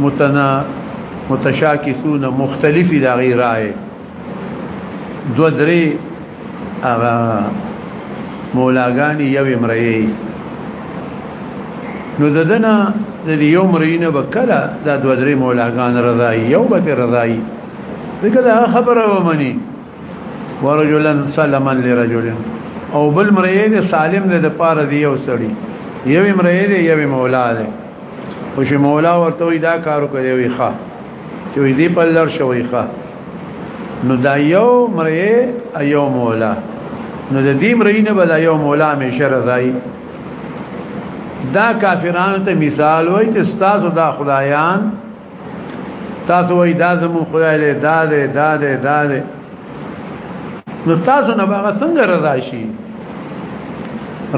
متنا متشاکسون مختلف دا غي رائے دو درې هغه مولاګانی یو امرئی نو ددنه د دې یو مرینه وکړه دا دوه درې مولاګان رضای یو به رضای دغه دا خبره ومني ورجلا سلما لرجل او بل مرید سالم د پاره دی یو سړی یو مرید یو مولا دی خو چې مولا ورته وی دا کارو کوي وی ښا چې وی دی په لار شوی ښا نو دا یو مړې ایو مولا نو د دې مړې نه بل ایو مولا می شرزای دا کافرانو ته مثال وای چې ستاسو دا خدایان تاسو وای دا زمو خدای له دا ده دا ده دا ده نو تاسو نه باغ څنګه رضا شي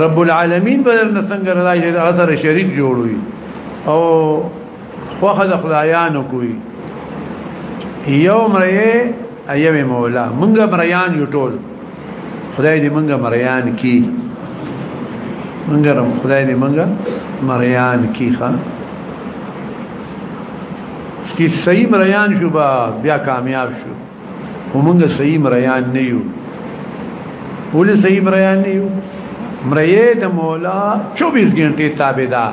رب العالمین به نه څنګه رضا شي اثر شریک جوړوي او خوخه د خدایانو کوي یوم رې ایوه مولا منګه مریان یو ټول خدای دې منګه مریان کی منګه رم خدای دې منګه مریان کی خان سکی صحیح مریان شو با بیا کامیاب شو ومنګه صحیح مریان نه یو ولې صحیح مریان نه یو مریه د مولا 24 غنټه تابعدار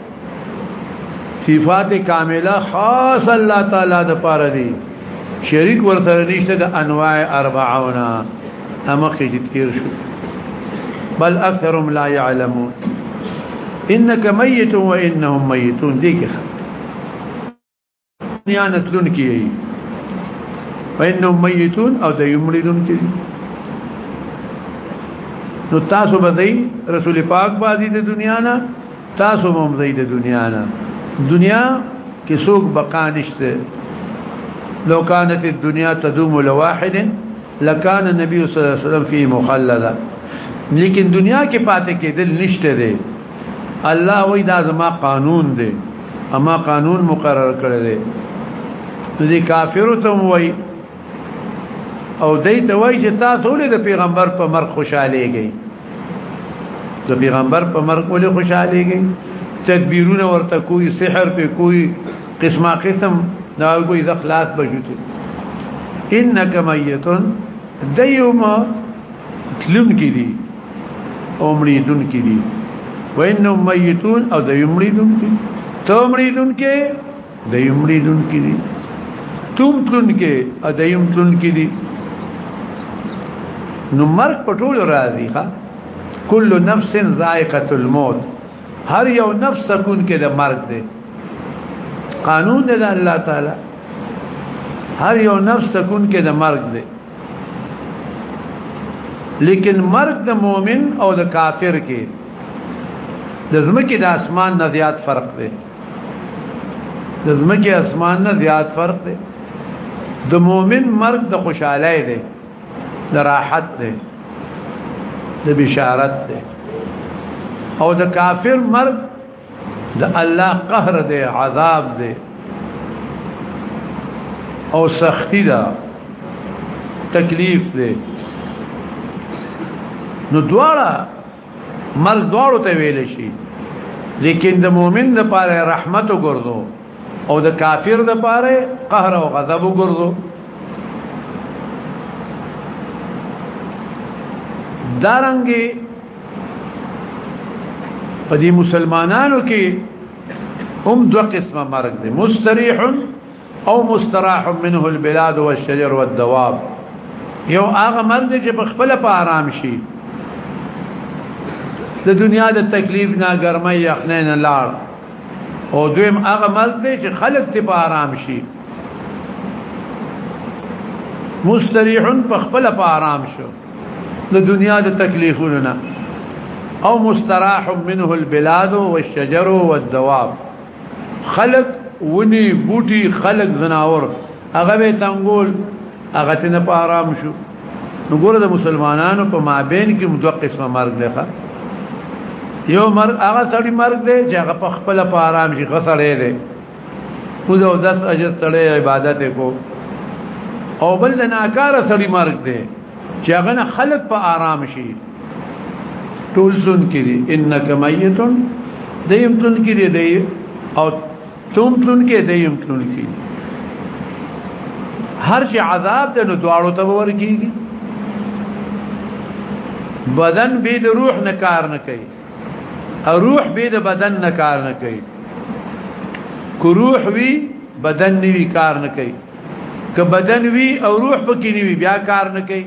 صفات کامله خاص الله تعالی د پاره دي شریک ورسره نشته د انواع 40 نه اما کې تیر شو بل اکثرهم لا يعلمون انك ميت وانهم ميتون دي کې دنیا نتلون کی یی فینهم میتون او د یمړیدون کی نو تاسو به دی رسول پاک بازی د دنیا نه تاسو هم دی د دنیا نه دنیا کې څوک بقا نشته لو كانت الدنيا تدوم لواحد لكان النبي صلى الله عليه وسلم فيه مخلدا لیکن دنیا کې پاتې کېدل نشته دی الله وی دا زما قانون دی اما قانون مقرر کړی دی دې کافر ته وای او دې ته وای چې تاسو له پیغمبر په مرګ خوشاله گئی د پیغمبر په مرګ ولې خوشاله گئی تدبیرونه ورته کوئی سحر په کوئی قسمه قسم دا کوئی د خلاص بجوته انک میتون دیوما تلون کې دي او مړیدون کې دي وینو میتون او د یمړیدون کې ته مړیدون کې د یمړیدون کې دي توم تلون کې او د یم تلون کې دي نو مرګ په ټول راځي ها کل نفس ذائقه الموت هر یو نفس سکون کې د مرګ دی قانون د الله تعالی هر یو نفس سکون کې د مرګ دی لیکن مرګ د مؤمن او د کافر کې د زمکه د اسمان نه زیات فرق دی د زمکه اسمان نه زیات فرق دی د مؤمن مرګ د خوشاله دی د راحت دی د بشارت دی او د کافر مرګ د الله قهر دی عذاب دی او سختی ده تکلیف دی نو دواړه مرز دواړو ته ویل شي لیکن د مؤمن د پاره رحمت وګرځو او د کافر د پاره قهر او غضب وګرځو دارنګي په دې مسلمانانو کې هم دو قسمه مرګ دی مستریح او مستراح منه البلاد والشجر والدواب یو هغه مرګ چې په خپل په آرام شي د دنیا د تکلیف نه ګرمه یخنه نه لار او دویم هغه مرګ دی چې خلک ته په آرام شي مستریح په خپل په آرام شو د دنیا د تکلیفونو نه او مستراح منه البلاد والشجر والدواب خلق ونی بوټي خلق زناور هغه به تنګول هغه تنه په آرام شو نو ګوره د مسلمانانو په مابین کې مدو قسمه مرګ دی ښا یو مرګ هغه سړی مرګ دی چې هغه په خپل په آرام شي غسړې دی موږ او داس اجر سره عبادت کو او بل د ناکار سړي مرګ دی چې هغه نه خلق په آرام شي ټول سن کړي انک میتون دیم تون کړي دی او تم تون کې دیم تون کړي هر شي عذاب ته نو دواړو ته ورکیږي بدن به د روح نه کار نه کوي روح به د بدن نه کار نه کوي کو روح وی بدن نیوی کار نه کوي که بدن وی او روح پکې نیوی بیا کار نه کوي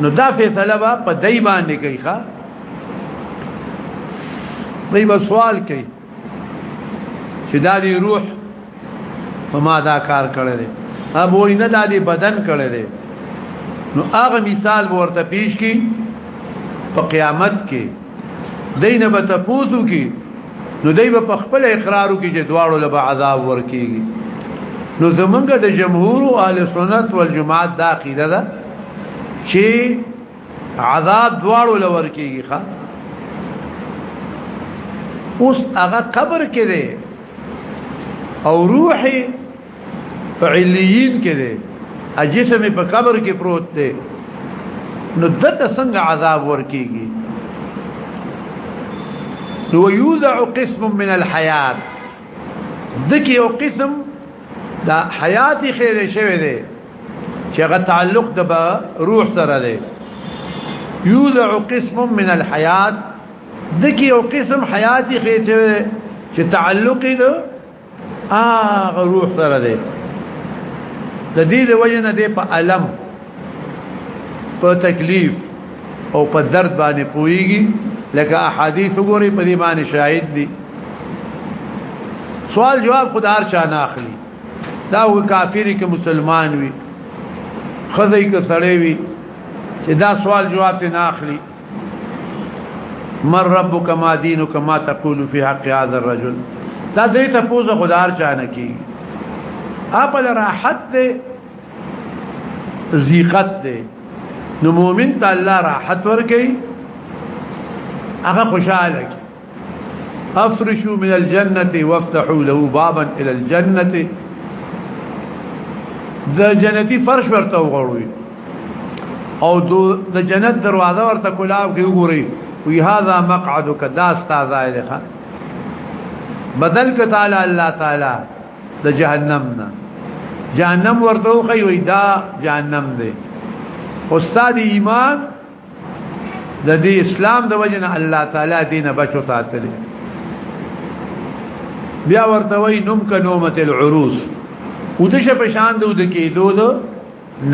نو دا فیصله به په دای باندې کوي ښا دوی به سوال کوي چې دا دی روح په ما دا کار کړی دی اب وای نه دا دی بدن کړی دی نو هغه مثال ورته پیش کی په قیامت کې دینه به تاسو کې نو دای په خپل اقرارو کې چې دواړو له عذاب ورکیږي نو زمونږ د جمهور او اهل سنت والجماعت دا عقیده ده چې عذاب دواړو لور کیږي ښا اوس هغه قبر کې دی او روح په علیین کې دی اجسم په قبر کې پروت دی نو دته څنګه عذاب ورکیږي نو یوزع قسم من الحیات دکی یو قسم دا حیات خیر شوه دی چې هغه تعلق د روح سره دی یوزع قسم من الحیات دکی او قسم حیاتی خېچوي چې تعلق دی هغه روح سره دی د دې د وجه نه دی په الم په تکلیف او په درد باندې پويږي لکه احادیث وګوري په دې باندې شاهد دي سوال جواب خدار چا نه اخلي دا و کافر کې مسلمان وي خزه کې سړی وي چې دا سوال جواب ته نه اخلي مر ربک ما دینک ما تقول فی حق هذا الرجل دا دې ته پوزه خدار چانه کی اپل راحت دې زیقت دې نو مومن ته الله راحت ورکي هغه خوشاله کی افرشوا من الجنه وافتحوا له بابا الى الجنه ذا جنتی فرش ورته وغوړوي او د جنت دروازه ورته کولاو کې وګوري وی هاذا مقعدک دا استاد ایلخه بدل ک تعالی الله تعالی د جهنم نه جهنم ورته خو وی دا جهنم دی استاد ایمان د دې اسلام د وجه نه الله تعالی دین بچو ساتل بیا ورته وای نوم ک نومت العروس او د شپ شان د د کېدو د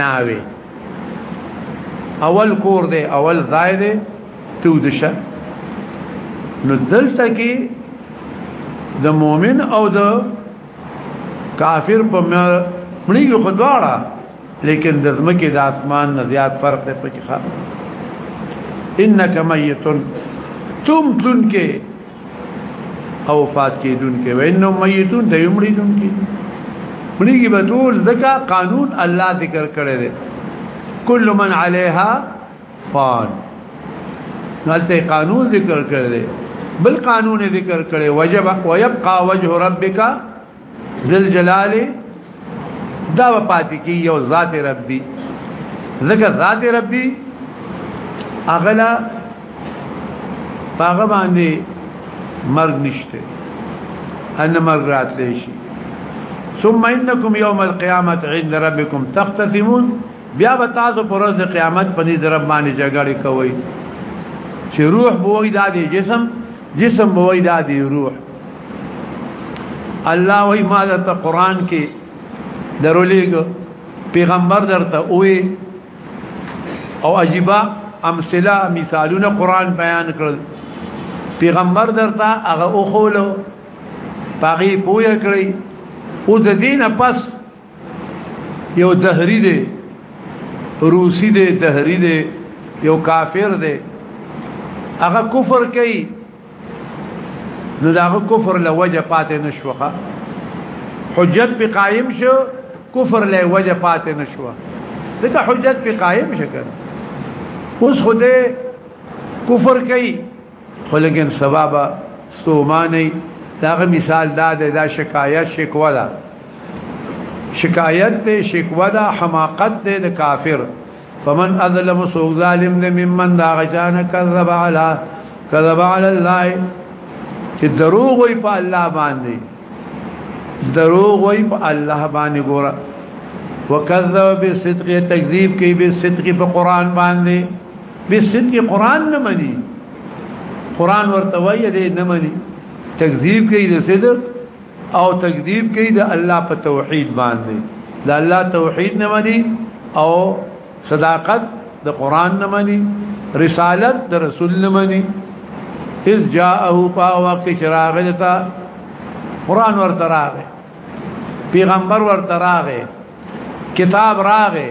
ناوي اول کور دی اول ځای دی تو د شه نو دلته کې د مؤمن او د کافر په مړی خدواړه لیکن د زمکه د اسمان نه زیات فرق دی پکې ښه انک میتون تم تن کې او فات کې دن کې وینو میتون د یمړي دن کې بلیږي به ټول ځکه قانون الله ذکر کړی دی کل من علیها فان نالته قانون ذکر کړی دی بل قانون ذکر کړی وجب ويبقى وجه ربک ذل جلال دا پاتې کی یو ذات ربي ذکر ذات ربي اغلا پاغه باندې مرګ نشته ان مرګ راتلی شي ثم انکم یوم القیامت عند ربکم تختصمون بیا به تاسو پر ورځ قیامت په دې درب باندې جګړه کوي چې روح بوې د جسم جسم بوئی دا دی روح الله وی ما ته قران کې درولېګ پیغمبر درته وې او عجيبه امثله مثالونه قران بیان کړل پیغمبر درته هغه او خولو پاغي پوهه کړی او د دینه پس یو دهری دی روسی دی دهری دی یو کافر دی هغه کفر کوي نو داغه کفر له وجه پاتې نشوخه حجت په قائم شو کفر له وجه پاتې نشوه دته حجت په قائم شکر اوس خوده کفر کوي خو لګن سبب ستومانه داغه مثال دا ده دا شکایت شکوا ده شکایت ده شکوا ده حماقت ده د کافر فمن اظلم سو ظالم ده ممن دا غشان کذب علی کذب علی الله چې دروغ وي په الله باندې دروغ وي په الله باندې ګوره وکذب بالصدق تکذیب کوي بالصدق په قران باندې بالصدق قران نه مني قران ورته وایي دې نه مني تکذیب کوي د صدق او تکذیب کوي د الله په توحید باندې د الله توحید نه مني او صداقت د قران نه مني رسالت د رسول نه مني اذ جاءه فاوا کشراغلتا قران ورته راغی پیغمبر ورته راغی کتاب راغی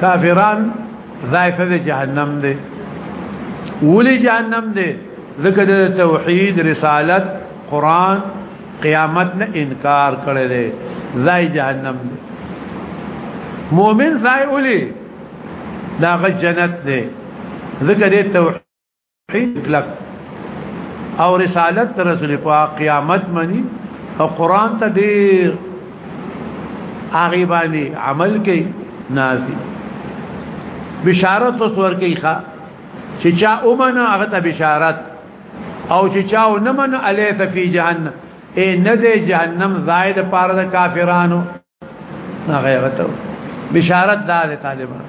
کافران ذایفه د جهنم دی ولی جهنم دی ذکر د توحید رسالت قران قیامت نه انکار کړی دی ذای جهنم دی مؤمن ذای ولی دا غ جنت دی ذکر د توحید توحید کلک او رسالت تر رسول په قیامت منی او قران ته ډیر هغه باندې عمل کوي نازي بشارت ور کوي ښا چې چا اومنه هغه ته بشارت او چې چا ونمنه الیت فی جهنم اے نه ده جهنم زائد پاره د کافرانو هغه وته بشارت دا ده طالبان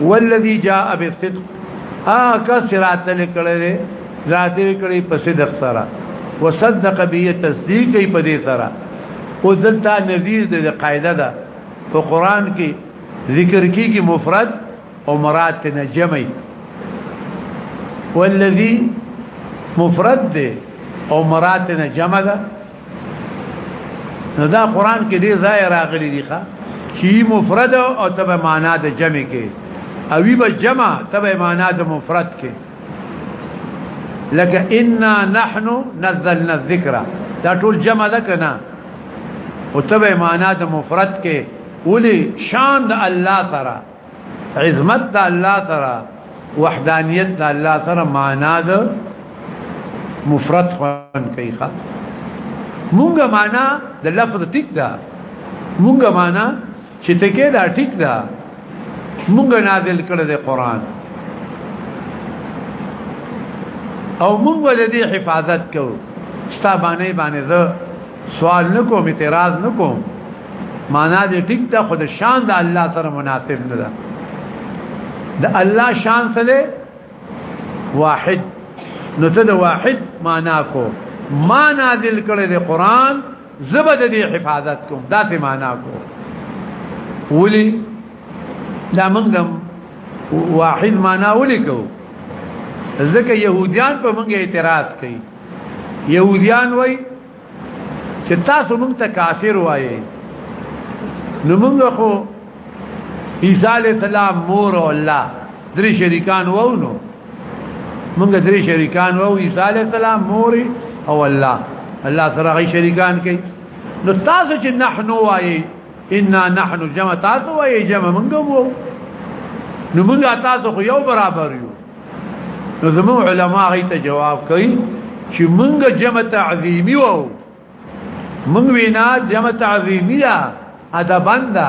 والذي جاء بالصدق ها کا صراط لکړه راته کړي په صدق سره وصدق به تصدیق کوي په دې سره او دلته نذیر د قاعده ده په قران کې ذکر کیږي مفرد او مراد ته جمعي والذي مفرد ده او مراد ته جمع ده نو دا قران کې دې ځای راغلي دي ښا چې مفرد او تبع معنا د جمع کې او وی به جمع تبع معنا د مفرد کې لکه انا نحن نزلنا الذکر دا ټول جمع ده کنه او تبع معنا د مفرد کې ولي شان د الله سره عظمت د الله سره وحدانیت د الله سره معنا ده مفرد خوان کوي ښا مونږه معنا د لفظ ټیک ده مونږه معنا چې تکې دا ټیک ده مونږه نازل کړل د قران او مونږ د دې حفاظت کوو ستا باندې باندې زه سوال نکوم اعتراض نکوم معنا دې ټیک ده خو د شان د الله سره مناسب نه ده د الله شان سره واحد نو ته د واحد معنا کو ما نازل کړي د قران زبد دې حفاظت کوم دا څه معنا کو ولي دا منګم واحد معنا ولي کو ځکه يهوديان په منګه اعتراض کوي يهوديان وای چې تاسو موږ ته کافر وایي نو موږ خو عیسی علی السلام مور او الله درې شریکان وو نو موږ درې شریکان وو عیسی علی السلام مور او الله الله سره غي شریکان کوي نو تاسو چې نحنو وایي ان نحن جمع تاسو وایي جمع موږ وو نو موږ تاسو خو یو برابر یو نو زمو علما غي ته جواب کوي چې مونږه جمع تعظیمی وو مونږ وینا جمع تعظیمی دا ادبن دا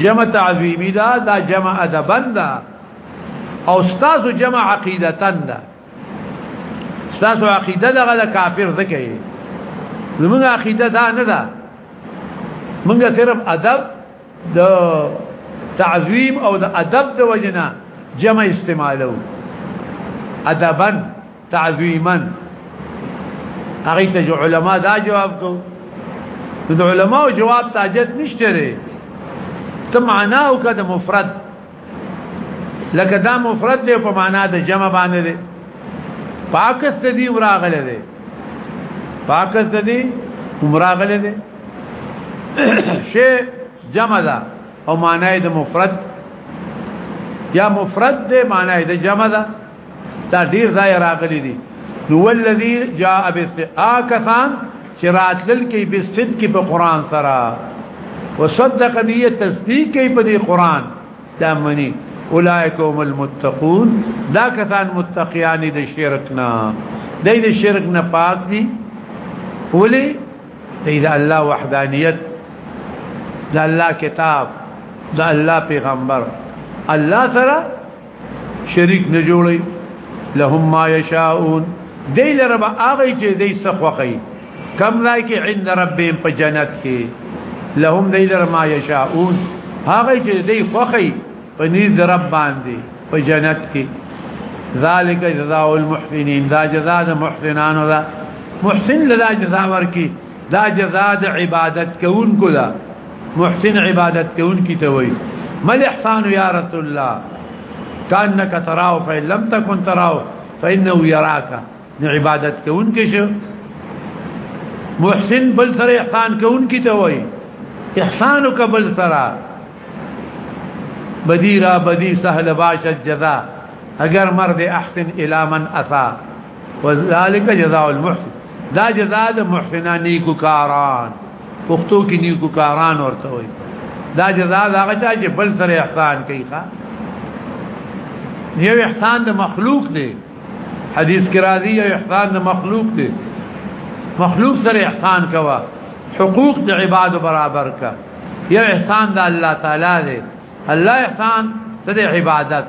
جمع تعظیمی دا دا جمع ادبن دا او استاد جمع عقیدتن دا استاد عقیده دا غلا کافر ذکر زمونږه عقیده دا نه دا مونږه صرف ادب د تعظیم او د ادب د وجنا جمع استعمالو ادبا تعظیما هغه ته علماء دا جواب کو د علماء جواب تاجت نشته ته معنا او کده مفرد لکه دا مفرد دی په معنا د جمع باندې دی پاکس ته دی وراغله دی پاکس ته دی وراغله دی شی جمع ده او معنی د مفرد یا مفرد دی معنی د جمع ده دا ډیر ځای راغلی دی نو والذي جاء بالصدقان چې راتلل کې بالصدق په قران سره وصدق به تصدیق کوي په دې قران دا منی اولئک هم المتقون دا کسان متقیان دي شرک نه دای دې شرک نه پاک دي ولي دې دا الله وحدانیت دا الله کتاب دا الله پیغمبر الله سره شریک نه جوړي لهم ما یشاءون دی لره به هغه چې دی سخوخی کم لای کې عند ربهم په جنت کې لهم دی لره ما یشاءون هغه چې دی خوخی په نيز رب باندې په جنت کې ذالک جزاء المحسنین دا جزاء د محسنانو دا محسن لدا جزاء ورکی دا جزاء د عبادت کوونکو دا محسن عبادت کوونکی ته وای مل احسان یا رسول الله کانک تراو فإن لم تكن تراو فإنه يراك نو عبادت کوونکی شو محسن بل سره احسان کوونکی ته وای احسان کبل سره بدی را بدی سهل باشد جزا اگر مرد احسن الى من اسا وذالک جزاء المحسن دا جزاء د محسنان نیکو کاران پښتو کې نیکو کاران ورته وي دا جزاء هغه چې بل سره احسان کوي ښا یو احسان د مخلوق دی حدیث کې راځي یو احسان د مخلوق دی مخلوق سره احسان کوا حقوق د عباد برابر کا یو احسان د الله تعالی دی الله احسان سره عبادت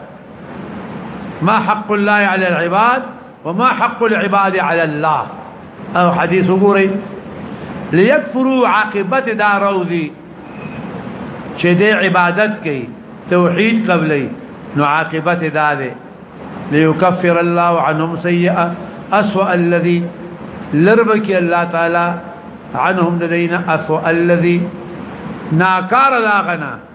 ما حق الله على العباد وما حق العباد على الله او حديث وګوري ليكفروا عاقبه داروذي روضي دې عبادت توحيد توحید قبلي نعاقبه عاقبت ليكفر الله عنهم سيئه اسوا الذي لربك الله تعالى عنهم لدينا اسوا الذي ناكار لاغنا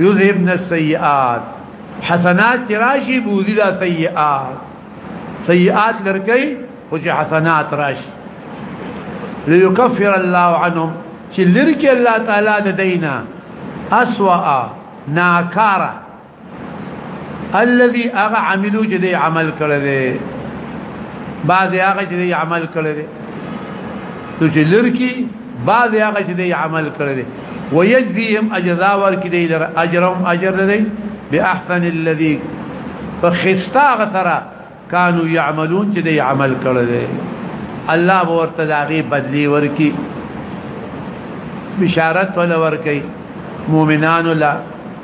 یذهبن السیئات حسنات چې راشي بوزي دا سیئات سیئات لرکي خو چې حسنات راشي ليكفر الله عنهم چې لرکي الله تعالی د دینا اسوا ناکارا الذي اغ عملو چې دی عمل کړی دی بعض هغه چې عمل کړی دی نو چې لرکي بعض هغه چې دی عمل کړی دی ويجزيهم اجزا ورکړي دی لر اجرهم اجر دی باحسن الذي فخستا غسرا كانوا يعملون چې دی عمل کړی دی الله ورته داغي بدلی ورکي بشارت ولا ورکي مؤمنان لا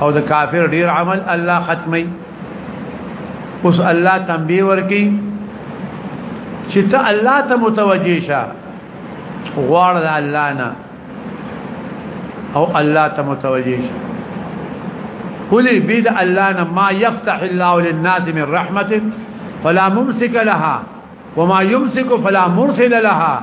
او د کافر ډیر عمل الله ختمي اوس الله تنبيه ورکي چې ته الله ته متوجي شه غواړ د الله نه او الله ته متوجي شه ولي بيد الله نه ما يفتح الله للناس من رحمته فلا ممسك لها وما يمسك فلا مرسل لها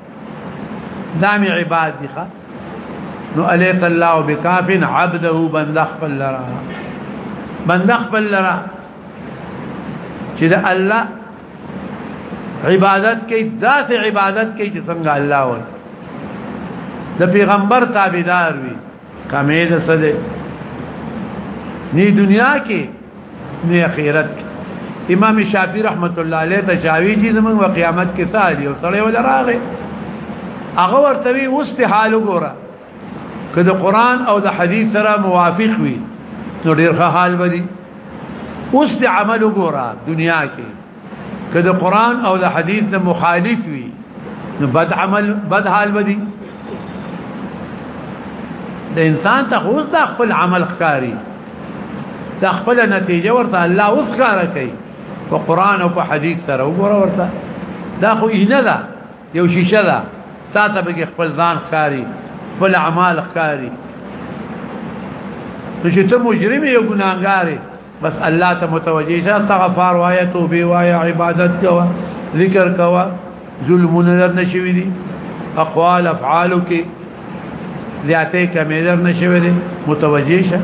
دامي عباد دي ښا نو الیت الله بکاف عبده بندخ خپل لرا بندخ خپل لرا چې د الله عبادت کوي ذات عبادت کوي چې څنګه الله وایي د پیغمبر تابعدار وي کمې نه څه ده نه دنیا کې نه اخرت کې امام شافعی رحمت الله علیه ته شاوی چې زمون په قیامت کې سالی او سړی ول راغې هغه ورته وی اوس ته حال وګوره که د قران او د حدیث سره موافق وي نو ډیر ښه حال ودی اوس ته عمل وګوره دنیا کې که د قران او د حدیث نه مخالف وي نو بد عمل بد حال بدی د انسان ته اوس د خپل عمل ښکاری د خپل نتیجه ورته الله اوس ښکار کوي په قران او په حدیث سره وګوره ورته دا خو اینه ده یو شیشه ده تا ته به خپل ځان ښکاری خپل اعمال ښکاری نو چې ته مجرم یې ګناګار یې بس الله ته متوجه شه استغفار وایا توبه وایا عبادت کوا ذکر کوا ظلم نظر نشوي دي اقوال افعال کې زیاته کمې نظر نشوي دي متوجه شه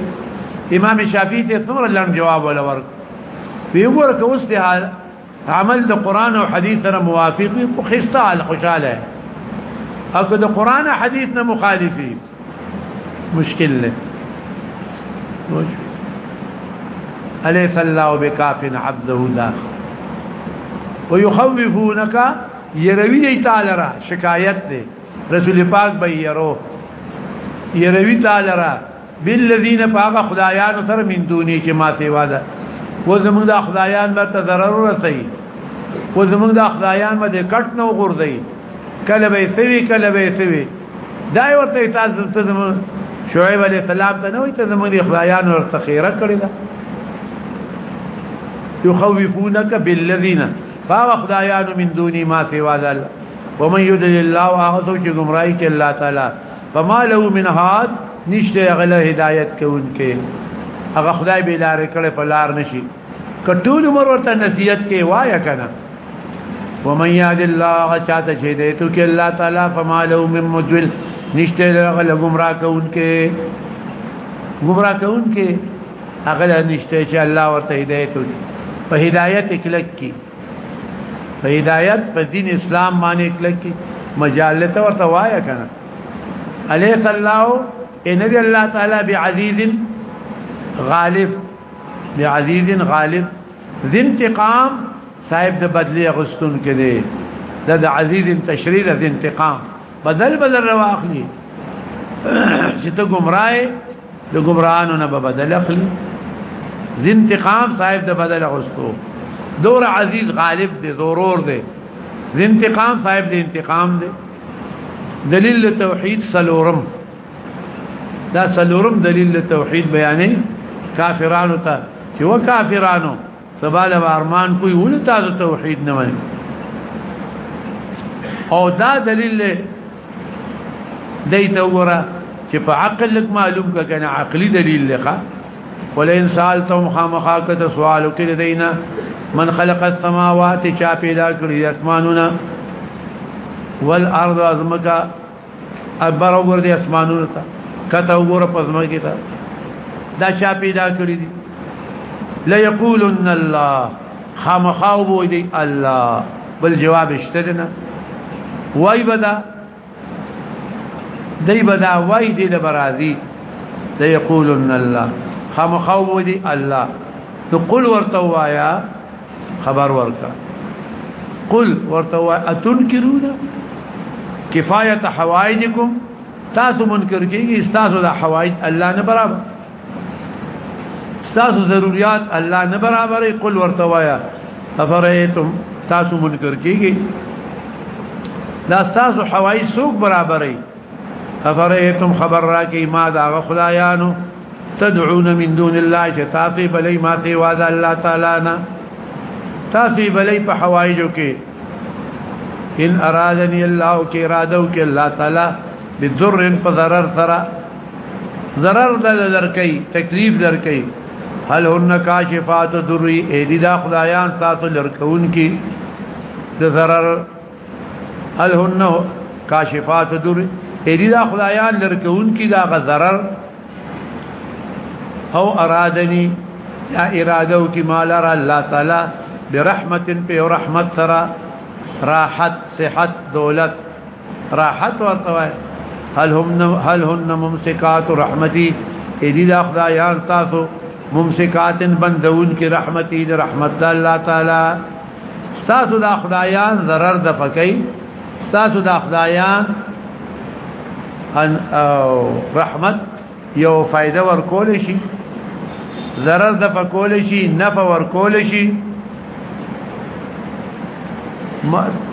امام شافعي ته څومره لنډ جواب ولور وی ورکه اوس ته عمل د قران او حديث سره موافق وي خو خسته حال خوشاله او که د قران او حديث نه مخالفي مشکل نه أليس الله بكاف عبده دا ويخوفونك يروي تعالى را شکایت دی رسول پاک به يرو يروي تعالى را بالذین فاغ خدایان سره من دونی چې ما سیوا ده و زمونږ د خدایان مرته ضرر ورسي و زمونږ د خدایان مده کټ نو غورځي کله به سوي کله به سوي دا ورته تاسو ته زمونږ شعیب علی السلام ته نو ته زمونږ د خدایان ورته خیره کړی ده يخوفونك بالذين فاغ خدایان من دونی ما سیوا ده ومن يدل الله اخذ چې گمراهي کې الله تعالی فما له من هاد نشته غله هدایت کوونکې هغه خدای به لار کړې په لار نشي کټول عمر ورته نصیحت کې وایا کنه ومن یاد الله چاته چې دې تو کې الله تعالی فما له من مدل نشته غله گمراه کوونکې گمراه کوونکې هغه نشته چې الله ورته هدایت په هدایت کلک کې په هدایت په دین اسلام باندې کلکی مجالته ورته وایا کنه الیس الله ان دی الله تعالی بعزیز غالب بعزیز غالب ذی انتقام صاحب د بدلی غستون کړي د عزیز تشریح د انتقام بدل بدل رواخلی چې ته گمراه د گمراهانو نه بدل اخلي زنتقام صاحب د بدل غستو دور عزیز غالب دی ضرور دی زنتقام صاحب دی انتقام دی دلیل توحید سلورم دا سلورم دلیل توحید بیانې کافرانو ته چې وکافرانو سبا له ارمان کوی ول تاسو توحید نه وای او دا دلیل دی ته وره چې په عقل لک معلوم کا کنه عقلی دلیل لخوا ولئن سالتم خامخاکت سوال کړی دینا من خلق السماوات چا پیدا کړی اسمانونه والارض ازمکا اکبر وګور دي اسمانونو ته کته وګور پزما کې ته دا چا پیدا کړی دي لا یقولن الله خامخاو بو دي الله بل جواب شته نه وای بدا دی بدا وای دي د برازي لا یقولن الله خامخاو بو دي الله نو قل ورته وایا خبر ورکا قل ورتوا اتنکرون کفایت حوائجکم تاسو منکر کیږي تاسو د حوائج الله نه برابر تاسو ضرورت الله نه برابر قل ورتوا افرئتم تاسو منکر کیږي دا تاسو حوائج سوق برابرې افریتم خبر را کی ما دا خدایانو تدعون من دون الله چې تاسو بلې ما سي واز الله تعالی نه تاسو بلې په حوایجو کې ان ارادنی الله کې ارادو کې الله تعالی بذر په ضرر سره ضرر د درکې تکلیف درکې هل هن کاشفات ذری اې دي دا خدایان تاسو لرکون کې د ضرر هل هن کاشفات در هدي دا خدایان لرکون کی دا غزرر او ارادنی یا ارادو کی مال را الله تعالی برحمت په رحمت ترا راحت صحت دولت راحت ورتوي هل هم هل هن ممسکات رحمتي دي دا خدایان تاسو ممسکات بندون کی رحمتي د رحمت الله تعالی ستاسو دا خدایان ضرر د فکې ستاسو دا خدایان ان رحمت یو فائدہ ورکول شي ضرر د فکول شي نفع ورکول شي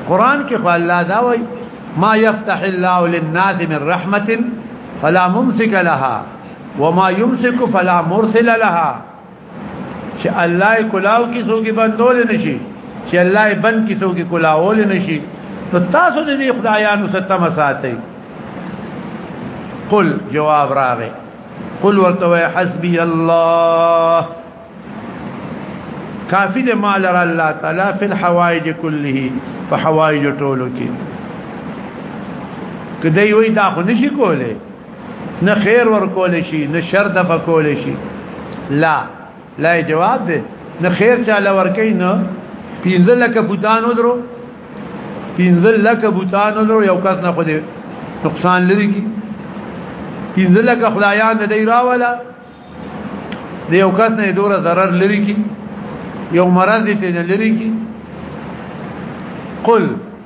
قران کې خو الله دا وای ما يفتح الله للناس من رحمه فلا ممسك لها وما يمسك فلا مرسل لها چې الله کلاو کې څوک بندول نشي چې الله بند کې څوک کلاول نشي نو تاسو دې خدایانو ستم ساتي قل جواب راغی قل ورتوي حسبي الله کافی دې مال را الله تعالی فی الحوائج كله فحوائج ټولو کې کدی وی دا خو نشي کوله نه خیر ور کول شي نه شر د فکول شي لا لا جواب دی نه خیر چاله ور کوي نه پینځل لک بوتان ودرو پینځل لک بوتان ودرو یو کس نه خو دې نقصان لري کی پینځل لک خدایان دې راولا دې یو کس نه دوره zarar لري کی یو مرض دې نه لري کی قل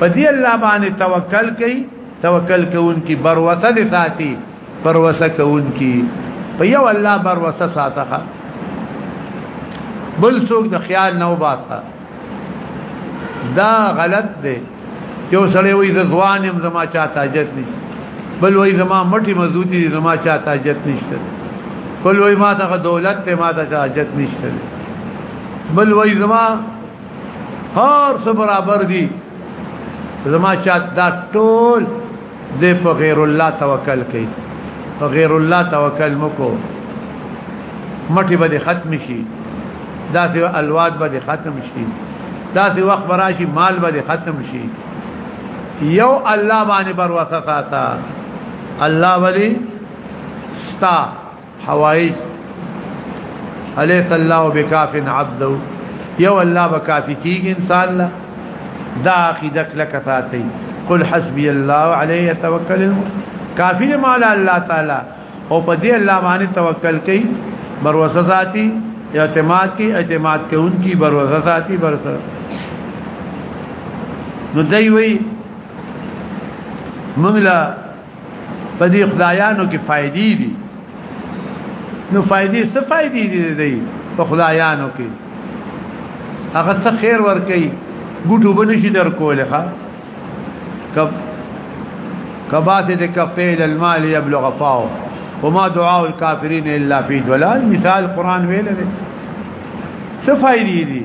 پدی الله باندې توکل کوي توکل کوونکی بروسه دي ساتي بروسه کوونکی په یو الله بروسه ساتخه بل څوک د خیال نه وباسه دا غلط دی یو سړی وایي ځوان يم زما چا تاجت نشته بل وایي زما مټي مضبوطي دي زما چا تاجت نشته بل وایي ما ته دولت ته ما ته تاجت نشته بل وایي زما هر څه برابر دي زما چا دا ټول دې په غیر الله توکل کوي په غیر الله توکل مکو مټي به ختم شي دا سی الواد به ختم شي دا سی وخت براشي مال به ختم شي یو الله باندې بر وسه ساته الله ولی ستا حوائج الیس الله بکاف عبدو یو الله بکافی کیږي انسان لا دا عقیده کله کفاتی قل حسبی الله علیه توکل کافی نه مال الله تعالی او په دې الله باندې توکل کوي بروسه ذاتی اعتماد کی اعتماد کوونکی بروسه ذاتی بروسه نو دی وی موږ لا په دې خدایانو کې فائدې دي نو فائدې څه فائدې دي دی په خدایانو کې هغه څه خیر ور کوي ګټو بنشي در کوله ها کب کباسه د کفیل المال یبلغ فاو وما دعاء الكافرين الا في ضلال مثال قران ویل دي څه فائدې دي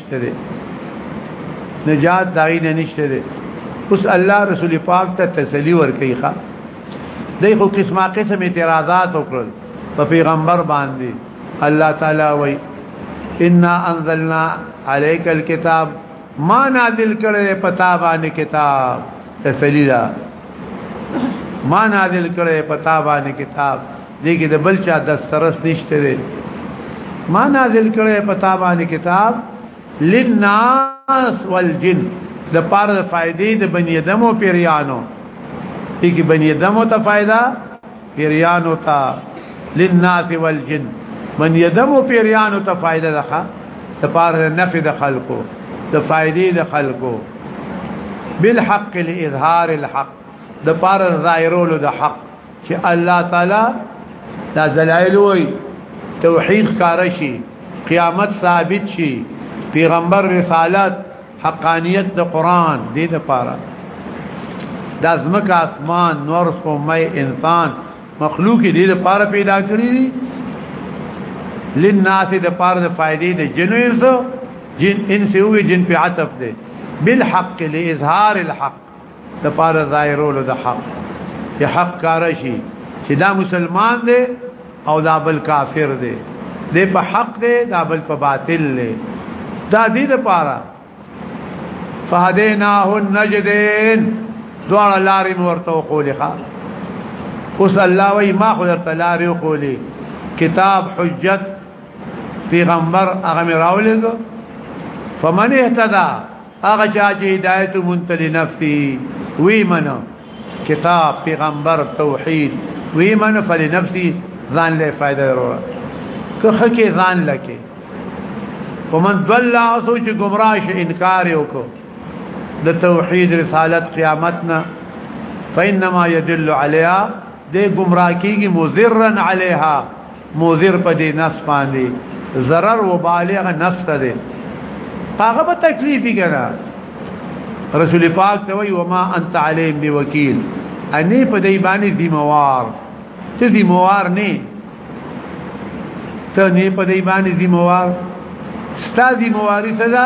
دی نجات دای نه نشته دی اوس الله رسول پاک ته تسلی ورکړي ښا دای خو قسمه قسم اعتراضات وکړل په پیغمبر باندې الله تعالی وای ان انزلنا عليك الكتاب ما نازل کړي پتا باندې کتاب تسلی دا ما نازل کړي پتا باندې کتاب دې کې د بل چا د سرس نشته دی ما نازل کړي په تابانه کتاب للناس والجن د پاره د فائدې د بنی ادم او پیرانو دې کې بنی ادم ته فائدہ پیرانو ته للناس والجن من یدم او پیرانو ته فائدہ ده د پاره نفع د خلقو د فائدې د خلقو بالحق لاظهار الحق د پاره ظاهرولو د حق چې الله تعالی دا دلایل وي توحید کار شي قیامت ثابت شي پیغمبر رسالت حقانیت د قران دې د پاره د ازمک اسمان نور سومه انسان مخلوق دې د پاره پیدا کړی دي للناس د پاره د فائدې د جنو انسو جن انسو جن په عطف دې بالحق لاظهار الحق د پاره ظاهرولو د حق چې حق کار شي چې دا مسلمان دی او دا بل کافر دی دی په حق دی دا بل په باطل دی دا دې د پاره فهديناه النجدين دوړ لارې ورته وقولخه اوس الله وای ما خو درته لارې وقولي کتاب حجت پیغمبر هغه راولې فمن اهتدى هغه چا چې هدایت مونته لنفسي وی منو کتاب پیغمبر توحید وی منو فلنفسي ځان له فائدہ ضرور که حکه ځان لکه ومن ضل اسو چې گمراه شي انکار وکړو د توحید رسالت قیامتنا فإنما يدل عليها دې گمراه کیږي مضرن عليها موذر په دې نفس باندې ضرر و بالغ نفس ته دی هغه به تکلیف کړه رسول پاک ته وی وما انت علیم بوکیل انی په دې باندې ذمہوار ته ذمہوار نه ته نه په دې باندې ذمہوار ستاسو ذمہواری څه ده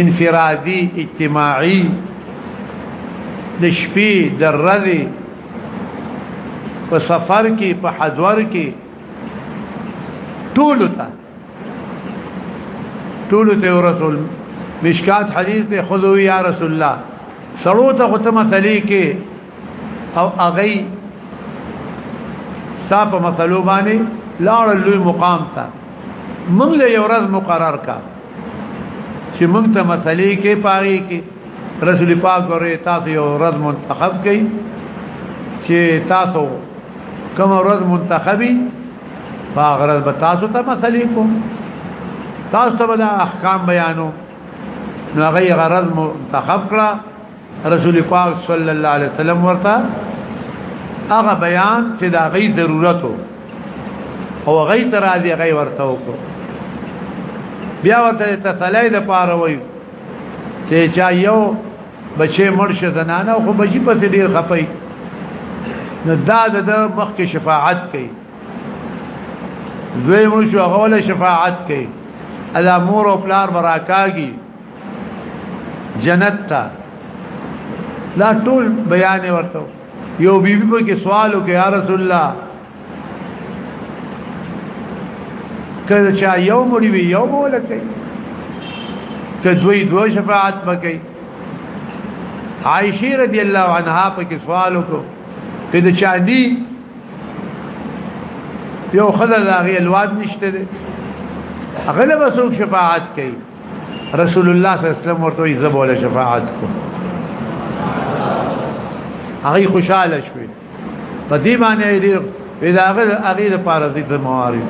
انفرادي اجتماعي د شپې د ورځې په سفر کې په حضور کې ټول ته ټول ته رسول مشکات حدیث ته خذو یا رسول الله سړو ته خو ته مسلې کې او اغي ستا په مسلو باندې لاړ لوی مقام ته موږ له یو ورځ مقرر کا چې موږ ته مسلې کې پاري کې رسول پاک ورې تاسو یو ورځ منتخب کړئ چې تاسو کوم ورځ منتخبي فاغرز به تاسو ته مسلې کوم تاسو ته احکام بیانو نو هغه غرض منتخب کړه رسول پاک صلی الله علیه وسلم ورته هغه بیان چې دا غي ضرورت او غي تر دې غي ورته وکړو بیا ورته تسلی د پاره وای چې چا یو بچي مرشه زنانه خو بچي په ډیر خپي نو دا د مخ کې شفاعت کوي دوی موږ هغه له شفاعت کوي الا مور او پلار براکاږي جنت تا دا ټول بیان ورته یو بیبي په کې سوال وکړ یا رسول الله کله چې یو مړی وی یو مولا کوي ته دوی دو شفاعت وکي عائشه رضی الله عنها په کې سوال وکړ چې د چاندي یو خدای دا غي الواد نشته هغه له وسوک شفاعت کوي رسول الله صلی الله علیه وسلم ورته یې زبول شفاعت کو هغه خوشاله شوی په دې باندې دې پیداغه هغه لپاره دې مواري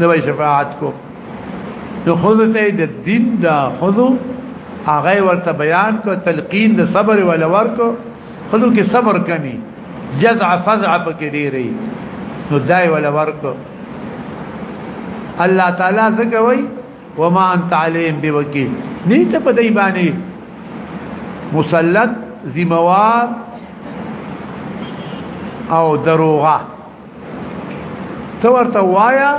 دوی شفاعت کو نو خود ته د دین دا خود هغه ورته بیان کو تلقین د صبر ول ورکو خلو کې صبر کمی جزع فزع پکې ډیری نو دای ول ورکو الله تعالی څنګه وای وما انت عليهم بوکیل نیته په دی باندې مسلط ذمہوار او دروغه تو ورته وایا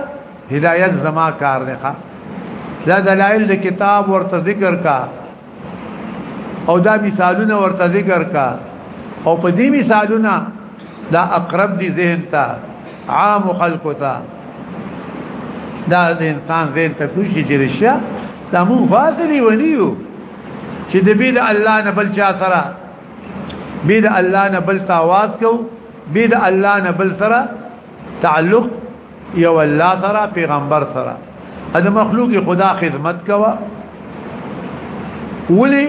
هدایت زما کار نه ښه دا دلایل د کتاب ورته ذکر کا او دا مثالونه ورته ذکر کا او په دې مثالونه دا اقرب دي ذهن ته عام خلق ته دا د انسان ذهن ته کوشي چې رشا دا مون فاصلي ونیو چې د بيد الله نه بل چا سره بيد الله نه بل تاواز کو بيد الله نه بل سره تعلق یو الله سره پیغمبر سره د مخلوق خدا خدمت کوا ولی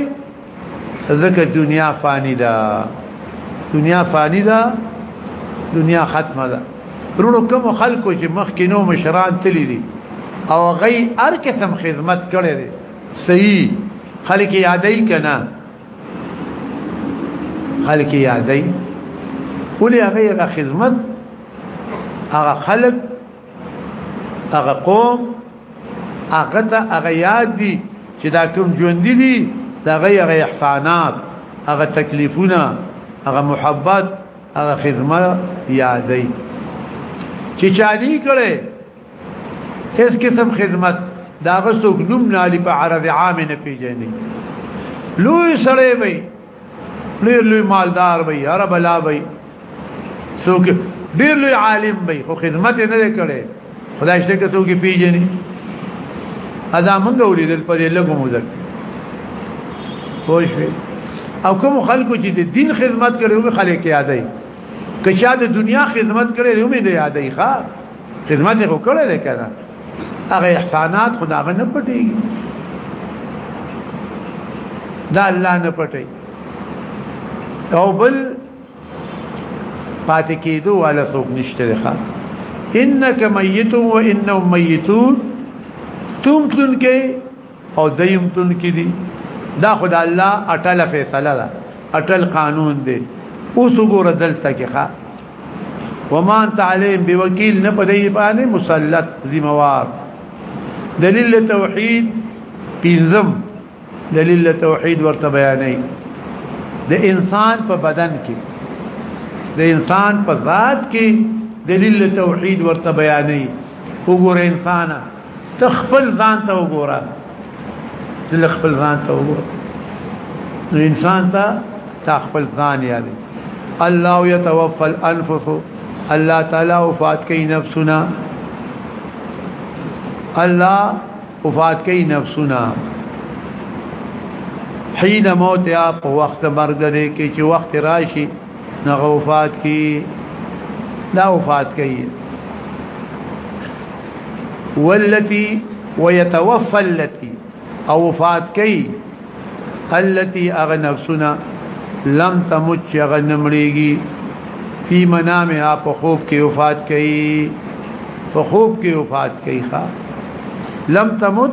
ذکر دنیا فانی دا دنیا فانی دا دنیا ختمه ده رونو کوم خلکو چې مخکینو مشران تللی دي او غي هر قسم خدمت کړي دي صحیح خلک یادای کنا خلک یادای ولې هغه را خدمت هغه خلک هغه قوم هغه ته هغه یاد دي چې دا کوم ژوند دي دا غیر احسانات هغه تکلیفونه هغه محبت هغه خدمت یادای چې چالي کړي هیڅ قسم خدمت دا غسوک نوم نالی په عرض عام نه پیژني لوی سره وي لوی لوی مالدار وي هر بلا وي څوک ډیر لوی عالم وي خو خدمت نه کړي خدای شته که څوک پیژني ادا موږ ولیدل په دې لګو مو ځک خوش وي او کوم خلکو چې د دین خدمت کړي وي خلک یادای که شاده دنیا خدمت کړي وي مې یادای ښا خدمت یې وکړل کنه هغه احسانات خدا غ نه پټي دا الله نه پټي او بل پاتې کېدو ولا څوک نشته ده انك ميت وانهم ميتون تم تن کې او دیم تن کې دي دا خدای الله اټل فیصله ده اټل قانون دی اوس وګوره دلته کې ښا وما انت عليهم بوکیل نه پدې باندې مسلط ذمہوار دلیل توحید پینزم دلیل توحید ورته بیانې د انسان په بدن کې د انسان په ذات کې دلیل توحید ورته بیانې وګوره انسانه ته خپل ځان ته وګوره دل خپل ځان ته وګوره نو انسان ته تا خپل ځان یاد الله يتوفى الانفس الله تعالی وفات کوي نفسنا الله وفات کوي نفسنا حين موت یا په وخت مرګ دې کې چې وخت راشي نه وفات کی دا وفات کی والتي ويتوفى التي او وفات کی التي اغ نفسنا لم تمت غ نمړيږي فی منامها په خوب کې وفات کړي په خوب کې وفات کړي ښا لم تمت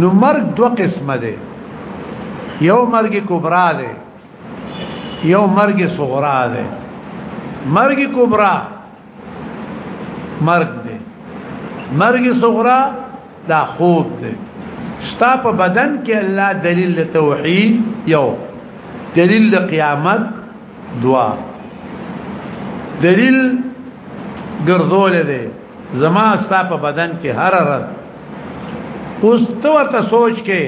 نو مرګ دو قسمه ده یو مرګ کبرا ده یو مرګ صغرا ده مرګ کبرا مرګ ده مرګ صغرا دا خوب ده ستا په بدن کې الله دلیل توحید یو دلیل قیامت دوا دلیل ګرځول دی زما ستا په بدن کې هر رد اوس ته ورته سوچ کې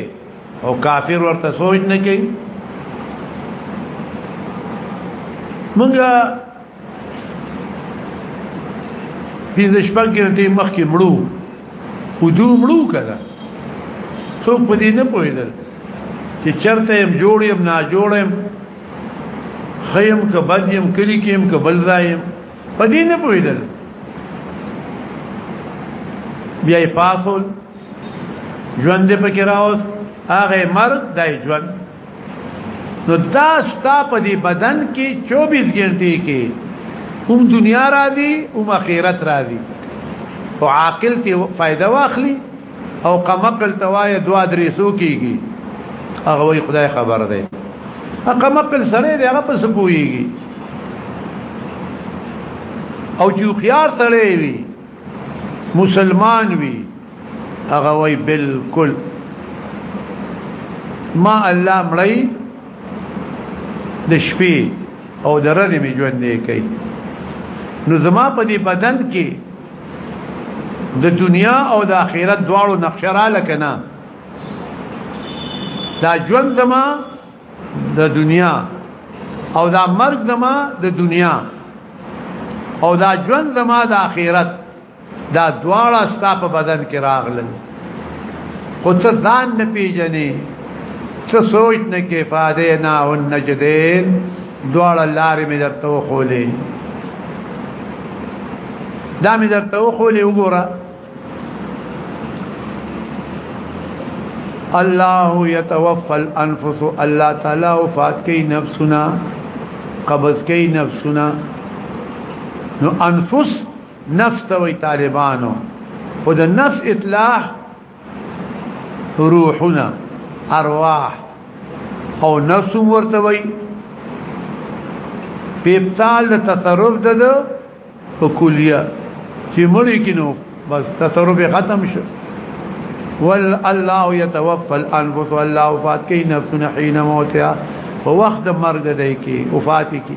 او کافر ورته سوچ نه کې مونږه پینځه شپږ غنټې مخکې مړو او دو مړو کړه څوک په دې نه پوهیدل چې چرته يم جوړ يم نا جوړ يم خیم که بد يم کلی کې يم که بل ځای يم په دې نه پوهیدل بیا یې پاسول ژوند په کې راوځ هغه مرګ دای ژوند نو دا ستا په دې بدن کې 24 غنټې کې هم دنیا را دي هم اخرت را دي او عاقل ته فائدہ واخلي او قمقل توای دوا درې سو کیږي هغه وی خدای خبر دی قمقل سره دی هغه پس پويږي او چې خيار سره وي مسلمان وي هغه وی بالکل ما الله مړی د شپې او د ورځې می ژوند نه کوي نو زما په دې بدن کې د دنیا او د آخرت دواړو نقشه را لکنه دا ژوند زما د دنیا او دا مرګ زما د دنیا او دا ژوند زما د آخرت دا دواړه ستا په بدن کې راغلل خو ته ځان نه پیژنې څه سوچ نه کې فاده نه او نجدین دواړه لارې مې درته وخولې دا مې درته وخولې وګوره الله يتوفى الانفس الله تعالی وفات کوي نفسنا قبض کوي نفسنا نو انفس نفس ته وي طالبانو خود نفس اطلاع روحنا ارواح او نفس ورته وي په ابطال د تصرف د په کلیه چې مړی کینو بس تصرف ختم شو ول الله يتوفى الانفس والله فات کی نفس حين موتها په وخت مرګ دی کی وفات کی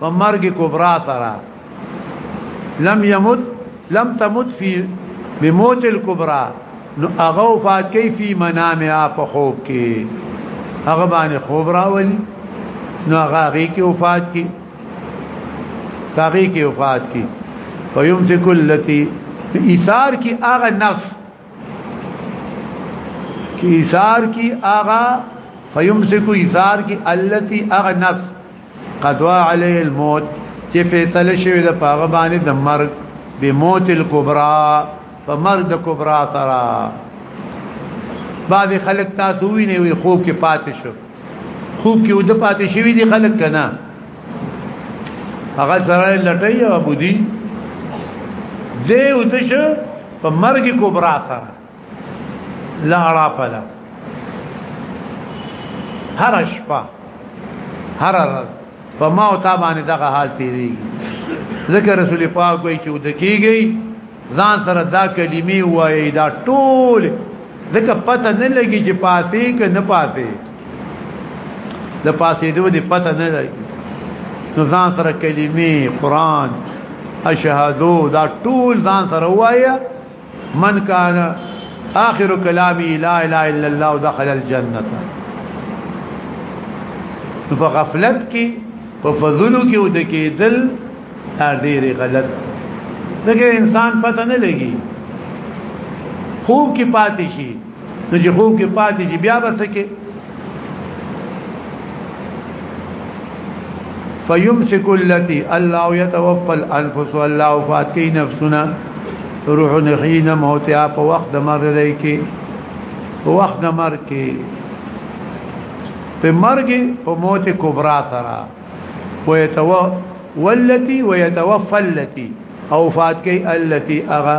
په مرګ کبرا سره لم يمت لم تمت في بموت الكبرى نو هغه وفات کوي فی منامها په خوب کې هغه باندې خوب راولي نو هغه هغه کې وفات کی هغه کې وفات کی فیمسک التی ایثار کی هغه نفس کی ایثار کی هغه فیمسک ایثار کی التی هغه نفس قدوا علی الموت چې فیصله شوی د پاغه باندې د مرګ به موت الکبرى په مرګ د کبرا سره بعض خلک تاسو ویني وي خوب کې پاتې شو خوب کې ود پاتې شوی دي خلک کنه هغه سره لټي او بودی دې ودشه په مرګ کبرا سره لا راپلا هر شپه هر ورځ په ما او تا باندې دغه حال تیری ذکر رسول پاک وی چې ودکیږي ځان سره دا کلمې وایي دا ټول ځکه پته نه لګي چې پاتې ک نه پاتې د پاسې دوی د پته نه لګي نو ځان سره کلمې قران اشهادو دا ټول ځان سره وایا من کان اخر کلامی لا اله الا الله دخل الجنه په غفلت کې په فضلو کې ود کېدل ډېر غلط دغه انسان پته نه لګي خوب کې پاتې شي نو چې خوب کې پاتې شي بیا به څه کې فیمسک اللتی الله یتوفى الانفس والله وفات کی نفسنا روح نخین موتیا په وخت د مرګ دی کې په وخت د مرګ کې په مرګ په موت کبرا سره ويتو والتي ويتوفى التي او فات کی التي اغا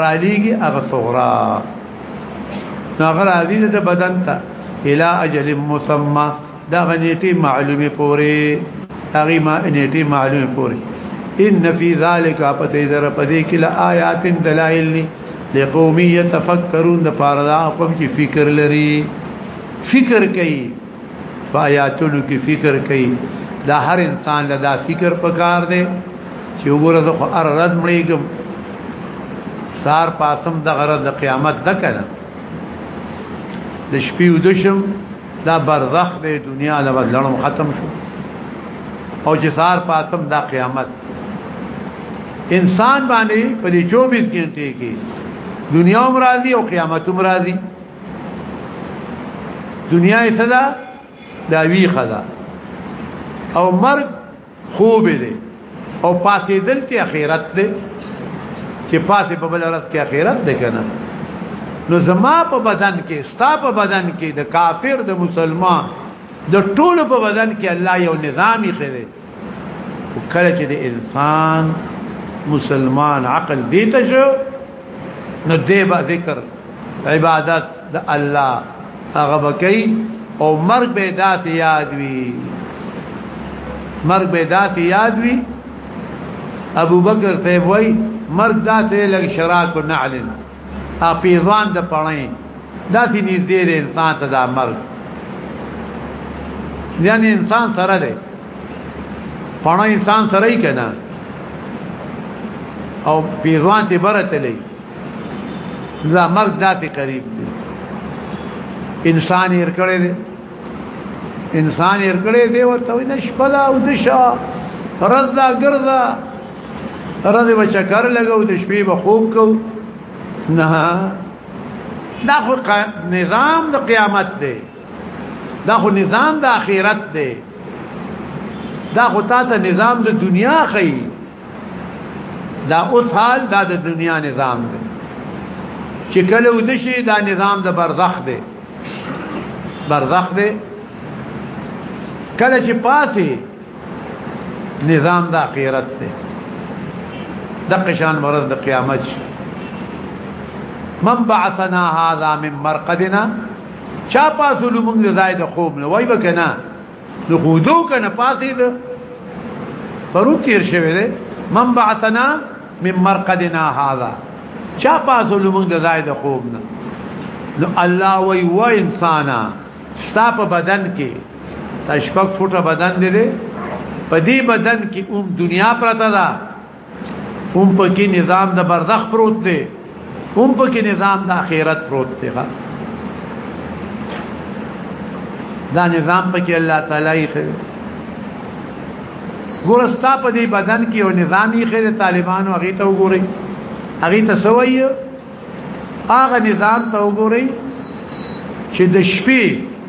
رالیږي هغه صغرا هغه راځي د بدن ته الى اجل مسمى دا غنیټي معلومه پوری هغه ما نیټي معلومه پوری ان فی ذلک پته در پدې کې لا آیات دلائل لقوم يتفکرون د پاره دا قوم چې فکر لري فکر کوي فایاتونو کې فکر کوي دا هر انسان له دا فکر پکار دی چې وګوره زه خو ار رد مړیږم سار پاسم د غره د قیامت د کړه د شپې ودشم دا برزخ به دنیا له لړم ختم شو او چې سار پاسم دا قیامت انسان باندې په دې 24 غنټه کې دنیا مرادي او قیامت مرادي دنیا یې صدا دا وی خدا او مرګ خوب دی او پاسې دلته اخرت دی چې پاسې په بل ورځ کې اخرت دی کنه نو زما په بدن کې ستا په بدن کې د کافر د مسلمان د ټولو په بدن کې الله یو نظام یې خره کله چې د انسان مسلمان عقل دې ته شو نو دې به ذکر عبادت د الله هغه بکی او مرګ به داسې یاد وي مرګ به داسې یاد وي ابو بکر ته وای مرګ داسې لګ شراک نعلن ا پیزوان د پړې دا سي نږدې دی انسان ته د عمل یعنی انسان سره دی پړې انسان سره یې کنه او پیزوان ته برته لې دا مرګ داتې قریب دی انسان یې کړې دی انسان یې کړې دی ورته وینې شپه دا او دشا رضا ګرځا راځي به چکر لګو د شپې به خوب کو نه دا خو نظام د قیامت دی دا خو نظام د آخرت دی دا خو تا ته نظام د دنیا خي دا اوس حال دا د دنیا نظام دی چې کله ودشي دا نظام د برزخ دی برزخ دی کله چې پاتې نظام د اخرت دی د قشان مرز د قیامت شي من بعثنا هذا من مرقدنا چا پاسو لمونږ ځای د خوب نه وای وکنه نو خودو کنه پاتې ده پرو تیر شوی دی من بعثنا من مرقدنا هذا چا پاسو لمونږ ځای د خوب نه نو الله وی و انسانا ستا په بدن کې تشپک فوټه بدن دی دی په دې بدن کې اوم دنیا پرته ده اوم په کې نظام د برزخ پروت دی اوم په کې نظام د آخرت پروت دی دا نظام په کې الله تعالی یې خیر ګورستا په دې بدن کې او نظام یې خیر طالبانو هغه ته وګوري هغه ته سوي هغه نظام ته وګوري چې د شپې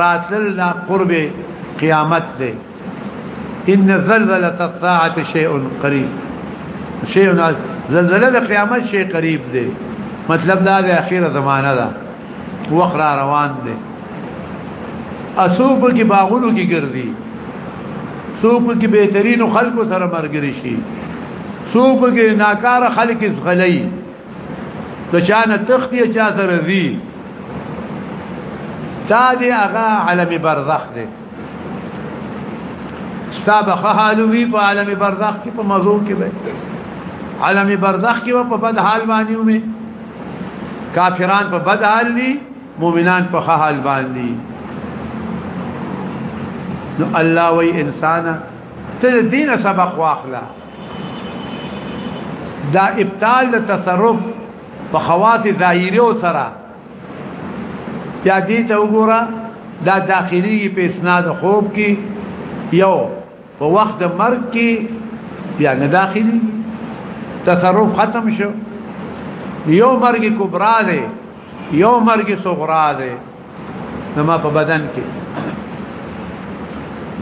راتل لا قرب قیامت دی ان زلزله الساعه شيء قريب شيء زلزله د قیامت شي قریب دی مطلب دا د اخیره زمانہ ده وخت را روان دی اسوب کې باغونو کې ګرځي سوق کې بهترین خلکو سره مرګري شي سوق کې ناکار خلک زغلي د چانه تختی چا سره دی تا دی هغه عالم برزخ دی ستا به حالوی په عالم برزخ کې په مزو کې به عالم برزخ کې په بد حال باندې ومه کافران په بد حال دي مؤمنان په حال باندې نو الله وی انسان ته دین سبق واخلہ دا ابطال د تصرف په خواص ظاهری او سره یا دې ته وګوره دا داخلي په اسناد خوب کې یو په وخت مرګ کې یا نه داخلي تصرف ختم شو یو مرګ کبرا دی یو مرګ صغرا دی زما په بدن کې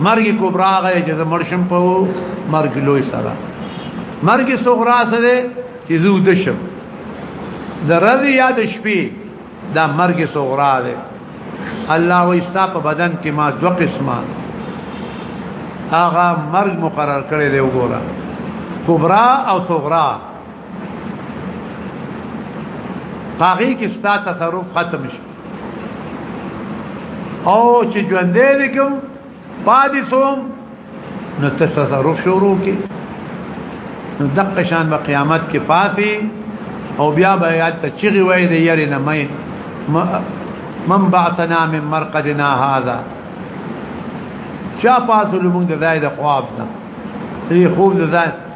مرګ کبرا غي چې مرشم په مرګ لوی سره مرګ صغرا سره چې زو د شم د رضی یاد شپې دا مرګ صغرا ده الله واستا په بدن کې ما دو قسمه هغه مرګ مقرر کړی دی وګوره کبرا او صغرا هغه کې ستا تصرف ختم شي او چې ژوندې دي کوم پادې سوم نو تصرف شروع کی نو دقه شان په قیامت کې فاتی او بیا به یاد ته چیغي وای دی یری نه مې من بعثنا من مرقدنا هذا چا پاسو لمون د زائد خواب نه ای خوب د زائد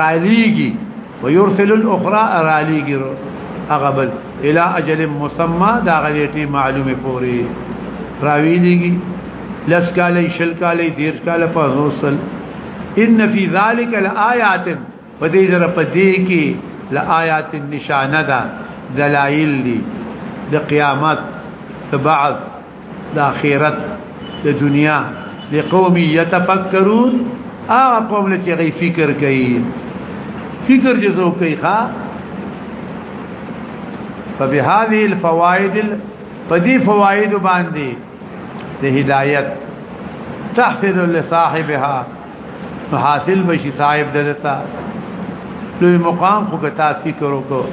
رالیږي ويرسل الاخرى رالیږي هغه بل الى اجل مسمى دا غلیټي معلومه پوری راوی دیږي لس کاله شل کاله دیر کاله په رسل ان فی ذلک لآیات په دې سره په دې کې لآیات نشانه ده دلایل دي د قیامت تبعث د اخرت د دنیا لقوم يتفکرون هغه قوم له چې غي فکر کوي فکر جزو کوي ښا فبهذه الفوائد فدي فوائد باندې د هدايت تحصل لصاحبها حاصل بشي صاحب دلتا لوی مقام خو کتا فکر وکړو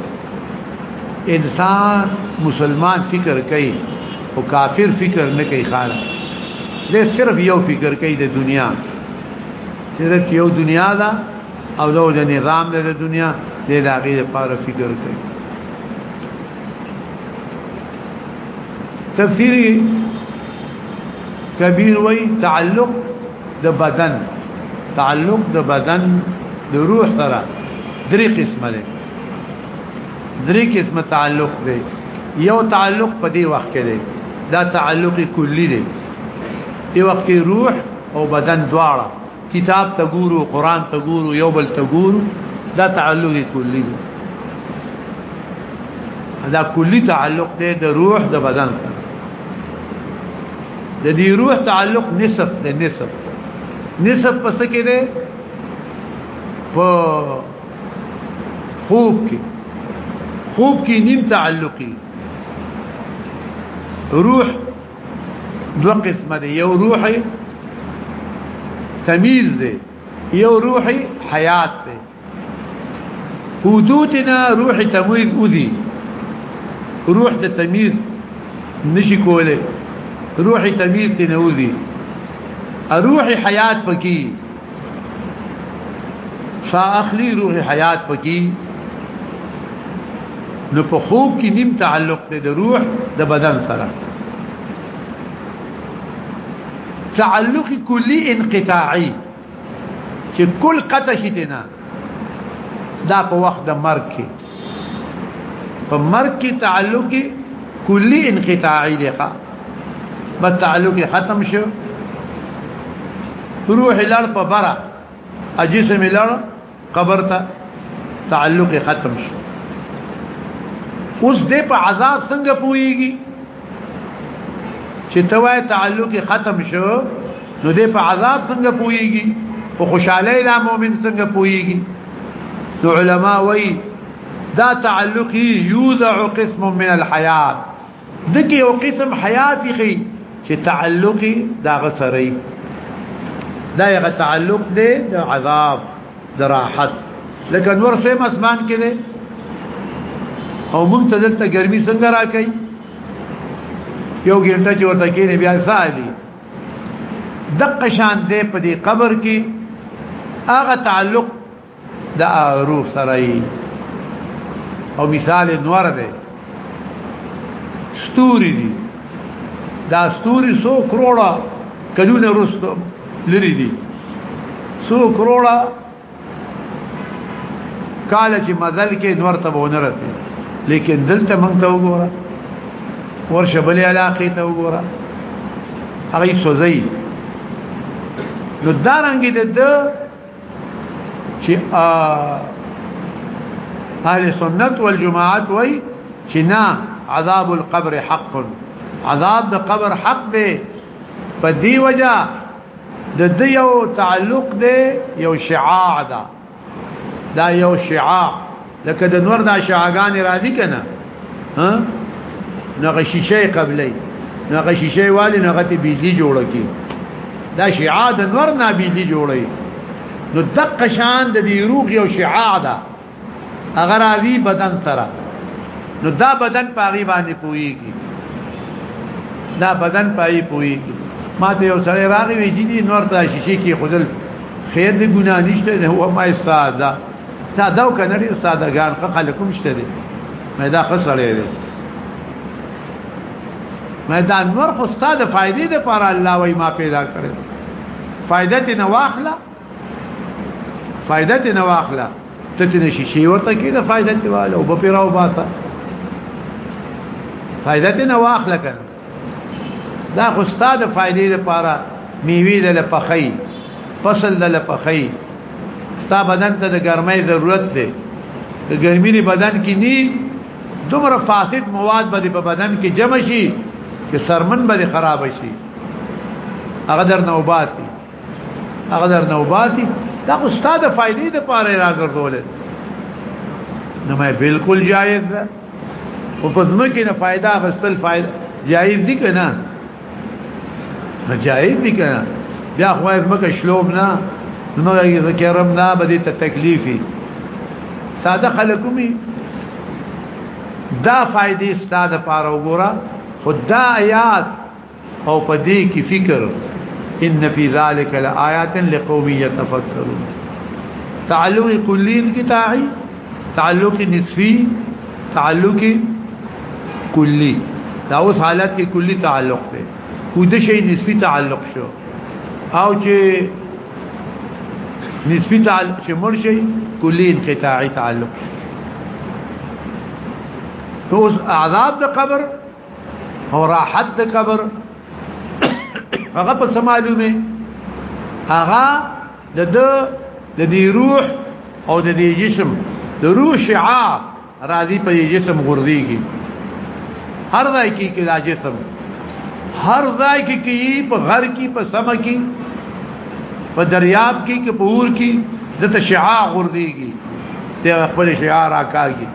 انسان مسلمان فکر کوي او کافر فکر نه کوي خان دې صرف یو فکر کوي د دنیا صرف یو دنیا دا او دا د نظام د دنیا د لاغې لپاره فکر کوي تفسیری کبیر وی تعلق د بدن تعلق د بدن د روح سره درې قسمه ده درې قسمه تعلق دی یو تعلق په دې وخت کې دی دا تعلق کلی دی دی وخت کې روح او بدن دواړه کتاب ته ګورو قران ته ګورو یو بل ته ګورو دا تعلق کلی دی دا کلی تعلق دی د روح د بدن سره د دې روح تعلق نصف د نصف نصف پس کې ده په خوب کې خوب کې نیم تعلقي روح دو قسمه ده یو روحي تمیز ده یو روحي حیات ده حدودنا روح تمویل اوذي روح د تمیز نشي کوله روح تمیز ته نوذي روح حیات پکې فاخلي روح حیات پکې نو په خوب کې نیم تعلق دی د روح د بدن سره تعلق کلی انقطاعي چې کل قطع شي دینا دا په وخت د مرګ کې په مرګ کې تعلق کلی انقطاعي دی ښا په تعلق ختم شو روح لړ په برا اجسم لړ قبر ته تعلق ختم شو اوس دې په عذاب څنګه پويږي چې توای تعلق ختم شو نو دې په عذاب څنګه پويږي په خوشاله لا مؤمن څنګه پويږي نو علما وایي دا تعلقي يوزع قسم من الحياه دغه یو قسم حیات خي چې تعلق دا غسري دا یو تعلق دی د عذاب د راحت لکه نور سم اسمان کې دی او موږ ته دلته ګرمي څنګه راکې یو ګنټه چې ورته کې بیا سالي دقه شان دی په دې قبر کې هغه تعلق دا روح سره او مثال نور ده ستوري دي دا ستوري سو کروڑا کلونه رستو لري دي سو کروڑا کال چې مزل کې نور ته ونه رسي لیکن دلته مونږ ته وګوره ورشه بلې علاقې ته وګوره هغه سوځي نو دارنګ دې د چې اهل سنت والجماعت وای چې نه عذاب القبر حق عذاب د قبر حق دی په دی وجہ د دې یو تعلق دی یو شعاع ده دا یو شعاع لکه د نور دا شعاګان راځي کنه ها نغه شیشه قبلې نغه شیشه والی نغه ته بيزي جوړه کی دا شعاع د نور نه بيزي جوړي نو دق شان د دې روغ یو شعاع ده اگر اوی بدن سره نو دا بدن پاغي باندې پويږي دا بدن پای پويږي ما ته یو سره راغی وی جدي نور ته شیشه کی خدل خیر دې ګنا نشته هو ما ساده دا داو کنه ډیر ساده ګان خلک کوم شته دي مې دا خسړې دي مې دا نور خو ستاده فائدې ده پر الله وای ما پیدا کړې فائدې ته نه واخله فائدې ته نه واخله ته ته نشي شي ورته کې دا فائدې ته والو په پیراو باته فائدې ته نه واخله کنه دا خو ستاده فائدې لپاره میوي د لپخی فصل د لپخی ستا بدن ته د ګرمۍ ضرورت دی د ګرمۍ نه بدن کې ني دومره فاسد مواد به په بدن کې جمع شي چې سرمن به خراب شي هغه در نه وباسي هغه در نه وباسي دا خو ستاده فائدې لپاره راګرځول نه مې بالکل جایز ده او په ځمکه نه فائدہ غسل فائدہ جایز دي کنه جایز دي کنه بیا خو ځمکه شلوب نه نو یې ذکرم نه بده ته تکلیفي ساده خلکومي دا فائدې ستاده پاره وګوره خدا آیات او په دې کې فکر ان فی ذلک لآیات لقوم یتفکرون تعلق کلی انقطاعی تعلق نسبی تعلق کلی دا اوس حالت کې کلی تعلق دی کو د شی نسبی تعلق شو او چې نسبی تعلق چې مر شي کلی انقطاعی تعلق شو اوس عذاب د قبر او راحت د قبر هغه په سمالومه هغه د د د دې روح او د دې جسم د روح شعاع راضي په جسم غرديږي هر ځای کې کې دا جسم هر ځای کې کې په غر کې په سم کې په دریاب کې کې په اور کې د شعاع غرديږي ته خپل شعاع راکاږي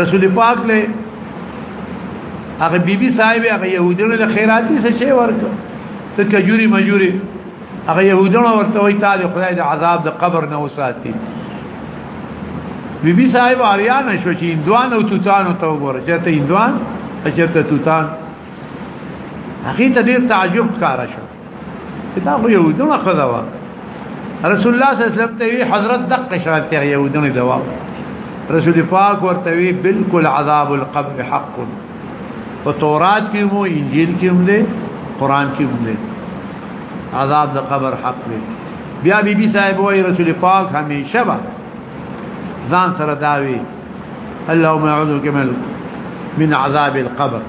رسول پاک له هغه بیبي صاحب هغه يهودانو له خیراتي څه شي ورک ته کجوري مجوري هغه يهودانو ورته وي تعالی خدای د عذاب د قبر نه وساتي بیبي صاحب اړیا نشو چې اندوان او توتان او تو ګور چې ته اندوان چې ته توتان هغه ته ډیر تعجب کار شو دا خو یو دونه خدا وا رسول الله صلی الله علیه وسلم ته حضرت دقه شرط ته یو دونه دوا رسول پاک ورته وی بالکل عذاب القبر حق او تورات کې مو انجیل کې هم ده قران کې هم ده عذاب د قبر حق دی بیا بی بی صاحب وای رسول پاک همیشه با ځان سره داوی اللهم اعوذ بك من عذاب القبر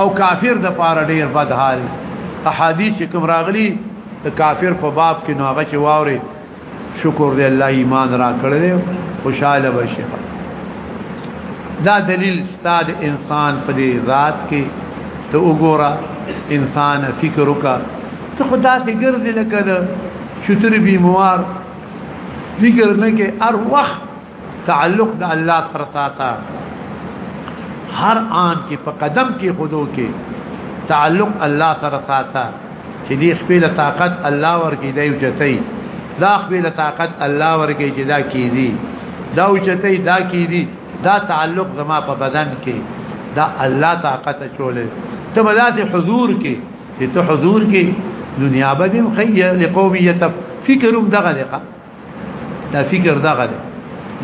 او کافر د پاره ډیر بد حال احادیث کوم راغلی د کافر په باب کې نوغه چې واوري شکر دې الله ایمان را کړل خوشاله بشي دا دلیل ستاد انسان په دې ذات کې ته وګوره انسان فکر وکړه ته خدا ته ګرځي لکه شتر بیمار فکر نه کې ار وخت تعلق د الله سره تا تا هر آن کې په قدم کې خودو کې تعلق الله سره ساته چې دې خپل طاقت الله ورکی دی چتای دا خپل طاقت الله ورکی چې دا کیږي دا چتای دا کیږي دا تعلق زما په بدن کې دا الله طاقت چولې ته بذات حضور کې چې ته حضور کې دنیا بدیم خیه لقومیت فکرم دغه دغه دا فکر دا غره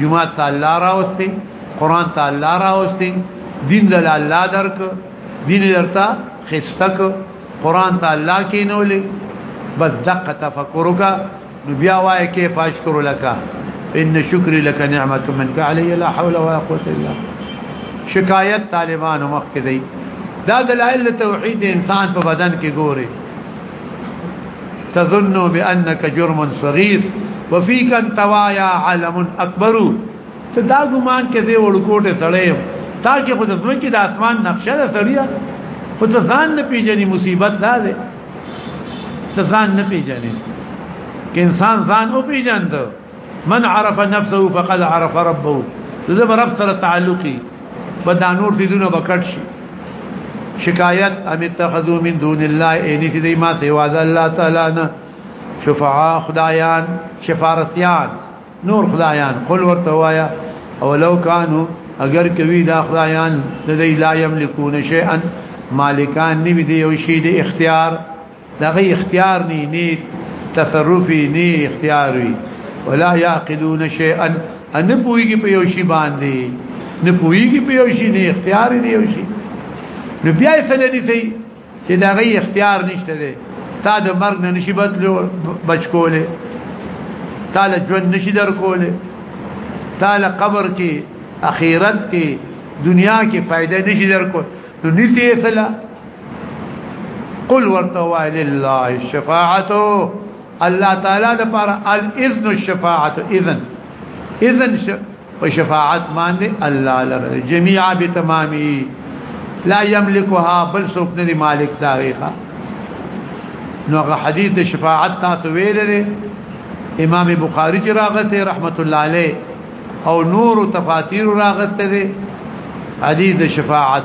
جمعه تعالی راوستي قران تعالی راوستي دین د الله درک دین درتا خستک قران تعالی کې نو لې بس دقه تفکر وکا نو بیا وای کیف اشکر لك ان شکری لك نعمت منك علی لا حول ولا قوه الا شکایت طالبان مخ کې دی دا دلائل توحید انسان په بدن کې ګوري تظن بانك جرم صغير وفيك انت وايا عالم اكبر ته دا ګمان کې دی وړکوټه سړی تا کې خو د زمکه د اسمان نقشه ده سړیا خو ته ځان نه پیژنې مصیبت دا ده ته ځان نه پیژنې کې انسان ځان او پیژنده من عرف نفسه فقد عرف ربه زه به رب سره تعلقي په دا نور دي دونه بکټ شي شکایت ام اتخذو من دون الله ان دې دی ما سوا الله تعالی نه شفعاء خدایان شفارسیان نور خدایان قل ورته وایا او لو کانو اگر کوي دا خدایان د لا یملکون شیئا مالکان نیوی دی یو شی د اختیار دغه اختیار نه نه تصرفي نه اختیاري ولا يعقلون شيئا ان پويږي په یو شی باندې نه پويږي په یو شی نه اختیار نه یو شی نو بیا یې سره دي چې دا غي اختیار نشته دی تا د مرګ نه نشي بدلو بچ کوله تا له ژوند نشي در کوله تا له قبر کې اخرت کې دنیا کې فائدہ نشي در کوله نو نسی سلا قل ورتوا لله الشفاعت الله تعالی د پر الاذن الشفاعت اذن اذن په شفاعت باندې الله لره جميعا بتمامي لا يملكها بل سوق ندي مالک تاریخا نو هغه حدیث د شفاعت تاسو ویل لري امام بخاری چې راغته رحمت الله علیه او نور تفاتیر راغته دي حدیث د شفاعت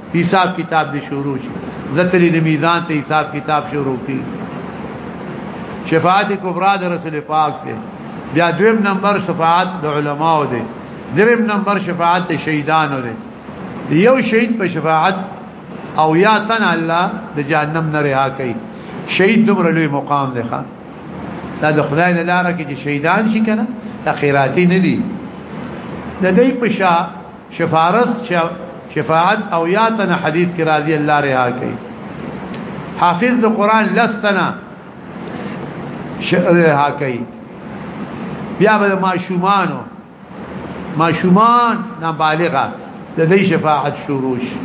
حساب کتاب دې شروع شي ذکر دې میزان ته حساب کتاب شروع کی شفاعت کبرا د رسول پاک ته بیا دویم نمبر شفاعت د علماو دی دریم نمبر شفاعت د شهیدانو دی یو شهید په شفاعت او یا تن الله د جهنم نه رها کوي شهید دومره لوی مقام دی ښا دا د خدای نه لاره کې چې شهیدان شي کنه تخیراتی نه دي د دې په شا شفارت شفاعت او یا تن حدیث کې راضی الله رها کوي حافظ د قران لستنا رها کوي بیا به ماشومانو ماشومان نابالغه د دې شفاعت شروع شي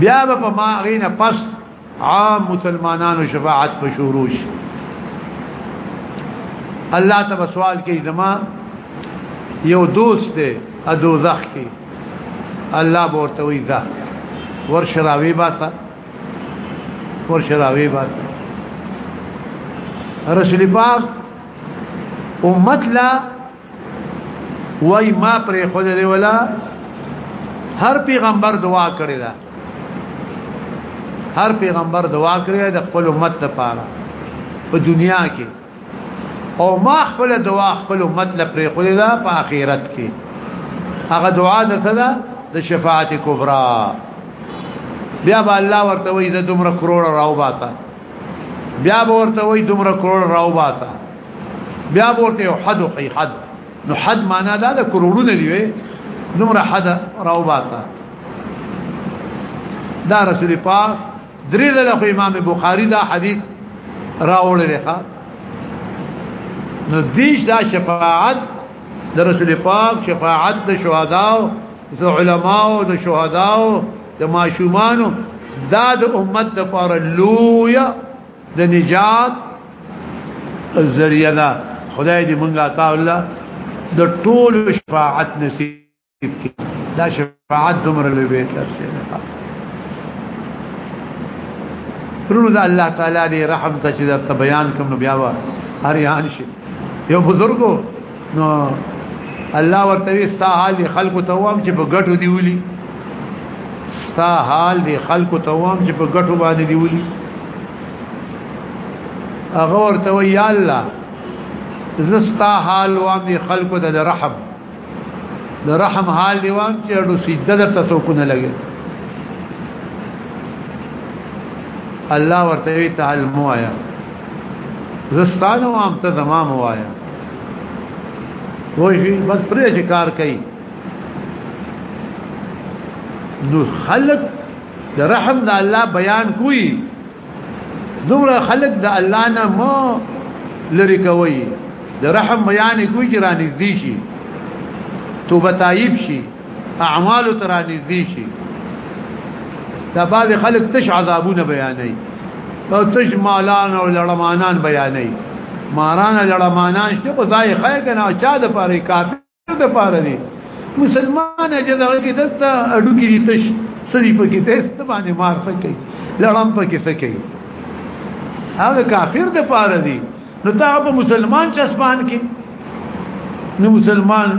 بیا به ما غینه پس عام مسلمانانو شفاعت په شروع شي الله تبارک سوال کوي زما یو دوست دی ا دوزخ کې الله ورته وی ذا ورشراوی باسا ورشراوی باسا رسول پاک امت لا وای ما پرې خو دې ولا هر پیغمبر دعا کړی دا هر پیغمبر دعا کړی د خپل امت لپاره په دنیا کې او ما خپل دعا خپل امت لپاره خو دې دا په آخرت کې هغه دعا د صدا د شفاعت کبرا بیا به الله ورته وې زه دومره کروڑ راو باته بیا به ورته وې دومره کروڑ راو باته بیا ورته حد خي حد نو حد معنا دا د کروڑونه دی وي نمره حد راو باتا دا رسول پاک درې دله خو امام بخاری دا حدیث راوړل ښه نو دیش دا شفاعت د رسول پاک شفاعت د شهداو د علماو د شهداو د ماشومانو دا د امت لپاره لویه د نجات ذریعہ ده خدای دې مونږه تعالی د ټول شفاعت نصیب کړي دا شفاعت دمر له بیت لرسي پرونو دا الله تعالی دې رحم ته چې درته بیان کوم بیا و هر یان شي یو بزرګو نو الله ورته ستا حال دی خلق ته وام چې په ګټو دی ولي ستا حال دی خلق ته وام چې په ګټو باندې دی ولي هغه ورته وی یا الله زستا حال وام دی خلق ته د رحم د رحم حال دی وام چې ډو سجده درته څوکونه لګي الله ورته وی تعال مو آیا زستانو عام ته زمام وایا وای شي بس پرې چې کار کوي نو خلق د رحم د الله بیان کوي دومره خلق د الله نه مو لری کوي د رحم بیان کوي چې رانږدې شي توبه تایب شي اعمال تر نږدې شي دا بعض خلک تش عذابونه بیانوي او تش مالان او لړمانان بیانوي ماران لړمانان شته په ځای خای کنه چا د پاره کافر د پاره دي مسلمان چې دا کې دته اډو کې دي تش سړي په کې ته باندې مار پکې لړم پکې سکي هغه کافر د پاره دي نو تا په مسلمان چسبان کې نو مسلمان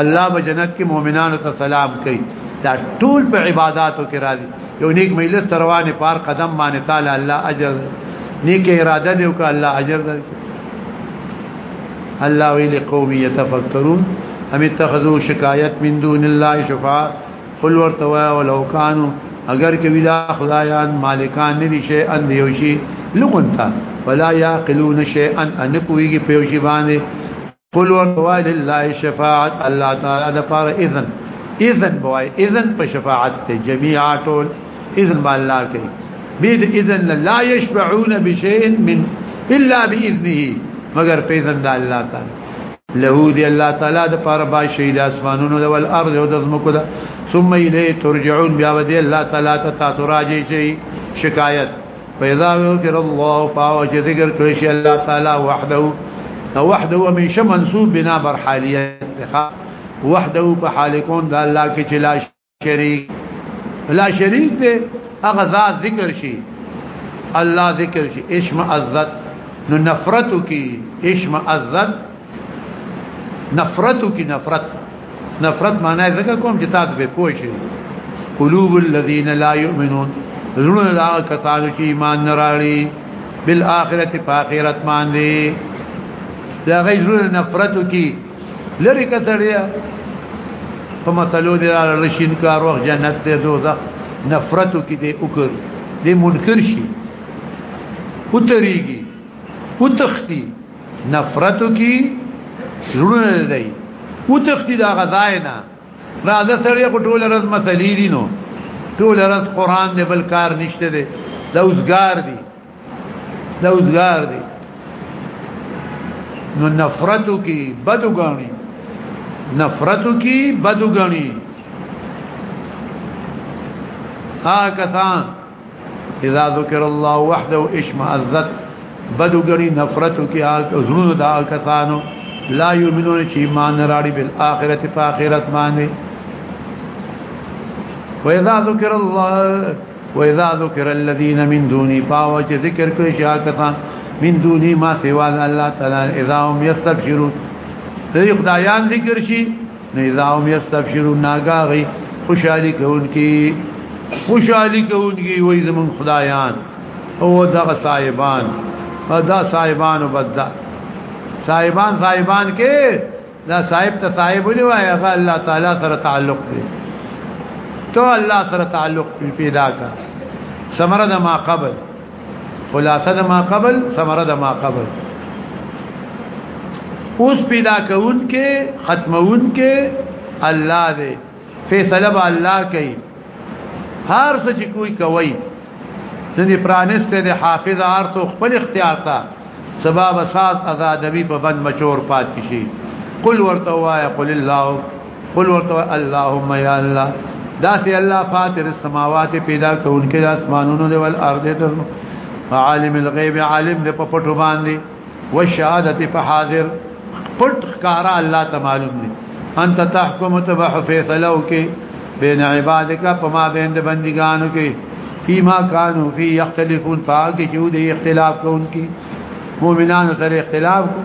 الله به جنت کې مؤمنانو ته سلام کوي دا ټول په عبادتو کې راځي یو نیک مجلس تروانه پار قدم باندې تعالی الله اجر نیک اراده دی او الله اجر دی الله ویل قوم يتفکرون هم اتخذوا شکایت من دون الله شفاء قل ورتوا ولو كانوا اگر کې ویلا خدایان مالکان نه دي شي ان یو شي لغنتا ولا يعقلون شيئا ان پويږي په یو شي باندې قل وقوا لله شفاعت الله تعالی د پاره اذن اذن بوای اذن په شفاعت ته جميعا ټول اذن با الله کوي بيد اذن لا يشفعون بشيء من الا باذنه مگر په اذن د الله تعالی له دې الله تعالی د پاره با شي د اسمانونو او الارض او د زمکو دا ثم الیه ترجعون بیا ودی الله تعالی ته تاسو راځي شي شکایت پیدا وکړ الله پاو چې ذکر کړی شي الله تعالی وحده او وحده همیشه منسوب بنا بر حالیت وحده په حال کون د الله کې چې لا شریک لا شریک دی هغه ذات ذکر شي الله ذکر شي اسم عزت نو نفرت کی اسم عزت نفرتو کی نفرت نفرت معنی زکه کوم چې تاسو به پوه شئ قلوب الذين لا يؤمنون زړه دا کسانو چې ایمان نه راړي بالآخرت فاخرت باندې دا غي زړه نفرتو کی لری کتړیا په مسلو دی رشین کار وخت جنت دی دوزخ نفرتو کی دی وکړ دی منکر شي وتریږي وتختی نفرتو کی زړونه دی او تختی دا غذای نه راځه سړی کو ټول رز مسلې دي نو ټول رز قران دی بل کار نشته دی دا اوسګار دی دا اوسګار دی نو نفرتو کی بدو غاڼي نفرتو کی بدو غاڼي ها کسان اذا ذکر الله وحده اشمئزت بدو غني نفرت کی زړونو دا کسانو لا یؤمنون چې ایمان راړي بل اخرت فاخرت باندې واذا ذکر الله واذا ذکر الذين من دوني فاوج ذکر کړي شا کسان من دوني ما سوا الله تعالی اذا هم يستبشرون دې خدایان ذکر شي نظام یستبشرون ناګاغي خوشحالي کوونکی خوشحالي کوونکی وای زمون خدایان او دغه صاحبان دا صاحبان وبدا صاحبان صاحبان کې دا صاحب ته صاحب ولي وای هغه الله تعالی سره تعلق دی تو الله سره تعلق پیدا کا سمره د ما قبل خلاصه د ما قبل ثمره د ما قبل اوس پیدا کون کې ختمون کې الله دې فیصله به الله کوي هر څه چې کوی کوي ځنې پرانسته د حافظ ارثو خپل اختیار تا سبب سات آزادوی په بند مچور پات شي قل ورته وایا قل الله قل ورته اللهم یا الله ذات الله فاطر السماوات پیدا کون کې د اسمانونو دی ول ارض ته عالم الغیب عالم د پټو باندې والشهادت فحاضر پټ کارا الله ته معلوم دی انت تحکم تبع فیصلو کې بین عبادک پما بین د بندگانو کې فيما كانوا فيه يختلفون فاكي شو دي اختلاف كون كي مؤمنان سر اختلاف كون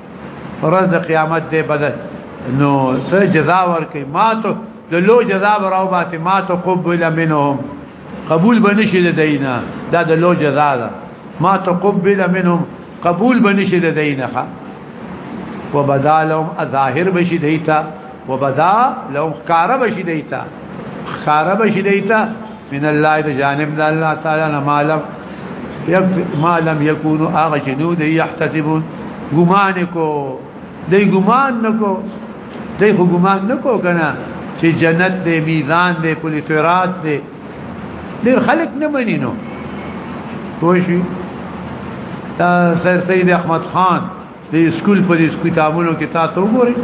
ورځ د قیامت دی بدل نو څه جزا ورکي ماتو د لو جزا براو باسي ماتو قبل منهم قبول بنشي د دینه دا د لو جزا ده ما تقبل منهم قبول بنشي د دینه وبدالهم ظاهر بشي دیتا وبدا لو خکاره بشي دیتا خکاره بشي دیتا من الله د جانب د الله تعالی نه مالم ما لم يكونوا اغشنو دي يحتسبون ګمان کو دی ګمان نکو دی خو ګمان نکو کنه چې جنت دی میزان دی پولیس صراط دی ډیر خلک نه مني نو کوشي سر سید احمد خان د اسکول په دې کتابونو کې تاسو وګورئ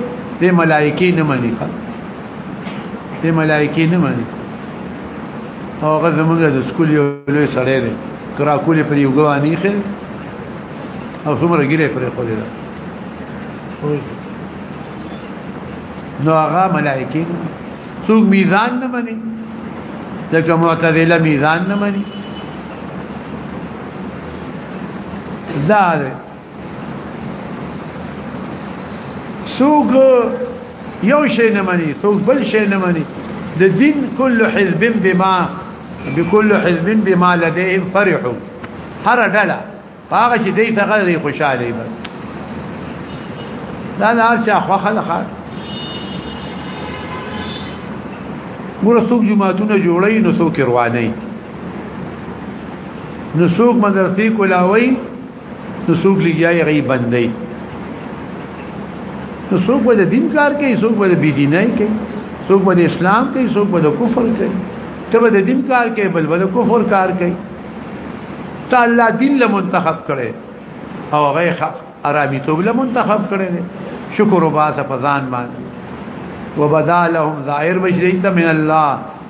د ملایکی نه مني د ملایکی نه مني هغه زمونږ د سکول یو لوی سړی دی کراکولې پر یو ګوانی خې او څومره ګیره پر خو دی نو هغه ملایکی څوک میزان نه مني ځکه معتزله میزان نه مني دا ده سوق یو شی نه مني سوق بل شی نه مني د دین کل حزب بما بكل حزب بما لديهم فرحوا هر ډله هغه چې دې ته غلي خوشاله وي دا نه هر څه خو خلک ورسوک جماعتونه جوړي نو سوک رواني نو سوک مدرسې کولاوي نو څوک لګیای غي بندي نو څوک به دین کار کوي څوک به بی دینای کوي څوک به اسلام کوي څوک به کفر کوي ته به دین کار کوي بل به کفر کار کوي ته الله دین له منتخب کړي او غي حق ارامي توب له منتخب کړي شکر وباسه په ځان باندې وبدالهم ظاهر بشریت من الله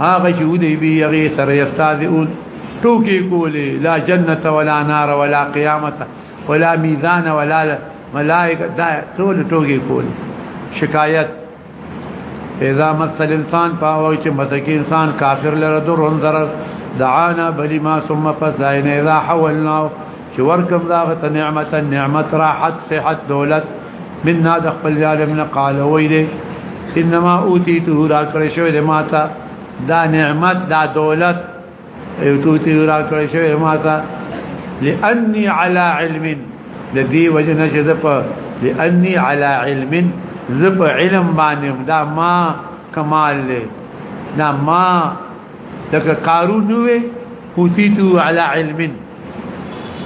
هغه چې ودی بي هغه سره یستاذون ټوکی کولی لا جنت ولا نار ولا قیامت ولا میزان ولا ملائکه دا ټول ټوکی کولی شکایت اذا مس الانسان پاو چې متکی انسان کافر لره درون ضرر دعانا بلی ما ثم پس داینه اذا حولنا چې ورکم دا غته نعمت نعمت راحت صحت دولت من نا د خپل ظالمنا قال وای دې انما اوتیته را کړی شوی د ماته دا نعمت دا دولت اوتیته را کړی شوی ماته لاني على علم لدی وجنه چې د په لاني على علم زب علم باندې دا ما کمال له دا ما لکه قارون وي اوتیته على علم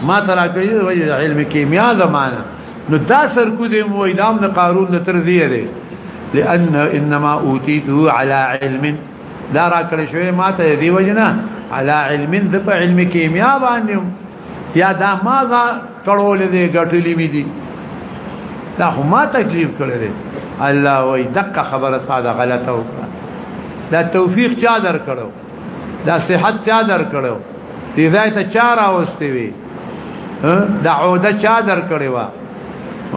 ما ترا کړی وای علم کیمیا زمانہ نو دا سر کو دې مو اعلان د قارون د تر دی دی لان انما اوتیته على علم دا را کړی شوی ما ته دی وجنا على علم د په علم کیمیا باندې یا دا ما دا کړول دې غټلې می دي دا خو ما تکلیف کړی دی الله وای دغه خبره ساده غلطه وکړه دا توفیق چا در کړو دا صحت چا در کړو دې ځای ته چا راوستي وي دا عوده چا در کړی و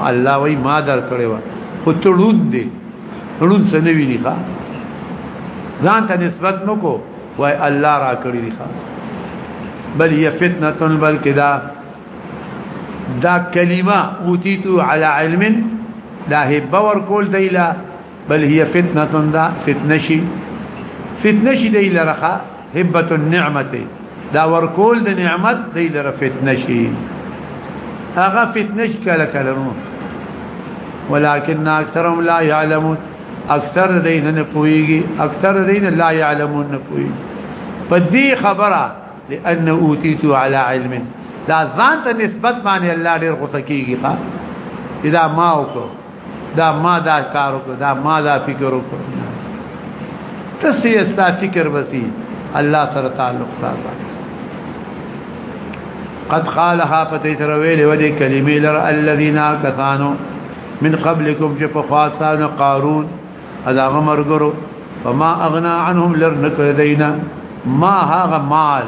الله وای ما در کړی و خو تړون دې تړون څه نه ویني ښا ځان ته نسبت نکو وای الله را کړی دی ښا بل هي فتنه بلکې دا دا کلمه اوتیتو علی علم دا هبه ور کول دی لا بل هي فتنه دا فتنه شي فتنه شي دی لرخه هبه النعمت دا ورکول د نعمت دی لره فتنه شي هغه فتنه شي کله کله نو ولكن اکثرهم لا يعلمون اکثر دین نه پويږي اکثر دین لا يعلمون نه پويږي په دې خبره لان اوتیت على علم دا ځان ته نسبت باندې الله ډېر غوسه کیږي ښا اذا ما وکړو دا ما دا کار وکړ دا ما دا فکر وکړ تاسو یې ستا فکر وسی الله سره تعلق ساته قد قالها فتيتر ویل ودي کلمې لر الذين كثانوا من قبلكم چې په خاصان قارون اذا غمر ګرو فما اغنا عنهم لر نکدینا ما هاغه مال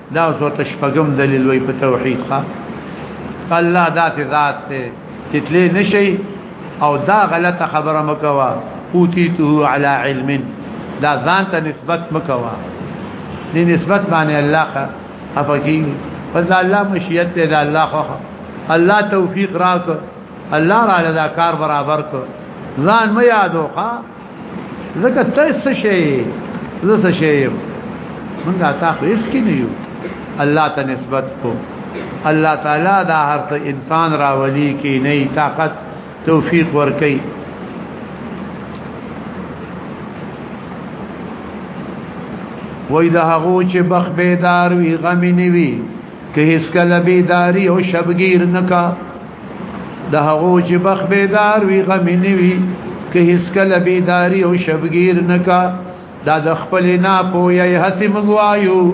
دا اوس ورته شپږم دلیل وي په توحید ښا الله ذات ذات ته چې تلې نشي او دا غلطه خبره مکوا اوتیته علی علم دا ځان ته نسبت مکوا دې نسبت باندې الله ښا افقي فضل الله مشیت ته دا الله خو الله توفیق راک الله را لدا کار برابر کو ځان مې یادو ښا زکه ته څه شي زه څه شي موږ تا خو هیڅ کې نه یو الله ته نسبت کو الله تعالی دا هر څه انسان راولي کې نه طاقت توفیق ور کوي وای د هغه چې بخ بیدار وي غم نه وي که هیڅ کله بیداری او شبګیر نکا د هغو چې بخ بیدار وی غم نه وی که هیڅ کله بیداری او شبګیر نکا دا د خپل نه پوهه هڅه مګوایو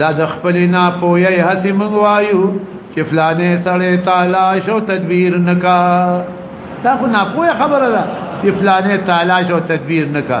دا د خپل نه پوهه هڅه مګوایو چې فلانه سړی تلاش او تدبیر نکا دا خو نه پوهه خبره ده چې فلانه تلاش او تدبیر نکا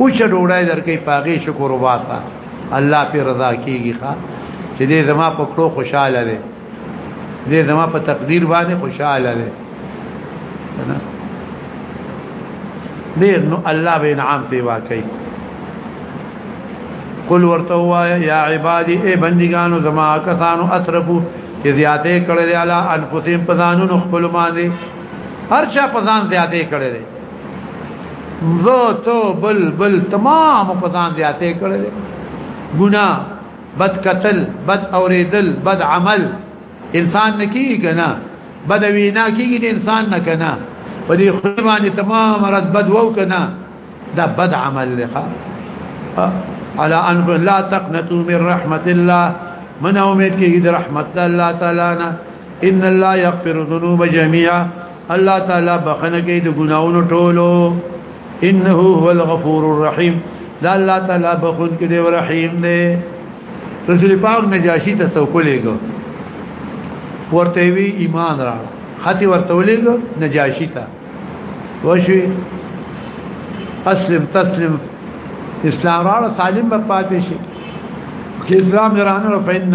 اوچ ډوړای درکې پاغي شکر واسه الله په رضا کیږي ښا چې دې زما په کړو خوشاله دي دې زما په تقدیر باندې خوشاله دي دې نو الله به انعام سی واکي قل ورته وایا یا عبادی اے بندگانو زما کسانو اسرفو چې زیاتې کړې علی انفسهم پزانو خپل باندې هر چا پزان زیاتې کړې زه ته بل بل تمام په ځان زیاتې کړل ګنا بد قتل بد اوریدل بد عمل انسان نکی کنا بد وینا کیږي د انسان نه کنا په دې خپل باندې تمام رد بد وو کنا دا بد عمل لخوا على ان لا تقنطوا من رحمت الله من امید کیږي د رحمت الله تعالی نه ان الله يغفر الذنوب جميعا الله تعالی بخنه کوي د ګناونو ټولو انه هو الغفور الرحیم دا الله تعالی بخون کې دی رحیم دی رسول پاک نجاشی ته څوکلېګو ورته وی ایمان را خاطی ورته ولېګو نجاشی ته وشي اسلم تسلم اسلام را سالم په پاتې شي کې اسلام رانه فإن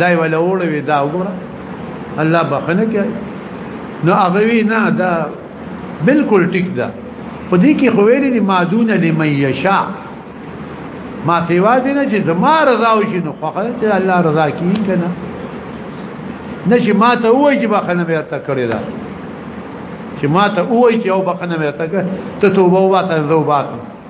دای ولا وړو وی دا وګوره الله بخنه کوي نو هغه وی نه دا بالکل ټیک ده په دې کې خو ویلې دي مادون لمن یشا ما سیوا دې نه چې زما رضا وشي نو خو چې الله رضا کی کنه نشي ما ته وای چې بخنه به تا کړی دا چې ما ته وای چې او بخنه به تا کړ ته توبه واسه زو باسه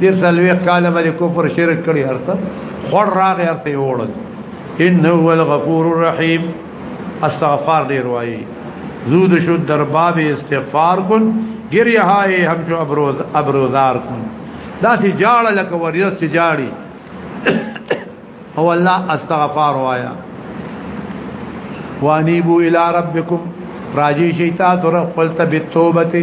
دیر سلوی قال بل کفر شرک کړي هرته خور راغی هرته وړل ان هو الغفور الرحیم استغفار دی روایي زود شو در باب استغفار کن گریه های هم جو ابروز ابروزار کن دا سی جاړه لکه وریځ چې جاړي او الله استغفار وایا وانیبو الی ربکم راجی شیطان تر خپل تبتوبته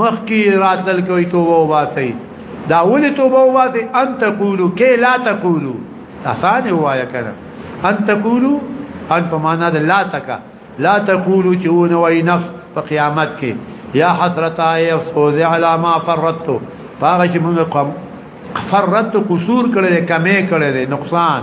مخکی راتل کوي توبه وباسي دا ولي توبه وباسي ان تقولو کې لا تقولو اسانه هوایا کنه ان تقولو ان په معنا د لا تکا لا تقولو چې ونه وای نفس په قیامت کې یا حسرت ای افسوس علی ما فرطت هغه چې موږ فرطت قصور کړل کمې کړل نقصان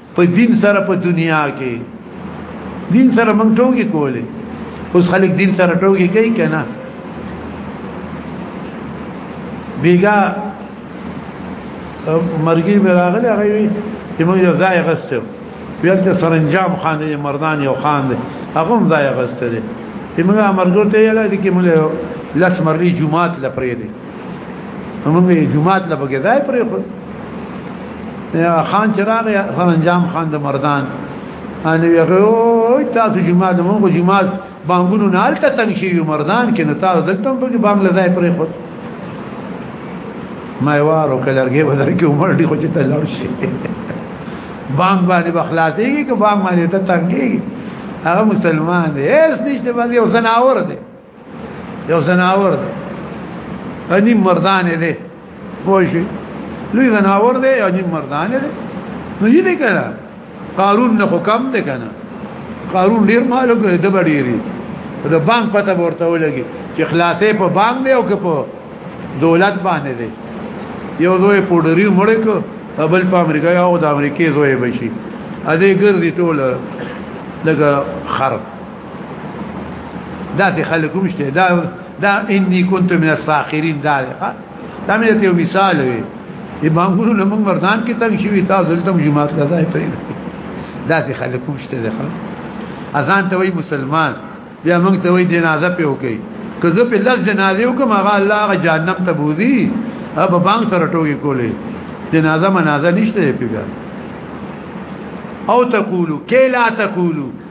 په دین سره په دنیا کې دین سره موږ ټوګي کولې اوس خلک دین سره ټوګي کوي کنه بیګا مرګي مراغله هغه وی چې موږ یو ځای غسته ویلته سرنجام خان دی مردان یو خان دی هغه هم ځای غسته دی موږ مرګو ته یلا دي کې موږ لس مرګي جمعات لپاره دی موږ یې جمعات لا بګی ځای پرې خو خان چراغ خان انجام خان د مردان ان یو تاسو جمعه د موږ جمعه بانګونو نه الته تنگ شي مردان کې نه تاسو دلته په کې بانګله ځای پرې خو ما وارو کلرګي بدر کې عمر دی خو چې تلل شي بانګ باندې بخلاتېږي که بانګ باندې ته تنګي هغه مسلمان دی هیڅ نشته باندې او زناور دی یو زناور دی اني مردان دی پوښي لوی زناور دی اني مردان دی نو یې دی کنه قارون نه حکم دی کنه قارون ډیر مالو کې د بډيري د بانک پته ورته ولګي چې خلاصې په بانک دی او کې په دولت باندې دی یو دوی پوډری مړ کو بل په امریکا او د امریکای زوی بشي ا دې ګرځي ټوله لکه خرب دا ته خلکو مشته دا دا اني كنت من الساخرين دا دا مې ته مثال وي امام ګورو لمن مردان کې تنګ شي تا دلته جمعات لدا پرې دا ته خلکو مشته ده اذان ته وي مسلمان بیا موږ ته وي جنازه په وکي کزه په لږ جنازه وکم هغه الله غ جهنم ته بوزي اب بانګ سره ټوګي کولې جنازه منازه نشته پیګا او تقولو کلا تقولو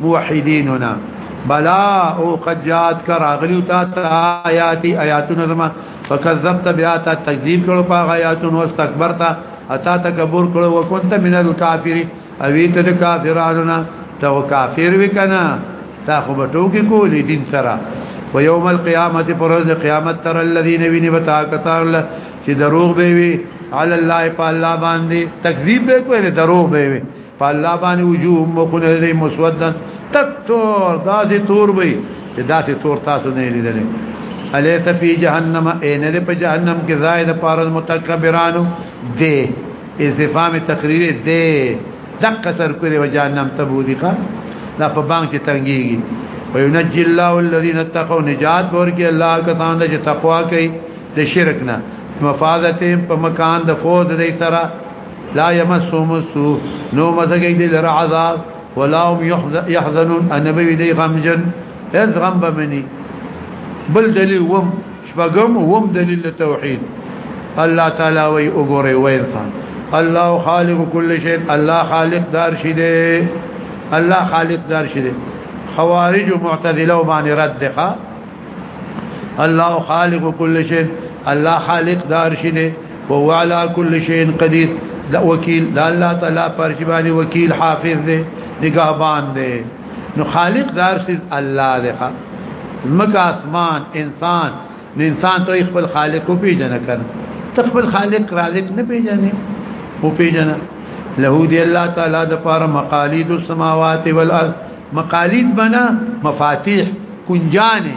موحدیننا بلا او قد جات کر اغلی تا آیات آیاتنا زما فکذبت بیا تا تکذیب کړو په آیاتونو واستكبرت اتا تکبر کړو وکنت من الکافرین اوی ته د کافرانو نه ته کافر وکنا تا خو به ټوکی کولې دین سره و یوم القیامت پر ورځ قیامت تر الذین ویني بتا کتار له چې دروغ به وي علی الله په الله باندې تکذیب به کوي دروغ به وي په الله باندې وجوه مخونه دې مسودن تتور داسې تور وي چې داسې تور تاسو نه لیدل الیس فی جهنم ان دې په جهنم کې زائد پار المتکبرانو دې استفهام تقریر دې دق سر کړي و جهنم تبودی کا دا په بانګ چې تنګيږي وينجي الله الذين اتقوا نجات ورکي الله کسان چې تقوا کوي د شرک نه مفاظتهم په مکان د فوز دې سره لا يمسهم السوء نو مزګي دي لر عذاب ولا هم يحزنون ان بي دي غمجن از غم بمني بل دليل وم شبغم وم دليل التوحيد الله تعالى وي اوغوري وي انسان الله خالق كل شيء الله خالق دار شي دي الله خالق دار شي دي خوارج معتزله باندې رد دخه الله خالق كل شيء الله خالق دار شي دي وهو على كل شيء قدير دا وکیل دا الله تعالی پر شبانی وکیل حافظ دی نگهبان دی نو خالق دار سید الله دی مکه اسمان انسان نه انسان ته خپل خالق او پیژنه کړ تخبل خالق رازق نه پیژنه او پیژنه له دی الله تعالی د پاره مقالید السماوات والارض مقالید بنا مفاتيح کنجانه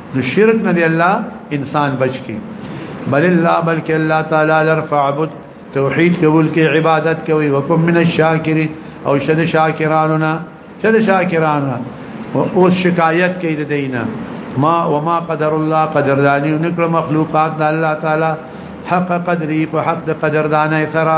نو شرک نه دی الله انسان بچ کی بل الله بلکې الله تعالی لرفع عبد توحید قبول کی عبادت کوي وکم من الشاکرین او شد شاکرانونا شد شاکرانونا او شکایت کوي د دینه ما وما قدر الله قدردانی نکړه مخلوقات د الله تعالی حق قدری په حق د قدردانه سره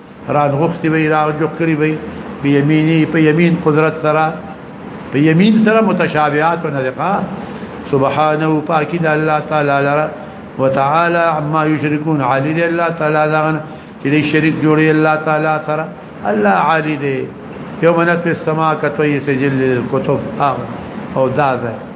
ران غختی وی را جو کری وی په یمینی په یمین قدرت سره په یمین سره متشابهات و نذقا سبحانه پاکی د الله تعالی لرا وتعالى عما يشركون علی دی الله تعالی دغن چې شریک جوړي الله تعالی سره الله علی دی یوم نفس السماء کتوی سجل الكتب او دا ده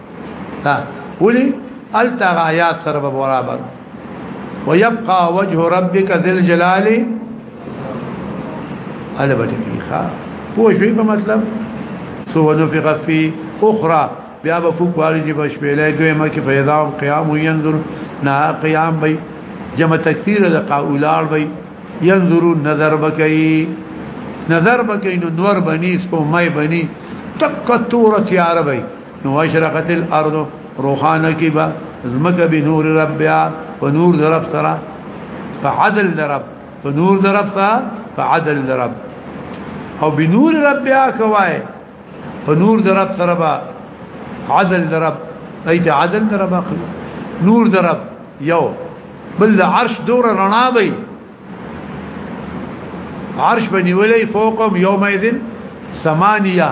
ها ولي التا آیات سره برابر ويبقى وجه ربك ذل جلال اله بټکی ښا پوه شوی په مطلب سو ونفق فی اخرى بیا به فوق والی دی بشپېلې دوی مکه پیدا او قیام وینظر نا قیام بی جمع تکثیر د قاولار بی ينظر نظر بکئی نظر بکئی نو نور بنی سپو مای بنی تک تورت عربی نو اشرقت الارض روحانه کی با زمکه به نور رب بیا په نور درب سره په عدل درب په نور درب سره په عدل درب او به نور رب بیا کوای په نور درب سره با عدل درب ایت عدل درب اخلي نور درب یو بل عرش دور رڼا وي عرش بنیولې فوقهم یومئذ ثمانیه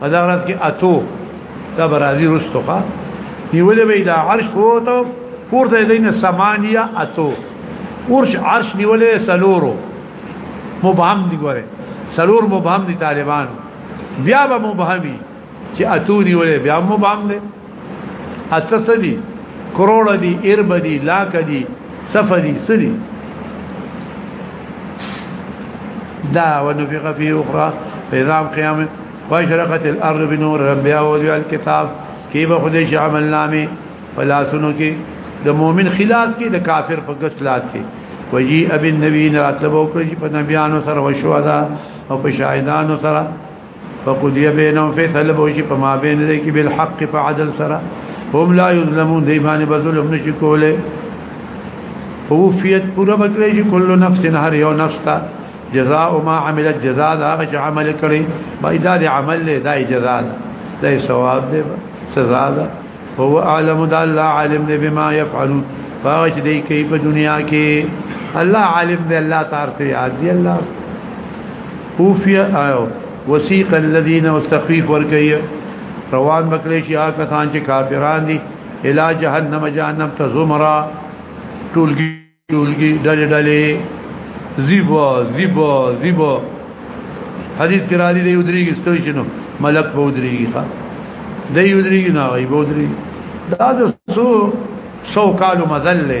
په دا ورځ کې اتو دا برازي رستوخه نیولې به دا عرش فوتو پورته دین ثمانیه اتو ورش عرش نیولې سلورو مبهم دی ګوره سلور مبهم دي طالبان بیا به مبهمي چې اتو نیولې بیا مبهم دي اته سدي کروڑ دي ارب دي لاک دي صف دي سدي دا ونفق في اخرى فاذا قيام واشرقت الارض بنور ربها وجع الكتاب كيف خدش عمل نامي فلا سنو کې د مؤمن خلاص کې د کافر په غسلات کې وجي ابي النبي راتبو کړی په نبيانو سره وشو دا او په شاهدانو سره فقضی بینهم فیصله بوشي په ما بین دې کې بالحق په عدل سره هم لا یظلمون دی باندې بظلم نشي کوله فوفیت پورا بکلی شي کل نفس هر یو نفس ته جزاء ما عملت جزاء دا چې عمل کړي بایدا دې عمل له دای جزاء دای ثواب دې سزا ده هو عالم د الله عالم دې بما يفعلون فاش دې کوي په دنیا کې الله عالم دې الله تعالی سي عادي الله اوفیا آیو وسیق الذین واستخفیف ورکی روان بکلی شي هغه کسان چې کافران دي الی جهنم جهنم ته زمرا ټولګي ټولګي ډلې ډلې زیبا زیبا زیبا حدیث کې را دي دی ودریږي ستوي شنو ملک په ودریږي ښا دی ودریږي نه وي ودریږي دا د سو سو کالو مذله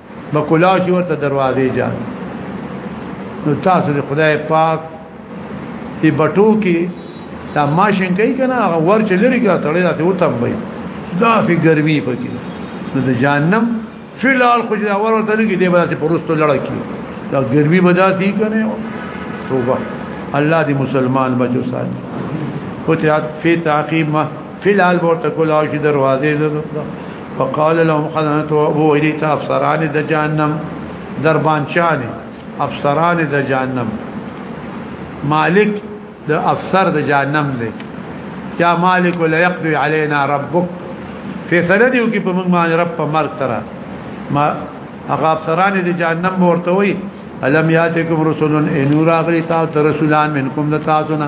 بکولا شي ورته دروازې جان نو تاسو د خدای پاک دی بټو کې دا ماشین کوي کنه هغه ور چې لري کا تړي راته وته وي دا سي ګرمي پکې نو د جهنم فلال خو دا ور ورته لګي دی به سي پرستو لړکی دا ګرمي بدا دي کنه توبه الله دې مسلمان بچو ساتي او ته فی تعقیب ما فلال ورته کولا شي دروازې فقال لهم خزنته ابو اليت افسران د جهنم دربانچانی افسران د جهنم مالک د افسر د جهنم دی یا مالک لا يقضي علينا ربك فیصله دیو کې په موږ باندې رب په مرګ ترا ما هغه افسران د جهنم ورته وي الم یاتکم رسولن انور اغلی تاسو رسولان منکم د تاسو نه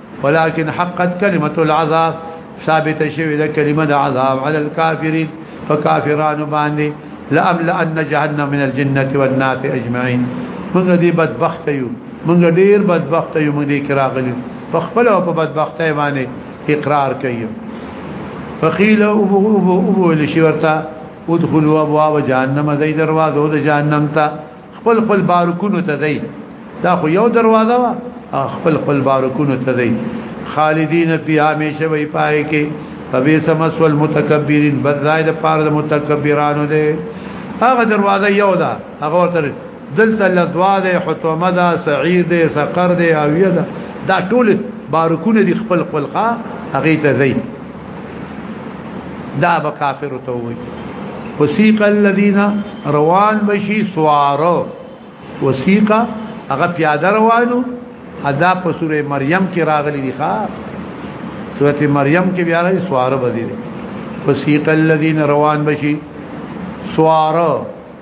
ولكن حقت كلمه العذاب ثابت شوی د کلمه د عذاب علی الكافرین فکافران باندې لاملأن جهنم من الجنه والناس اجمعين موږ دې بدبخت یو موږ ډیر بدبخت یو موږ دې کراغلی په خپل او په بدبختۍ باندې اقرار کوي فقيل ابو ابو ابو لشي ورته ادخلوا ابواب جهنم زي دروازه د جهنم ته خپل خپل بارکونو ته ځي دا خو یو دروازه وا خپل خپل بارکونو ته ځي خالدین فی همیشه وی پای کې فبی سمس والمتکبرین بدای د پاره د متکبرانو دی هغه دروازه یو ده هغه ورته دلته لدوا ده حطمه ده سعیر ده سقر ده اویه ده دا ټول بارکونه دي خپل خپل خا هغه ته ځي دا به کافر ته وي وسیق الذين روان بشي سوارو وسیق هغه پیاده روانو ادا په سوره مریم کې راغلي دي ښا سوره مریم کې بیا راځي سواره بدی وسیق الذين روان بشي سواره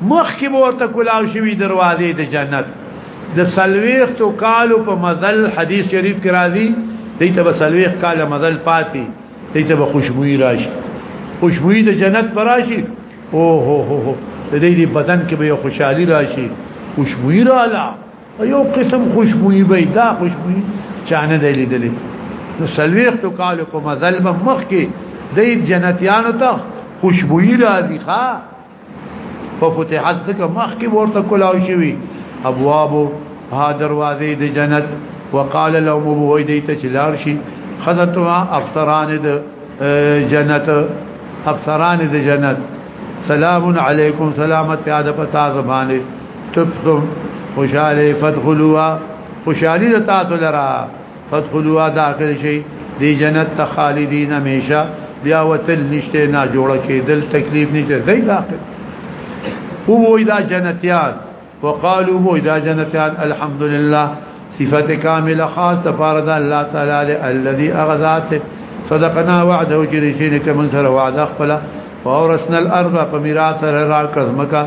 مخ کې ورته کلاو شوی دروازې د جنت د سلويختو کالو په مزل حدیث شریف کې راځي دې ته بسلويخ کال مزل پاتې دې ته به خوشبوئی راشي خوشبوئی د جنت پر راشي او هو هو هو دې دې بدن کې به خوشحالي راشي خوشبوئی رااله یو قسم خوشبوئی به دا خوشبوئی چانه دې لیدلې نو سلويختو کالو په مزل مخ کې دې جنتیانو ته خوشبوئی راځي ښا په فتحات ځکه مخکې ورته کولاو شوی ابواب ها دروازې د جنت وقال لهم ابو دې ته چلار شي خذتها افسران د جنت افسران د جنت سلام علیکم سلامت یاد پتا زبانه تبتم خوشاله فدخلوا خوشالي د تاسو لرا فدخلوا داخل شي دی جنت ته خالدین همیشه بیا وتل نشته نه جوړ کېدل تکلیف نشته دی داخل هو وای دا جنتیان وقالوا وای دا جنتیان الحمدلله صفت کامله خاص تفارد الله تعالی الذي اغذات صدقنا وعده جريشين كمن سر وعده خپل وورثنا الارض فميراث راكز مکه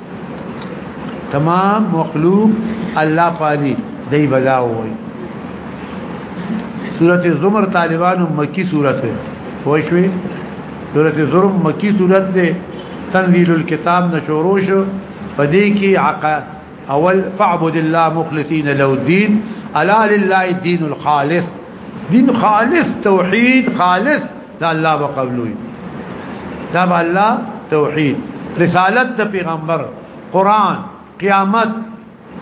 تمام مخلوق الله پالي دی بلا وای سورته زمر طالبانو مکی سورته وای شوې سورته زرم مکی سورته ده تنزيل الكتاب نشورو شو پدې کې عقا اول فعبد الله مخلصين له الدين الا لله الدين الخالص دين خالص توحيد خالص دا الله به قبلوي دا به الله توحید رسالت د پیغمبر قران قیامت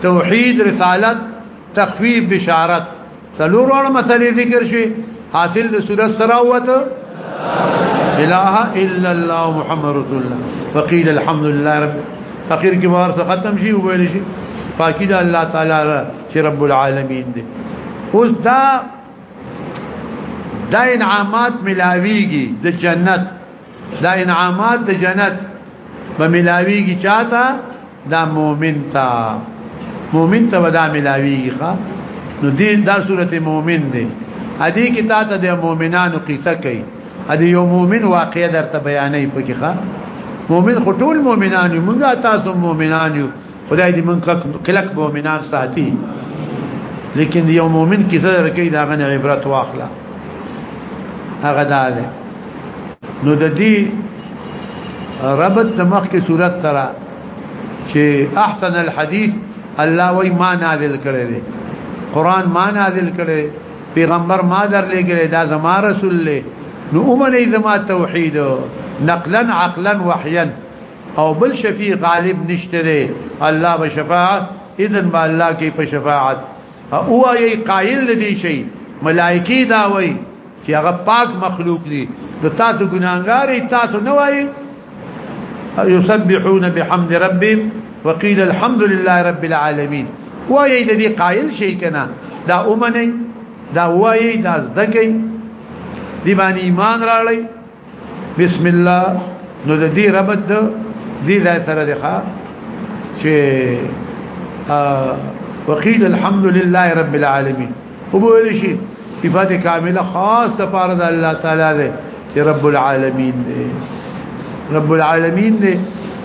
توحید رسالت تخفیف بشارت څلور وړ مسلې ذکر شي حاصل د سورۃ سره وته اله الا الله محمد رسول الله فقيل الحمد لله رب فقير کې بار څه ختم شي او ویل شي پاکی دا الله تعالی چې رب العالمین دی اوس دا دا انعامات ملاویږي د جنت دا انعامات د جنت به ملاویږي چاته دا مؤمن تا مؤمن ته ودا ملاویږي ښا نو دې دا سورته مؤمن دی ادي کې تا ته د مؤمنانو قصه کوي ادي یو مؤمن واقعي درته بیانې پکې ښا مؤمن خټول مؤمنان یو موږ تاسو مؤمنان یو خدای دې من کلک کلک مؤمنان ساتي لیکن یو مؤمن کې سره کې دا غن عبرت واخلا هغه دا ده نو د دې ربط د مخ کې صورت ترا چې احسن الحديث الله وای ما نازل کړی دی قران ما نازل کړی پیغمبر ما در لګره دا زما رسول له نو اومنه زما توحید نقلا عقلا وحیا او بل شفیع غالب نشته دی الله به شفاعت اذن به الله کې په شفاعت او ای قائل لدی شي ملائکی دا وای چې هغه پاک مخلوق دي نو تاسو ګناګاری تاسو نه وای یسبحون بحمد ربهم وقيل الحمد لله رب العالمين وای د دې قائل شي کنه دا اومنه دا وای دا زدګي دی باندې ایمان راړی بسم الله نو د دې ربط د دې ځای سره دی ښا چې وقيل الحمد لله رب العالمين وبول شي صفات كامله خاص لپاره د الله تعالی دی چې رب العالمین دی رب العالمین دی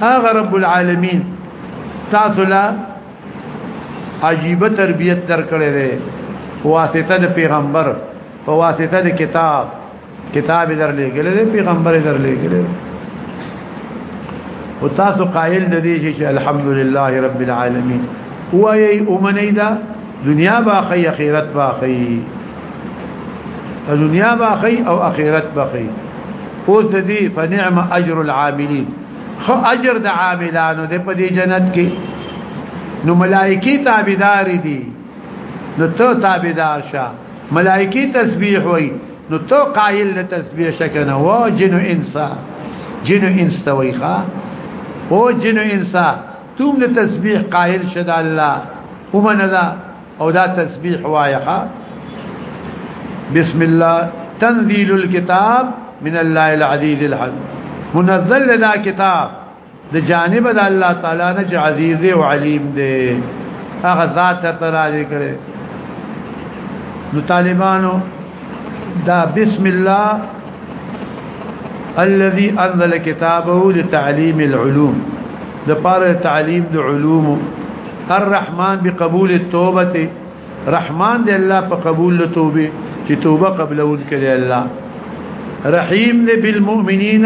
هغه رب العالمین تاسو لا عجیب تربیت درکړې ده واسطه د پیغمبر په واسطه د کتاب کتاب در لګل دی پیغمبر در لګل دی او تاسو قائل د دې چې الحمدلله رب العالمین وایي اومنه دا دنیا باقی اخرت باقی دنیا باقی او اخرت باقی او د دې فنعم اجر العاملین خو اجر د عاملانو د په دې جنت کې نو ملائکی تابعدار دي نو ته تابعدار شه ملائکی تسبیح وای نو تو قائل د تسبیح شکنه و جن و انسا جن و انس تویخا و جن و انسا توم د تسبیح قائل شد الله ومن ذا او دا تسبیح وایخا بسم الله تنزيل الكتاب من الله العزيز الحميد منزل ذا كتاب د جانب د الله تعالی نه چې عزیز او علیم دی هغه ذات ته راځي کړي نو طالبانو دا بسم الله الذي انزل كتابه لتعليم العلوم د پاره تعلیم د علوم الرحمن بقبول التوبه رحمان دی الله په قبول له توبه چې توبه قبلون کړي الله رحیم دی بالمؤمنین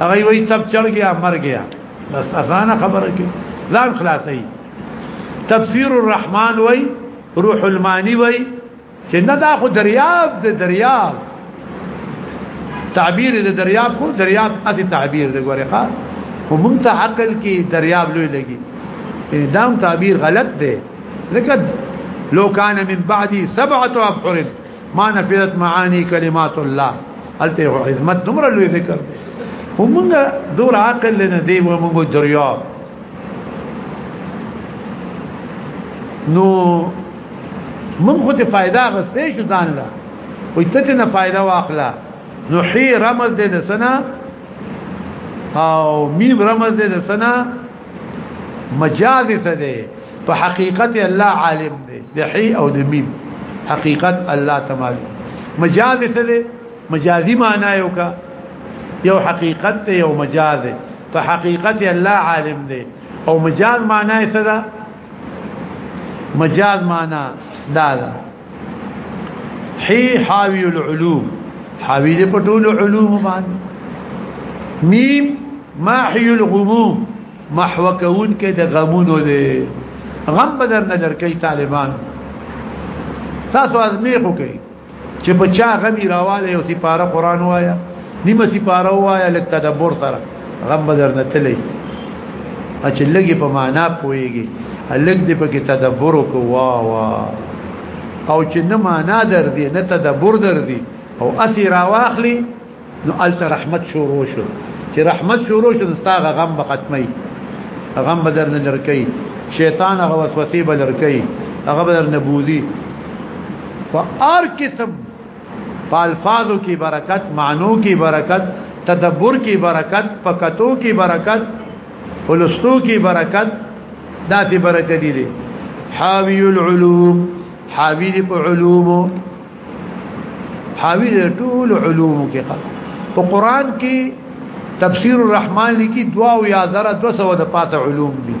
هغه وی تب چړ گیا مر گیا بس اسانه خبره کې ځان خلاصي تفسیر الرحمن وی روح المانی وی چې نه دا خو دریاب د دریاب تعبیر د دریاب کو دریاب اته تعبیر د ګوره ښا خو مونږ ته عقل کې دریاب لوی لګي دام تعبیر غلط دی لکه لو کان من بعدی سبعه ابحر ما نفذت معاني كلمات الله الته عظمت دومره لوی ذکر همغه دور عقل لنه دی و موږ دریا نو موږ خو ته فائدہ غستې شو ځان لا وي ته نه فائدہ واخلا نو حي رمز دې سنا او ميم رمز دې سنا مجاز څه دی په حقیقت الله عالم دی د حی او د میم حقیقت الله تعالی مجاز څه دی مجازي معنا یو کا یو حقیقت دی یو مجاز دی په حقیقت الله عالم دی او مجاز معنا څه ده مجاز معنا دا ده حي حاوي العلوم حاوي دې په ټول علوم باندې ميم ماحي الغموم محو کون کې د غمونو دې غم بدر نظر کوي طالبان تاسو ازمیخو کوي چې په چا غمی راواله او سپاره قران وایا نیمه سپاره وایا لکه تدبر سره غم بدر نه تللی چې لګي په معنا پويږي لګ دې په کې تدبر وکوا وا او چې نه معنا در دي نه تدبر در دي او اسی را واخلي نو الت رحمت شروع شو چې رحمت شروع شو نستاغه غم به ختمي غم بدر نه لرکي شیطان هغه وسوسه به لرکي هغه بدر نه بوزي فار قسم په الفاظو کې برکت معنو کې برکت تدبر کې برکت پکتو کې برکت ولستو کې برکت داتې برکت دي حاوی العلوم حاوی په علوم حاوی ټول علوم کې په قران کې تفسیر الرحمن لیکي دوا او یا زره 200 د پاته علوم دي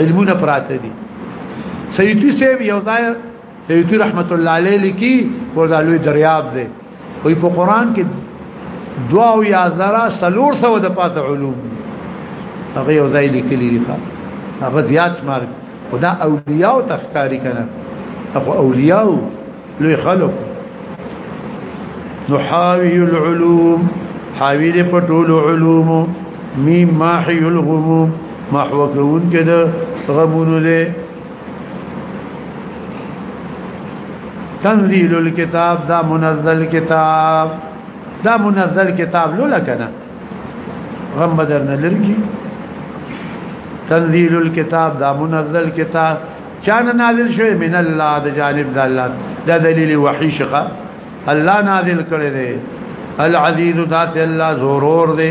علمونه پراته دي سیدی سیب یو ځای سیوطی رحمت الله علیه لیکي وردا لوی دریاب دی وی په قران کې دوا او یا زرا سلور سو د پات علوم هغه یو ځای لیکلی دی هغه زیات شمار خدا اولیاء او تخکاری کنه اخو اولیاء لوی خلق نحاوی العلوم حاوی دی په ټول علوم میم ماحی الغموم محوکون کده غمونو دی تنزيل الكتاب دا منزل کتاب دا منزل کتاب لو لکنه غم بدرنه لرګي تنزيل الكتاب دا منزل کتاب چانه نازل شوی من الله د جانب د الله دا دلیل وحی شقه الله نازل کړی دی العزیز ذات الله زورور دی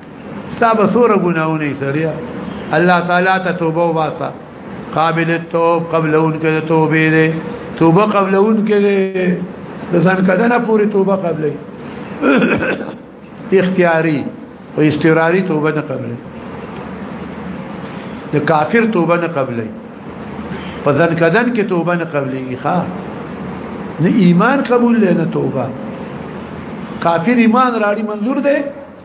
ستا به سوره ګناونه سریا الله تعالی ته توبه واسه قابل التوب قبل ان کې توبه دې توبه قبل ان کې د ځان کدنه پوری توبه قبلې اختیاري او استراری توبه نه قبلې د کافر توبه نه قبلې په ځان کدن کې توبه نه قبلې ښا نه ایمان قبول نه توبه کافر ایمان راړي منظور ده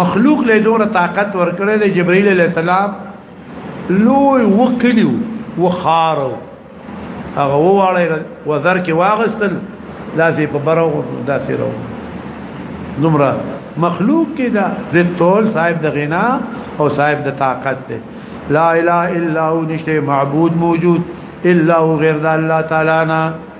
مخلوق له دور طاقت ورکړل جبريل عليه السلام لوی وکلیو وخارو هغه وواړی وزر کې واغستل لاسې په برو داسې رو نمره مخلوق کې دا ذتول صاحب د غنا او صاحب د طاقت دی لا اله الا هو نشته معبود موجود الا هو غیر الله تعالی نه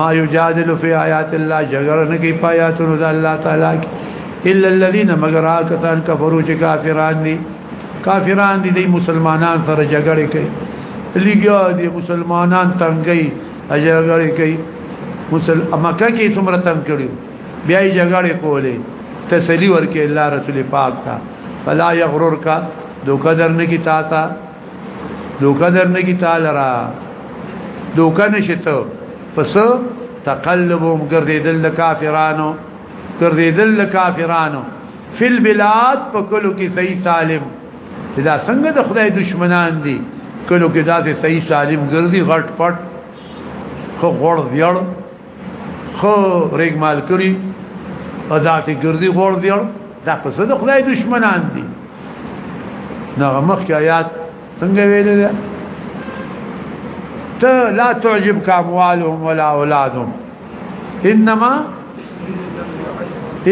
ما یجادل فی آیات الله جګړه نه کوي پایاتونو د الله تعالی الا الذين مگر کتان کفرو چې کافران دي کافران دي د مسلمانان سره جګړه کوي لګیا دي مسلمانان تنګي جګړه کوي مسل مکه کې څومره تنګ کړي بیا یې جګړه کولې تسلی ورکې الله رسول پاک تا فلا یغررک دوکدر نه کی تا تا دوکه در نه کی تعالی را دوکه نشته پس تقلبهم ګرځیدل د کافرانو ګرځیدل د کافرانو فل بلاد په کلو کې صحیح سالم دا څنګه د خدای دشمنان دي کلو کې دا صحیح سالم ګرځي غټ پټ خو غړ دیړ خو ریګ مال کړی او دا فکر دی غور دی دا په صد خدای دشمنان دي نه مخ کې آیات څنګه ویل ده ته لا تعجب کا اموالهم ولا اولادهم انما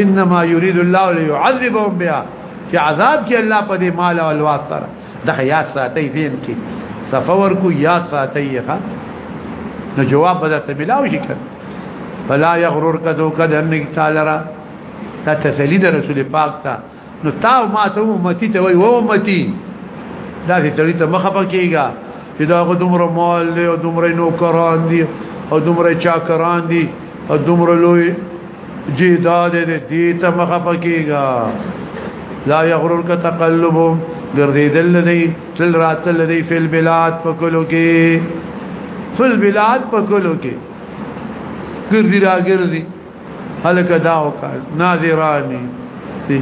انما يريد الله ليعذبهم بها في عذاب کې الله په دې مال او اولاد سره دغه یاد ساتي دین کې سفور کو یاد ساتي ښا نو جواب به ته ملاو شي کړ فلا یغرر کذو قدر نک تعالی را ته تسلی در رسول پاک ته نو تا ما ته امتی ته وای و امتی دا چې تړي ته مخه پکېږي چې دا خو دومره مال دی او دومره نوکران دي او دومره چاکران دي او دومره لوی جیداد دی دی ته مخه پکېږه لا یغرر کا تقلبهم ګرځیدل دی تل راتل دی فل بلاد پکلو کې فل بلاد پکلو کې ګرځي را ګرځي هلک دا وکړ ناظرانی سی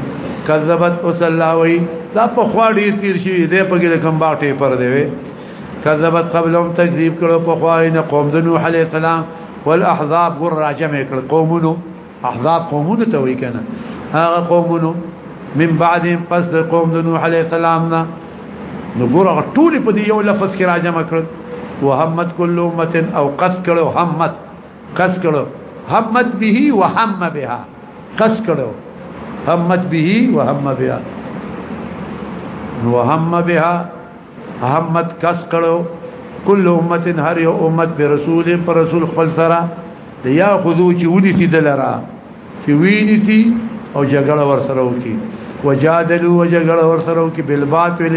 کذبت وسلاوی دا په خوا ډیر تیر شي دې په کې کوم باټه پر دی وي کذبت قبلهم تکذیب کړو په خوا نه قوم د نوح علی السلام والاحزاب ور راجم کړ قومونو احزاب قومونو ته وی کنه هغه قومونو من بعد پس د قوم د نوح علی السلام نه نو ګور ټول په دې یو لفظ کې راجم کړ وهمت كل امه او قص کړو همت قص کړو همت به وهم بها قص کړو همت به وهم بها وهم بها همت قص کړو کل امت هر یو امت به رسول پر رسول خپل سره یا خذو چې ودی سي دلرا چې ویني سي او جګړه ور سره وکي وجادلوا وجګړه ور سره وکي بالباطل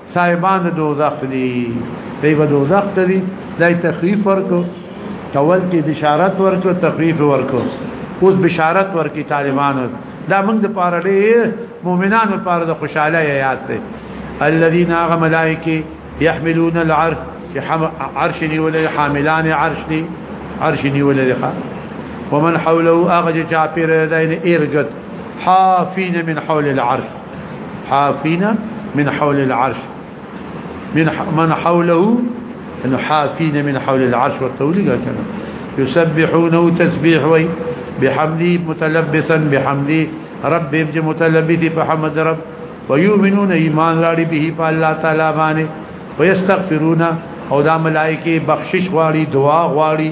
صاحبان د دوزخ دي دی به دوزخ ته دي دای تخفیف ورکو تول کې بشارت ورکو تخفیف ورکو اوس بشارت ورکی طالبانو دا موږ د پاره ډېر مؤمنانو لپاره د خوشاله یاد دی الذين اغ ملائکه يحملون العرش عرش نیول حاملان عرش دی عرش نیول لخوا ومن حوله اغج جعفر دین ارجت حافين من حول العرش حافين من حول العرش من من حوله انه حافين من حول العرش والتوليق كانوا يسبحون تسبيح وي بحمدي متلبسا بحمدي رب يبج متلبث بحمد رب ويؤمنون ايمان لاري به بالله تعالى باني ويستغفرون او دا ملائكه بخشش غواړي دعا غواړي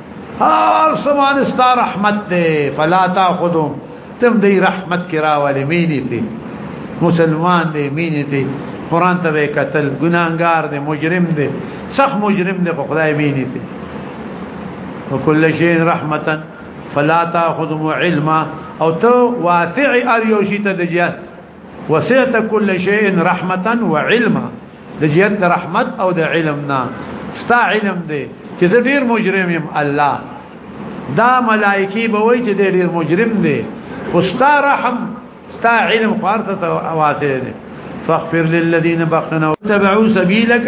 هر سمان ستا رحمت دے فلا تاخذو تم دی رحمت کرا ولی مینی تی مسلمان دی مینی تی قرآن تا بے قتل گناہنگار دی مجرم دی سخ مجرم دی پا خدای مینی تی وکل شین رحمتا فلا تاخذو علما او تو واسع اریوشی تا دجیان وسعت كل شيء رحمتا وعلما د جهت رحمت او د علم نه ستا علم دی چې زه ډیر مجرم يم الله دا ملائکی به وای چې ډیر مجرم دی او ستا رحم ستا علم خارته واته دی فاغفر للذین بخنوا تبعوا سبيلك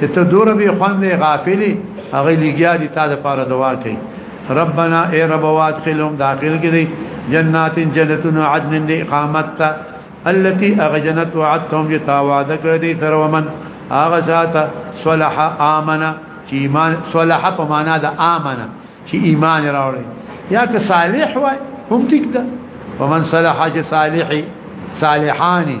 چې ته دور به خوند غافلی هغه لګیا دي تا د پاره دعا کوي ربنا اے رب وادخلهم داخل کړي جنات جنتون عدن دی اقامت تا التي اغجنت وعدتهم يتاوعد کړي تر ومن اغه ذات صلح امنه چې ایمان صلح په معنا د امنه چې ایمان راوړي یا که صالح وای هم ټیک ده ومن صلح چې صالحي صالحانی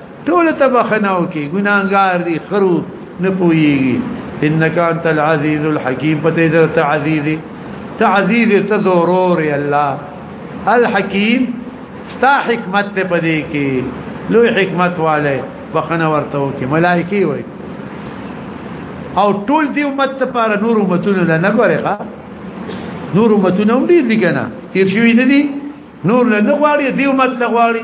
ټول ته بخناو کې ګناګار دي خرو نه پويږي انك انت العزيز الحكيم پته دې ته عزيز ته عزيز ته ضرور الله الحكيم ستا حکمت ته پدې کې لوی حکمت والے بخنه ورته کې ملائکی وای او ټول دې امت لپاره نور امتونه نه غوړي ښا نور امتونه هم دې دي کنه تیر شوی نه دي نور نه غواړي دې امت لغواړي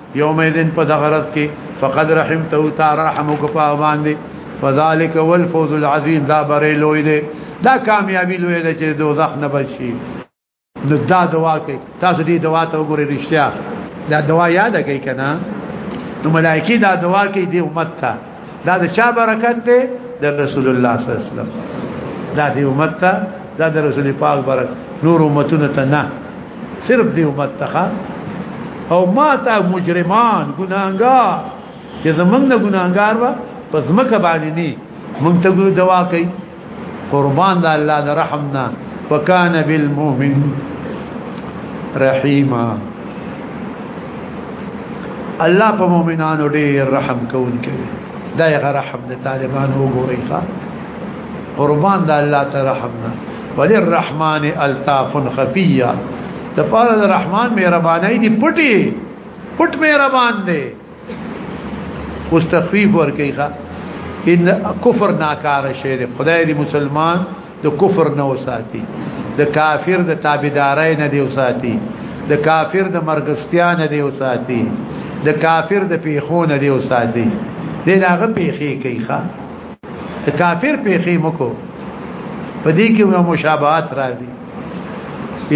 یومئذن په دغرت کې فقد رحمته تعالی رحمک په باندې فذلك والفوز العظیم دا بری لوی دی دا کامیابی لوی دی چې دوزخ نه بشي نو دا دوا کوي تاسو دې دوا ته وګورئ رښتیا دا دوا یاد کړئ کنه نو ملائکی دا دوا کوي دې امت ته دا د چا برکت دی د رسول الله صلی الله علیه وسلم دا دی امت ته دا د رسول پاک برک نور امتونه ته نه صرف دی امت ته او ما ته مجرمان ګناګار چې زمنګ نه ګناګار و پس مکه باندې نه مونږ ته دوا کوي قربان د الله د رحمنا وکانه بالمؤمن رحیما الله په مؤمنانو ډیر رحم کوونکی دا یې رحم د طالبانو وګورئ ښا قربان د الله ته رحمنا وللرحمن الطاف خفيه د پاره د رحمان مهرباني دي پټي پټ مهربان دي اوس تخفیف ورکي ښا ان کفر ناکاره شی دی خدای دې مسلمان د کفر نه وساتي د کافر د تابعدارای نه دی وساتي د کافر د مرګستیا نه دی وساتي د کافر د پیخو نه دی وساتي دې داغه پیخي کوي ښا د کافر پیخي مکو په دې کې مشابهت راځي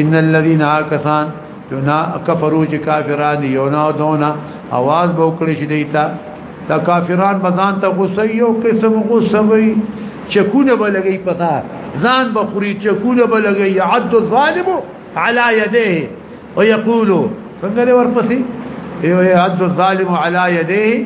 ان الذين عاكثان یونا کفرو چې کافران یونا دونا आवाज به وکړي چې دیتا دا کافران بزان ته غصه یو قسم غصه وي چکونه به لګي پتا ځان به خوري چکونه به لګي يعد الظالم على يديه ويقول څنګه ورپسې يعد الظالم على يديه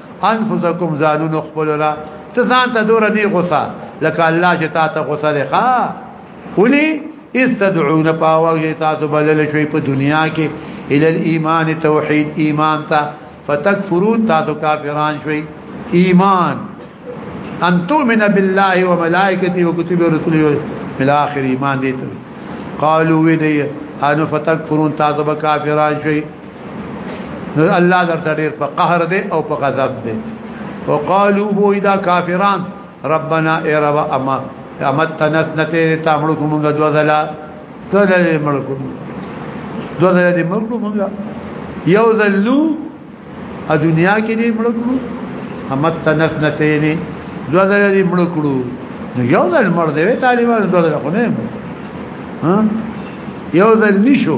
انفسکم زانون خپل را ته ځان ته دور نه غوسه لکه الله چې تا ته غوسه ده ښا ولي استدعون پاوږي تاسو بلل شوي په دنیا کې ال ایمان توحید ایمان ته فتکفرون تاسو کافران شوي ایمان ان تؤمن بالله وملائکته وكتبه ورسله بالاخر ایمان دي قالوا ودي ان فتكفرون تاسو کافران شوي الله درته ډیر په قهر دی او په غضب دی وقالو هو اذا کافران ربنا اے رب اما امت تنسنته تامړو کومګه دوزلا تللی ملکو دوزلا دې ملکو موږ یو ذلو ا دنیا کې دې ملکو امت تنسنته دې دوزلا دې ملکو نو یو ځل مړ دی طالبان دوه ځله خو نه ها یو ځل نشو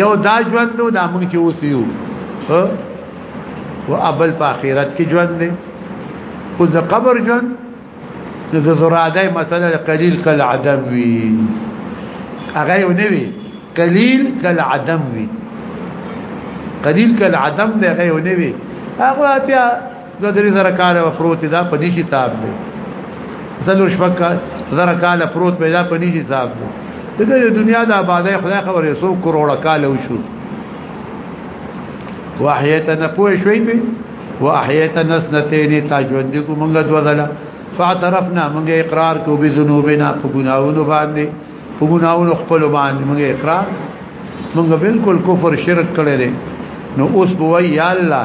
یو دا ژوند نو دا موږ چې اوس یو او ابل په آخرت کې ژوند دی او د قبر ژوند د زراده مسله قلیل کل عدم وی هغه یو نه وی قلیل کل عدم وی قلیل کل عدم دی هغه یو نه وی هغه اتیا دا درې زره کاله و پروت دا په دې کتاب دی زلو شپک زره کاله پروت پیدا په دې کتاب دی دغه دنیا د آبادی خدای خبرې سو کروڑه کاله وشو واحیتا نپوه شوي به واحیتا نسنتین تاجوند کو مونږه دوزلا فاعترفنا مونږه اقرار کو به ذنوبنا په ګناونو باندې په ګناونو خپل باندې مونږه اقرار مونږه بالکل کفر شرک کړی نو اوس بوای یا الله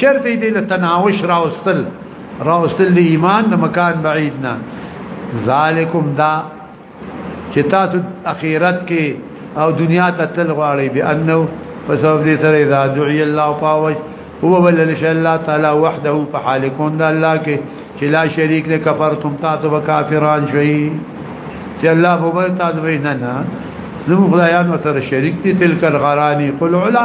چرته دې له تناوش راوستل راوستل د ایمان د مکان بعید نه ذالکم دا چې تاسو اخرت کې او دنیا ته تل غواړي به انه په سبب دې سره اذا دعي الله فاوج هو بل ان شاء الله تعالی وحده په حال کون د الله کې چې لا شریک نه کفرتم تاسو به کافران شئ چې الله هو بل تاسو نه نه زمو خدایانو سره شریک دي تلک الغرانی قل علا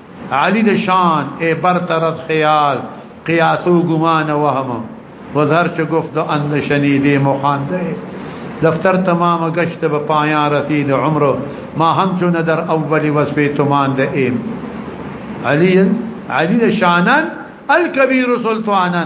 علی د شان ای بر طرف خیال قیاس و گمان وهم و ذر چه گفت و اند شنیده مخانده دفتر تمام گشت به پایان رسید عمر ما همچون در اولی وصفی تمان ده ایم علی علی شانن الكبير سلطانا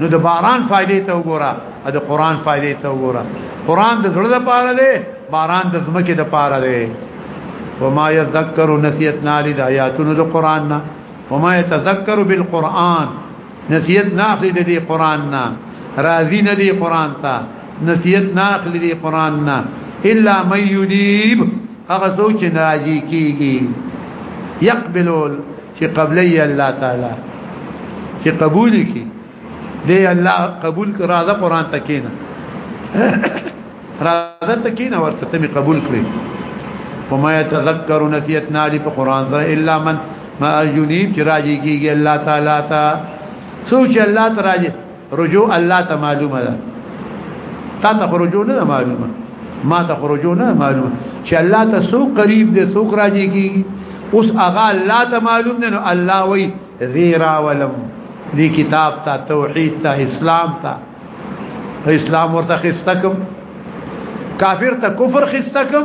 نو د باران فائدې ته وګوره د قران فائدې ته وګوره قران د زړه لپاره دی باران د زمکه لپاره دی وما يذكر نسيت نالي د آیاتونو د قران نه وما يتذكر بالقران نسيت ناخلي د دې قران نه راضي نه دي قران ته نسيت ناخلي دي قران نه الا من يجيب هغه څوک چې ناراضي کیږي يقبل چې قبلې الله تعالی چې قبول کی دې الله قبول کړه دا قران تکینه راځه تکینه ورته ته قبول کړې وما يتذكر نسيتنا لي په قران سره الا من ما ينيب چې راځي کیږي الله تعالی ته سوچ الله تعالی رجوع الله ته معلومه ده تا ته رجوع نه معلومه ما ته رجوع نه معلومه چې الله ته سو قریب دې سو راځي کی اوس هغه الله ته معلوم نه الله وی زیرا ولم دی کتاب تا توحید تا اسلام تا اسلام ورته خستکم کافر ته کفر خستکم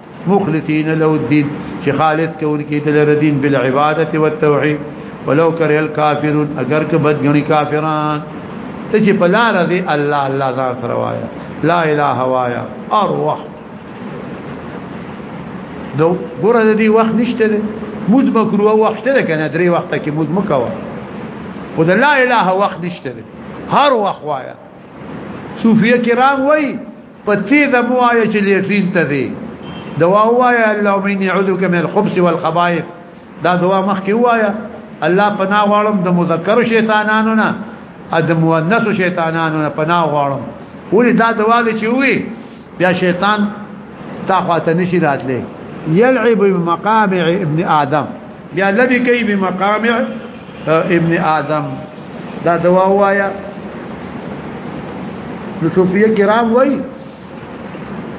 مخلصین له الدين چې خالص کوونکی د لره دین بالعبادت والتوحید ولو کر الکافرون اگر که بدګنی کافران ته چې په لار دی الله الله ذات روایا لا اله وایا اروح دو ګوره دی وخت نشته دی مود مکروه وخت ده کنه درې وخت کې مود مکوا خو د لا اله وخت نشته دی هر وخت وایا صوفیه کرام وای په تیزه موایا چې لیټرین ته دی دوا وایا اللهم اني اعوذ بك من الخبث والخبائث دا دوا مخ کې وایا الله پناه غواړم د مذکر شیطانانو نه د مؤنث شیطانانو نه پناه غواړم ولې دا دوا دې چې وي بیا شیطان تا خواته نشی راتلې یلعب بمقامع ابن آدم بیا لبی کوي به مقام ابن آدم دا دوا وایا نو صوفیه کرام وای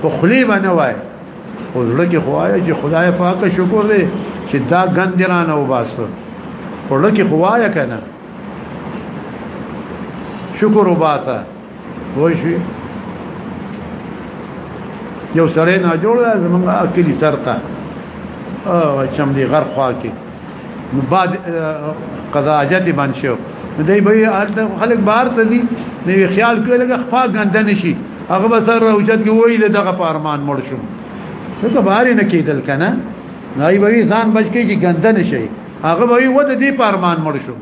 په خلی باندې وای او لکه خوایا چې خدای پاک شکر دې چې دا ګندرانه وباسه او لکه خوایا کنه شکر وباته وشوي یو سره نه جوړ زمونږ اکلی سرته او چم دی غر خوا کې نو بعد قضا حاجت باندې شو دای به حالت خلک بهر ته دي نو خیال کوي لګه خپا غنده نشي هغه به سره اوچت کې وایي دغه پارمان مړ شو څه ته بهر نه کېدل کنه نای به ځان بچ کې چې غنده نشي هغه به وي ود دې پارمان مړ شو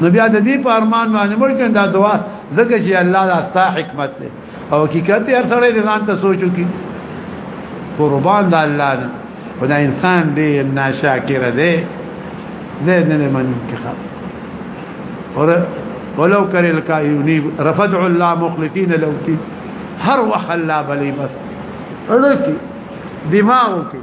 نو بیا د دې په ارمان باندې مړ کړه دا دعا زکه چې الله دا ستا حکمت دی او حقیقت یې هر سره ځان ته سوچو کی قربان د الله نه خدای انسان دی ناشاکر دی نه نه من کې خاص اور ولو کر الکایونی رفض الله مخلصین لو کی هر وخت الله بلی بس اړه کی دماغ کی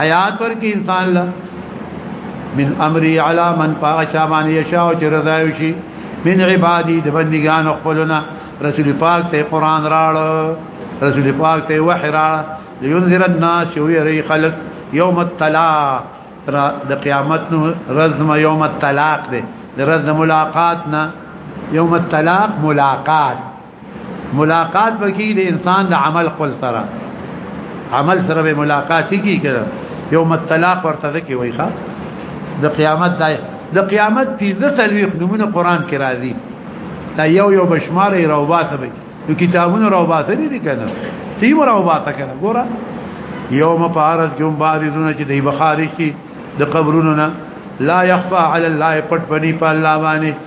حیات ورکی انسان لا من امری علی من فاشا من یشاء چې رضا وشي من عبادی د بندگان خپلنا رسول پاک ته قران راړ رسول پاک ته وحی راړ لینذر الناس ویری خلق یوم الطلاق د قیامت نو رزم یوم الطلاق دی د رزم ملاقات نه یوم الطلاق ملاقات ملاقات بکی د انسان د عمل خپل سره عمل سره به ملاقات کی کړه یوم الطلاق ورته ذکی وای ښا د قیامت دای د قیامت په ذسلوی نمونه قران کې راځي دا یو یو بشمار روباسه به نو کتابونه روباسه دي کنه تیم روباسه کنه ګوره یوم پارس کوم بارزونه چې دی بخاری شي د قبرونو نه لا يخفى على الله پټ بني په الله باندې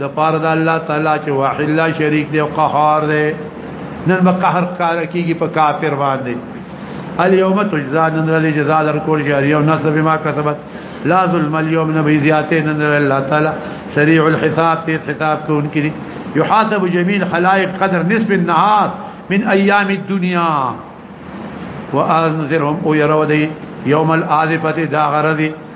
د پاره د الله تعالی چې واحد لا شریک دی او قهار دی نن به قهر کار کیږي په کافر باندې اليوم تجزا نن له جزا در کول شي یو نفس بما کسبت لا ظلم اليوم نبي زیاته نن الله تعالی سريع الحساب تیز حساب کوونکی دی يحاسب جميع الخلائق قدر نصف النهار من ايام الدنيا وانذرهم او يرودي يوم الآذفه دا غرضي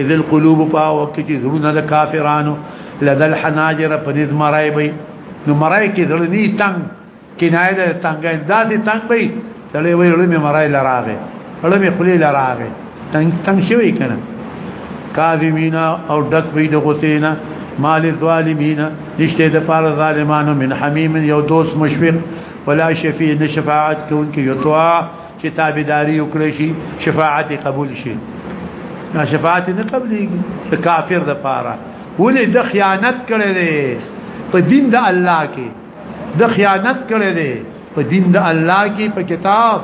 اذ القلوب پا وقت چې زړونه د کافرانو لدل حناجر په دې مرای وي نو مرای کې زړه ني تنگ کنایه ده تنگ اندازې تنگ وي تلې وي له مې مرای لراغه له مې خلې لراغه تنگ تنگ شوی کنه کاذمینا او ډک وي د غسینا مال الظالمین نشته د فار ظالمانو من حمیم یو دوست مشفق ولا شفیع نشفاعت کون کې یطاع چې تابعداري وکړي شي شفاعت قبول شي نه شفاعت نه قبليږي چې کافر د پاره ولې د خیانت کړي دي په دین د الله کې د خیانت کړي دي په دین د الله کې په کتاب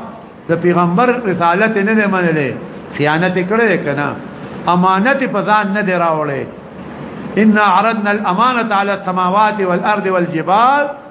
د پیغمبر رسالت نه نه منلې خیانت کړي کنه امانت په ځان نه دی راوړې ان عرضنا الامانه على السماوات والارض والجبال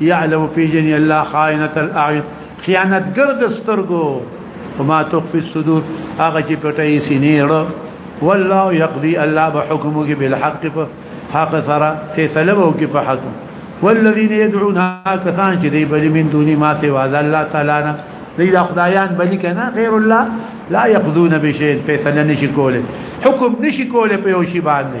يعلم پیجن الله خائنة الاعين خیانتګر د سترګو وما تخفي الصدور هغه چې پټي سینې والله يقضي الله بحكمه بالحق حق سره فیصله وکي په حق والذین يدعون کسان چې دی بل من دوني ما سوا الله تعالی نه دی دا خدایان بل کنا غیر الله لا يقضون بشيء فیصله نشي کوله حکم نشي کوله په یو شی باندې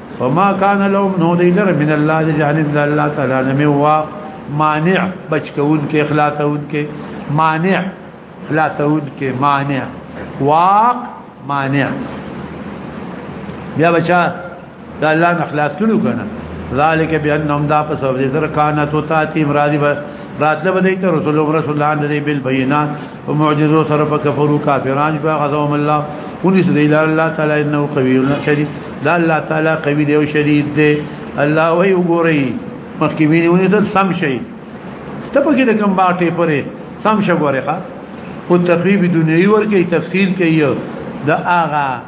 فما كان لهم نو دی لر من الله جانب الله تعالی نه می واق مانع بچکون کې اخلاصون کې مانع اخلاصون کې مانع واق مانع بیا بچا دا الله نه اخلاص کړو کنه ذالک بانهم دا په سبب ذکر کانت تاتیم راضی راتله بدیت رسول الله رسول الله علیه بالبينات په معجزو سره په کفرو کافرانو په غزوم الله ونس دی الله تعالی انه قوی شدید دا الله تعالی قوی دی او شدید دی الله وی وګورئ مخکې ویني ونی ته سم شي ته په کې د کوم باټې پرې سم شګورې ښا او تخریب دنیوي ورکه تفصیل کوي دا آغا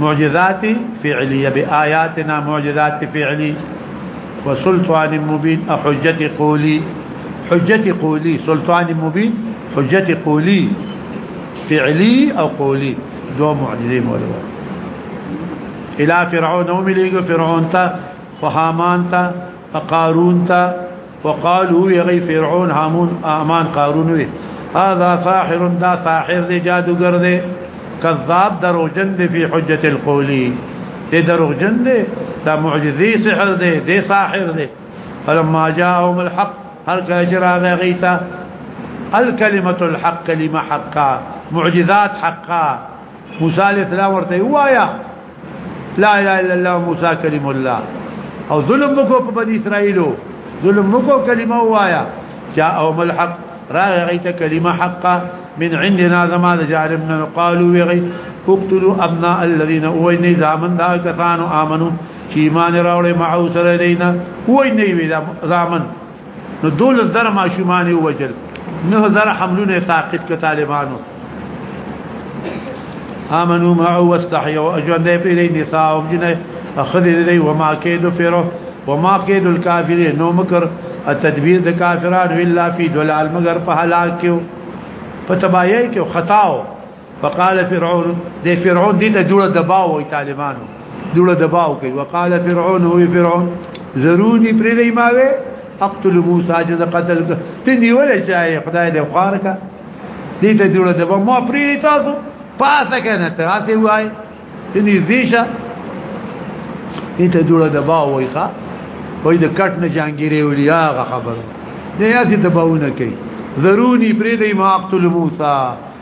معجزات فعلیه بآیاتنا معجزات فعلی وسلطان مبین حجت قولی حجت قولی سلطان مبین حجت قولی فعلی او قولی دو معجزه مولا الى فرعون هم لګو فرعون ته وهامان ته وقارون ته وقالو یغی فرعون هامون امان قارون وی هذا ساحر دا ساحر دی جادوګر دی کذاب دروجن دی فی حجت القولی دی دروجن دی دا معجزی سحر دی دی ساحر دی فلما جاءهم الحق هر کله چې راغی غیتا الکلمه الحق کلمه حقا معجزات حقا موسی علیہ السلام ورته وایا لا اله الا الله موسی کلم الله او ظلم وکړو په بنی اسرائیلو ظلم وکړو کلمه وایا جاء او الحق راغیت کلمه حقه من عندنا زما جعلنا قالوا وغي اقتلوا ابناء الذين اويني زامن دا كثانو امنوا شيمان راولي معو سره دينا اويني زامن نو دول زر ماشومان وجل نه زر حملونه ساقط ک طالبانو امنوا معه واستحيوا اجوان دی په دې نساء او جنې اخذ دې وما كيد فرو وما كيد الكافرين نو مکر التدبير د کافرانو الا في دلال مگر په هلاک کې په تباہي کې خطاو فقال فرعون دې فرعون دې ته جوړه دباو وي طالبانو جوړه دباو کوي وقال فرعون هو فرعون ضروري پرې دی ماوي اقتل موسی جز قتل تني ولا شي خدای دې وقارکه دې ته جوړه دباو ما پرې تاسو پاسه کنه ته هسه وای تني زیشه دې ته جوړه دباو وي ښا وای د کټ نه جانګيري ولي هغه خبر نه یاسي دباونه کوي ضروري پرې دی ما اقتل موسی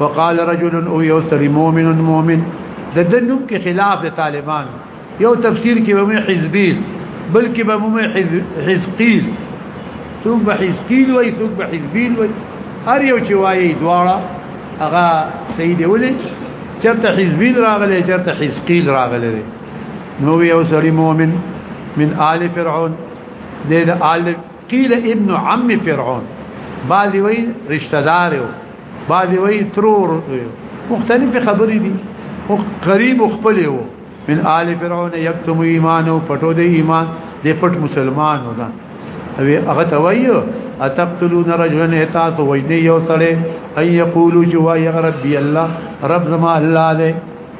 وقال رجل او یو سری مؤمن مؤمن د دنوم کې خلاف د طالبان یو تفسیر کې به حزبی بلکې به مو حزقیل څوک به حزقیل وای څوک به حزبیل وای هر یو چې وایي دواړه هغه سید ولې چرته حزبیل راغلی چرته حزقیل راغلی نو یو سری مؤمن من آل فرعون دې د آل قیل ابن عم فرعون بعضی وی رشتہ دار یو بعضی وی ترور مختلف خبرې دي او قریب خپل یو من آل فرعون یکتم ایمان او پټو دی ایمان دی پټ مسلمان ودا او هغه ته وایو اتقتلون رجلا تاسو ویني یو سره اي یقولو جوا یا ربي الله رب زما الله دی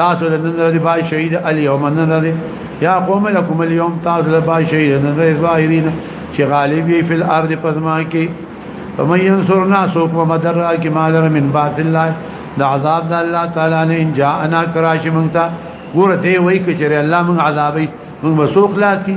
تاسو د نن ورځې بای شهید الیوم نن ورځې یا قوم لكم اليوم تاسو د بای شهید نن ورځې ظاهرین چې غالب یې فل ارض پزما کې ومن ينصرنا سوق ومدرا کی مالر من باث الله د عذاب د الله تعالی نه ان جاءنا کراش مونږ ته ګور دی وای کچره الله مونږ عذابې مونږ وسوق لاتی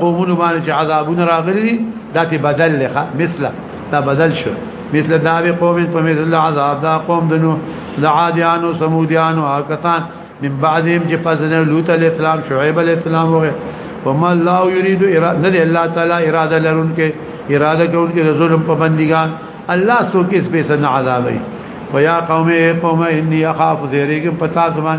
قومونو باندې عذابونه راغلي دا ته بدل لخه مثله دا بدل شو مثل دا به قوم په مثل عذاب دا قوم دنو د عادیانو سمودیانو هکتان من بعدهم چې پس نه لوط علی السلام شعیب علی السلام وغه وما الله يريد اراده نه الله تعالی اراده لرونکې اراده کوونکې د ظلم په بندګان الله سو کې سپیس نه عذابې ويا قوم قوم اني اخاف ذريګم پتا زمان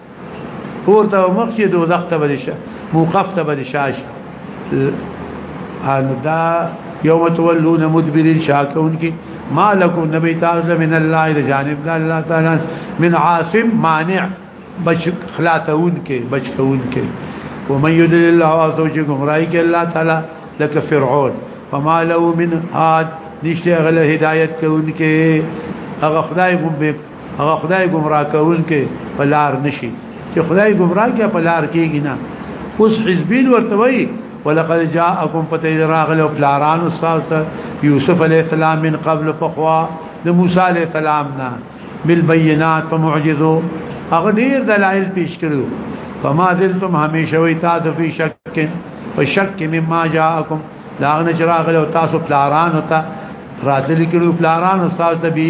پورته او مخ چې دوزخ ته بدی شه موقف ته بدی شاش ان دا یوم تولون مدبرین شاکون کی ما لکم نبی تعالی من الله اذا جانب الله تعالی من عاصم مانع بچ خلاصون کې بچ کون کې ومن يدل الله واسو چې گمراهي کې الله تعالی لك فرعون فما له من هاد نشته غل هدايت کون کې هغه خدای مو هغه خدای گمراه کول کې پلار نشي چې خدای گمراه کې پلار کېږي نه اوس حزبین ورته وایي ولقد جاءكم فتيد راغل او پلاران استاد یوسف علی السلام من قبل فخوا د موسی علی السلام نا بالبينات فمعجزو هغه ډیر دلایل پیش کړو فما زلتم همیشه وی تاسو په شک په شک مما جاءكم دا نه چراغ له تاسو پلاران او تا راتل کړو پلاران استاد ته بي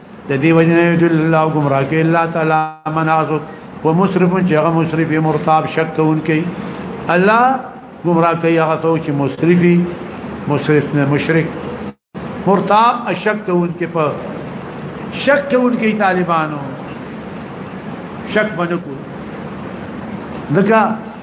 د دې وجنه یذل الله گمراه کې الله تعالی مناسب ومسرف چې هغه مسرف مرتاب شک کوونکی الله گمراه کوي هغه څوک چې مسرفي مسرف نه مشرک مرتاب اشک کوونکی په شک کوونکی طالبانو شک باندې کو دغه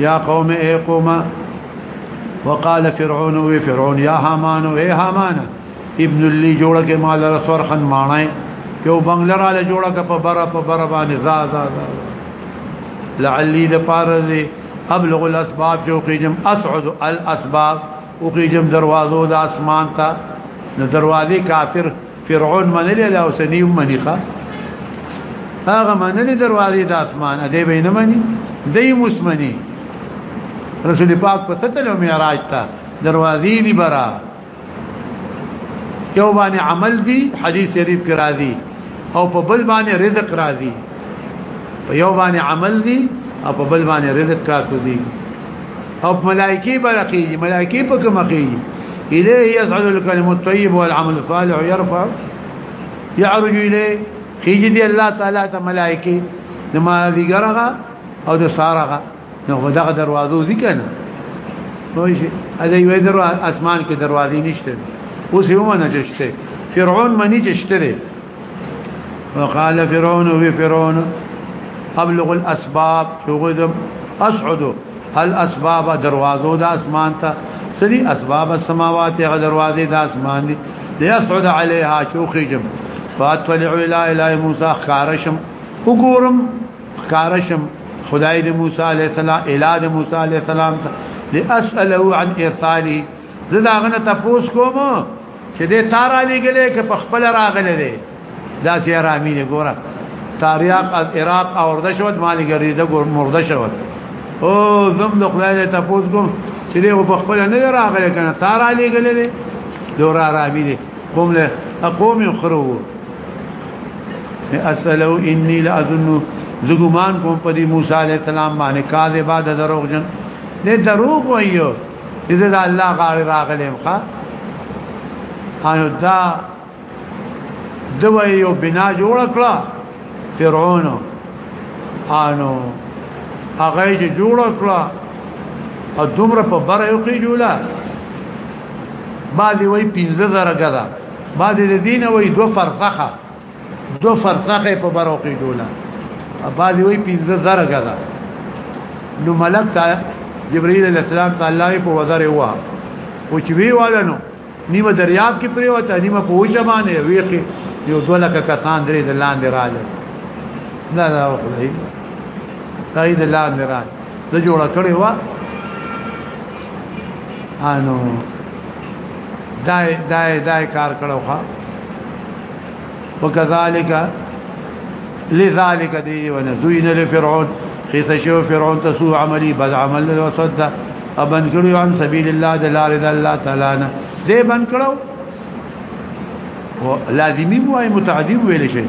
يا قوم اي قوم وقال فرعون وي فرعون يا هامان وي هامان ابن اللي جوړه کې مال رسور خان مانای یو بنگله را له جوړه کې په بره په بره باندې زا زا زا لعلی د پارزي ابلغ الاسباب جو قیجم اسعد الاسباب او قیجم دروازو د اسمان ته دروازې کافر فرعون منلی له اوسنی منی ښا هغه منلی دروازې د اسمان دې به نه منی دې مسمنی رسول پاک په ستل او معراج ته دروازې دی برا یو باندې عمل دی حدیث شریف کې راځي او په بل باندې رزق راځي په یو باندې عمل دي او په بل باندې رزق کاکو دي او ملائکی برقیږي ملائکی په کومه کېږي الیه یصعد الکلم الطیب والعمل الصالح يرفع يعرج الیه خیږي دی الله تعالی ته ملائکی نمازګرغه او د سارغه نو په دغه دروازو ځي کنه نو شي اده یو درو اسمان کې دروازې نشته اوس یو منه چشته فرعون منی چشته وقال فرعون وی فرعون ابلغ الاسباب شوغدم اسعد الاسباب دروازو د اسمان ته سری اسباب السماوات غ دروازې د اسمان دي ليصعد عليها شوخجم فاطلع الى الى موسى خارشم وګورم کارشم خدای د موسی علی السلام اله د موسی علی السلام ته لاساله عن ارسالی زدا غنه تاسو کوم چې د تار علی ګلې کې په خپل راغله دي دا سي رامي نه ګوره تاریخ از عراق اورده شود مالی ګریده ګور مرده شود او زم د خدای ته تاسو کوم چې دغه په خپل نه راغله کنه تار علی ګلې دورا رامي دي قوم له اقوم خرو اسلو اني لا اظن زګمان کوم په دې موسی عليه السلام باندې کاذب بعد دروغ جن دې دروغ وایو اذا الله غاړي راغلم ښا انو دا دوی یو بنا جوړ کړه فرعون انو هغه جوړ کړه او دومره په بره یو کې جوړه بعضی وای 15000 غدا بعضی د دین وای دو فرسخه دو فرسخه په برو کې ډولا بعضی وای 15000 غدا نو ملک تا جبرئیل علیہ السلام تعالی په وزر هوا او چې وی والنو نیمه دریاب کې پرې وته نیمه په وچه باندې ویخه یو دولکه کسان درې د لاندې راځي نه نه خدای تای د لاندې راځي د جوړه کړې و انو دای دای دای کار کړو ښا وکذالک لذالک دی ونزوین لفرعون قیس شو فرعون تسو عملی بد عمل وصد ابن کړو عن سبیل الله دلار الله تعالی نه دې بن کړو لازمی وای متعدی ویل شي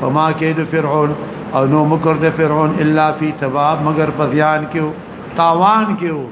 فما کید فرعون او نو مکر د فرعون الا فی تباب مگر پذیان کیو تاوان کیو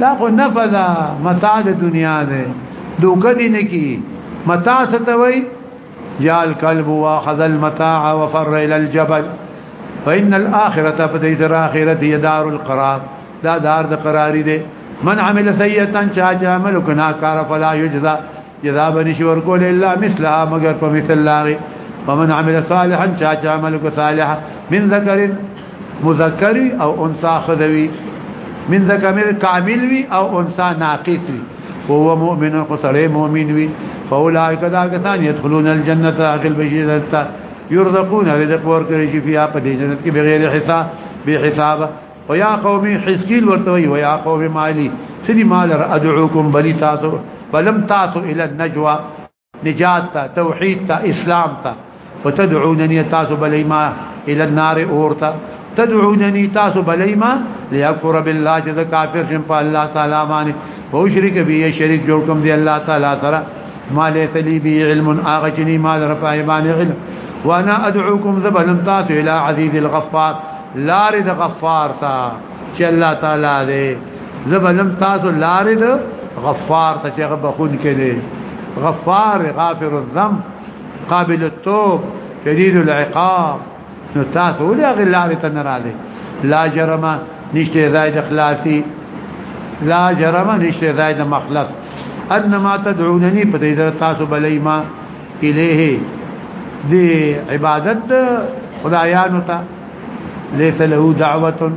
دا خو نفذا متاع د دنیا ده دوکه دي نه کی متاع ستوي یا الكلب واخذ المتاع وفر الى الجبل فان الاخره بديت الاخره هي دار القرار دا دار د قراری ده من عمل سیئه چا عمل کنا کار فلا یجزا جزا بني شور کول الا مثلها مگر په مثل لاغي ومن عمل صالحا شاچ عمل کو صالح من ذکر مذکر او انثى خذوي من ذکر کامل وي او انثى ناقص وي وهو مؤمن قصره مؤمن وي فاولئک دا کسان يدخلون الجنه داخل بشيرتا يرزقون رزق ورکړي فيها په دې جنت کې بغیر حساب به حساب و یا قوم حزقیل ورته وی و یا قوم مالی سدی مال را ادعوکم بلی تاسو بلم تاسو الى النجوى نجات تا توحید تا اسلام تا وتدعونني تاسو بلی ما الى النار اورتا تدعونني تاسو بلی ما ليكفر بالله جذا کافر شم په الله تعالی باندې او شرک به شریک جوړ کوم دی الله تعالی سره ما ليس لي به علم اغجني ما رفع ایمان علم وانا ادعوكم ذبل تاسو الى عزيز الغفار لارې د غفار ته چې الله تعالی دې زبلم تاسو لارې د غفار ته چې هغه بخون کړي غفار غافر الذنب قابل التوب شديد العقاب نو تاسو ولې هغه لارې ته نه راځي لا جرمه نشته زائد اخلاصي لا جرمه نشته زائد مخلص انما تدعونني په دې تاسو بلې ما الیه دی عبادت خدایانو ته ليس له دعوه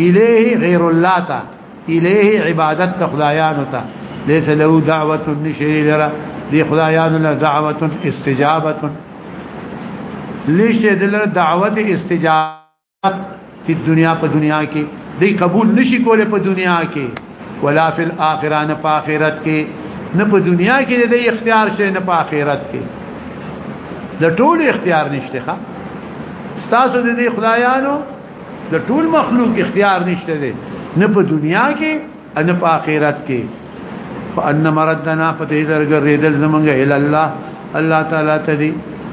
الیه غیر الله ته الیه عبادت خدایانو ته ليس له دعوه نشری لرا دی خدایانو له دعوه استجابه ليش دلر دعوت استجابه په دنیا په دنیا کې دی قبول نشي کوله په دنیا کې ولا فی الاخره نه په آخرت کې نه په دنیا کې د اختیار شي نه په آخرت کې د ټول اختیار نشته ښا ستاسو د دې خدایانو د ټول مخلوق اختیار نشته دی نه په دنیا کې ان په اخرت کې فان مردنا پته درګر ریدل زمونږه ال الله الله تعالی ته دی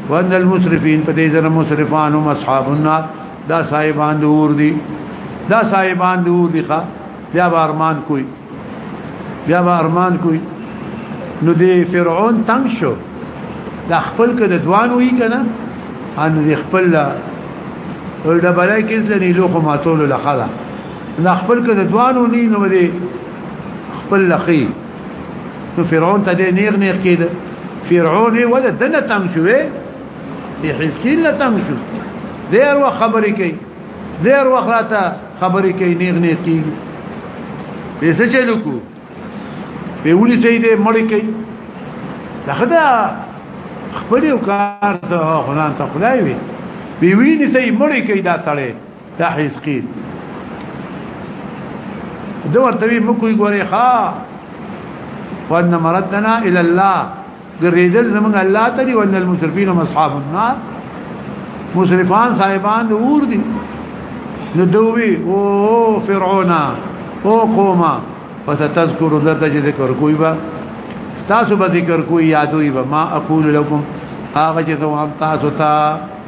وان المسرفين پته در مسرفان هم اصحاب النار دا صاحبان دور دي دا صاحبان دور دي ښا بیا ارمان کوئی بیا ارمان کوئی نو دی فرعون تنگ شو دا خپل کده دوان وی کنه ان دی خپل ډبلای کې ځنی لوخه ماتول لخلا دا خپل کده دوانو نی نو دی خپل لخی نو فرعون ته دې نیغ نیغ کېده فرعون یې ولا دنه تنګ شوې دې حزقیل نه تنګ شو ډېر وخت خبرې کوي ډېر وخت راته خبرې کوي نیغ نیغ کېږي به څه چلو کو به ونی سي دې مړ کوي دا خدا خپل یو کار ته غلان ته خدای وي به ویني سي مړ کوي دا سړی دا حزقیل دو ورته وی مکوې ګوري ها وان مردنا الى الله ګرځیدل زمونږ الله ته دی وان المسرفين اصحاب النار مسرفان صاحبان د اور دي نو دوی او فرعون او قوما فتذكر ذات ذکر کوي با تاسو به ذکر کوی یادوي به ما اقول لكم هغه چې تاسو ته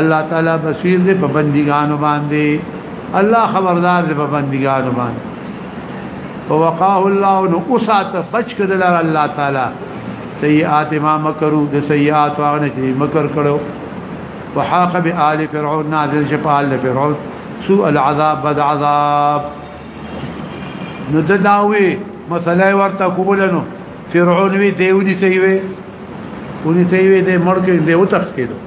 الله تعالی بصیر دې په بندګانو باندې الله خبردار دې په بندګانو باندې ووقاه الله نو اسات بچ کړل الله تعالی سیئات ما مکرو د سیئات هغه چې مکر کړو وحاق بآل فرعون نازل شپال فرعون سوء العذاب بد عذاب نو داوي مسله ورته کوبلنو فرعون وی دیونی سیوی ونی سیوی د مرګ دی وتخ کېدو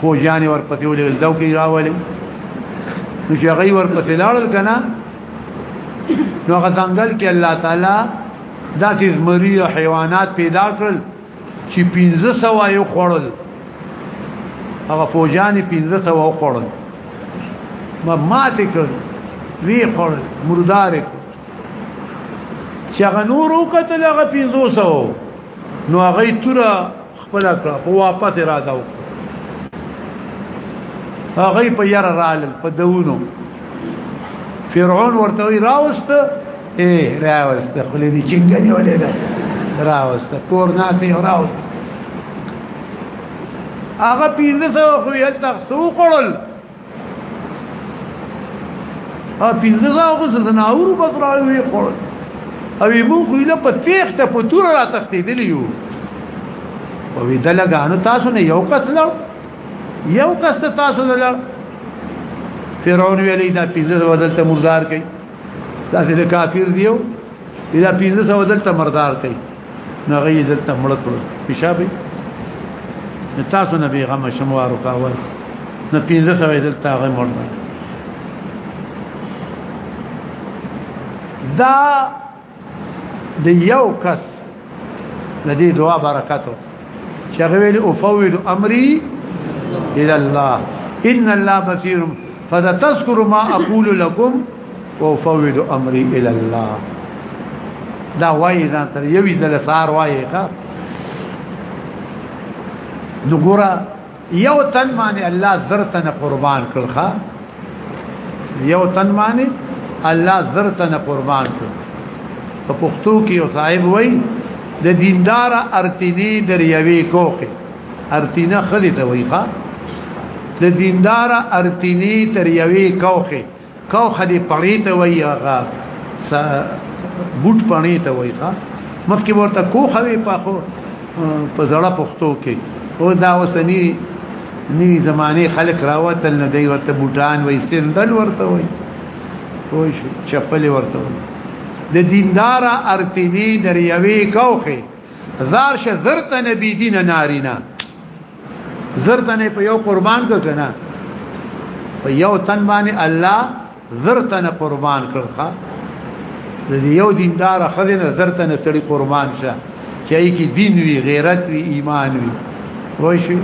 فوجان ورپسې ولېږل داو کې راولې نو چې هغه ورپسې لاړل کنه نو هغه ځنګل کې الله تعالی داسې زمری او حیوانات پیدا کړل چې 1500 یو خړل هغه فوجان 1500 یو خړل ما ماته کړ وی خړل مردار چې هغه نور وکتل هغه 1500 نو هغه تر خپل کړه په واپس اراده وکړه هغه په ير رال په دونو فرعون ورته وی راوست اے راوست خلې دي څنګه نیولې ده راوست کور ناسي راوست هغه پیزه خو یې تخسو کړل ا پینځه زاغو زناورو بس راوي خور او یمو خو له په تیخ ته په تور را تختیدل یو او وی دلګانو تاسو نه یو کس لو یو کس تاسو نه لو فرعون ویلی دا پینځه زو دلته مردار کړي دا چې کافر دیو دا پینځه زو دلته مردار کړي نه غي دلته مړ کړو پیشابي تاسو نه بیغمه شموارو کاوه نه پینځه سوې دلته هغه مړ دا د یو کس د دې دعا برکاتو چې ویل او فوض امري الى الله ان الله بصير فذا تذكر ما اقول لكم وفوض امري الى الله دا وای ځان تر یوې د لسار وای ښا نو ګورا یو تن باندې الله زرتن قربان کړ ښا یو تن باندې الله زرتن قربان کړ په پښتو کې یو صاحب وای د دیندار ارتینی در یوې کوخه ارتینه خلی ته وای ښا د دیندار ارتینی تر یوې کوخه کاو خدي پړی ته وای هغه بوټ پړی ته وای ښا مخکې ورته کوخه وی په خو په زړه پختو کې او دا وسنی نوی زمانه خلق راوتل نه دی ورته بوټان وای سندل ورته وای وای شو چپل ورته وای د دیندار ارتینی در یوی کوخه زار ش زرت نبی دین نارینا زر تنه په یو قربان کو کنه په یو تن باندې الله زر تنه قربان کړخه د یو دیندار خزینه زر تنه سړي قربان شه چې ای کی دین وی غیرت وی ایمان وی وای شي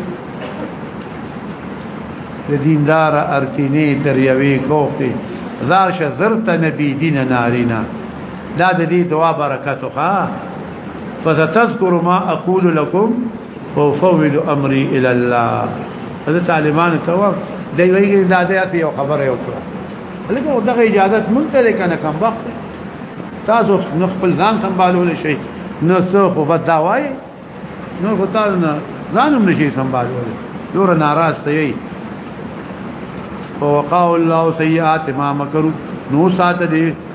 د دیندار ارتینه تر یوې کوخته زار شه زر تنه بی دین نارینا دا د دې دعا برکت خو فستذكر ما اقول لكم وفوض امري الى الله هذا طالبان ته دی ویږي دا د یو خبره یو کړه لکه دغه اجازه مونږ ته کنه کم وخت تاسو نو خپل ځان سمبالول شي نو څو خو بداوي نو خو تاسو نه ځانم نشي سمبالول نور ناراض ته یي فوقاه الله سيئات ما مكروا نو سات دي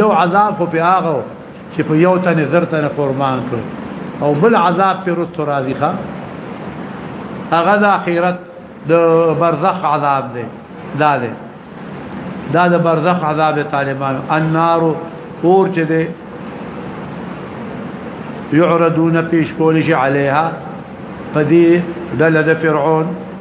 یو عذاب خو په هغه چې په یو تن زرته نه قربان کړ او بل عذاب پر رت راضی ښه هغه د اخرت د برزخ عذاب دی دا دی دا د برزخ عذاب طالبان النار اور چې دی يعرضون پیش کول شي عليها فدي دل د فرعون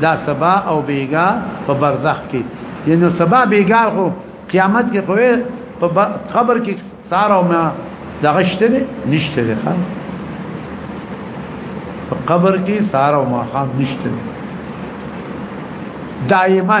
دا سبا او بیګا په برزخ کې یعنی سبا بیګا خو قیامت کې خو په خبر کې سار او ما دغه شته نشته ده په قبر کې سار او ما خام نشته دائما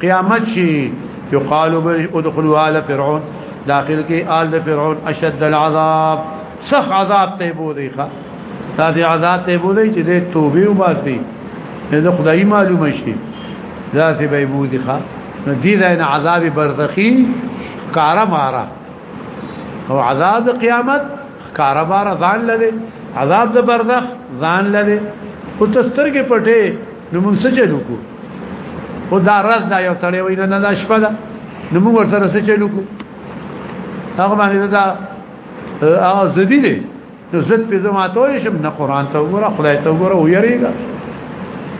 قیامت شي یقال ادخلوا آل فرعون داخل کې آل فرعون اشد العذاب سخ عذاب ته بودی ښا دا دې عذاب ته بودی چې دې توبه وباسي دې خدای معلومه شي دا دې به بودی ښا دې دا نه عذاب برزخی کارا مارا او عذاب قیامت کارا مارا ځان لري عذاب د برزخ ځان لري او تسترګې پټه نو موږ څه چلو کو او دا راز دا یو تړې وای نه دا شپه ده نو موږ ورته څه چلو کو هغه باندې دا هغه زدی دی نو زد په زما ته شم نه قران ته وګوره خدای ته وګوره ویریږه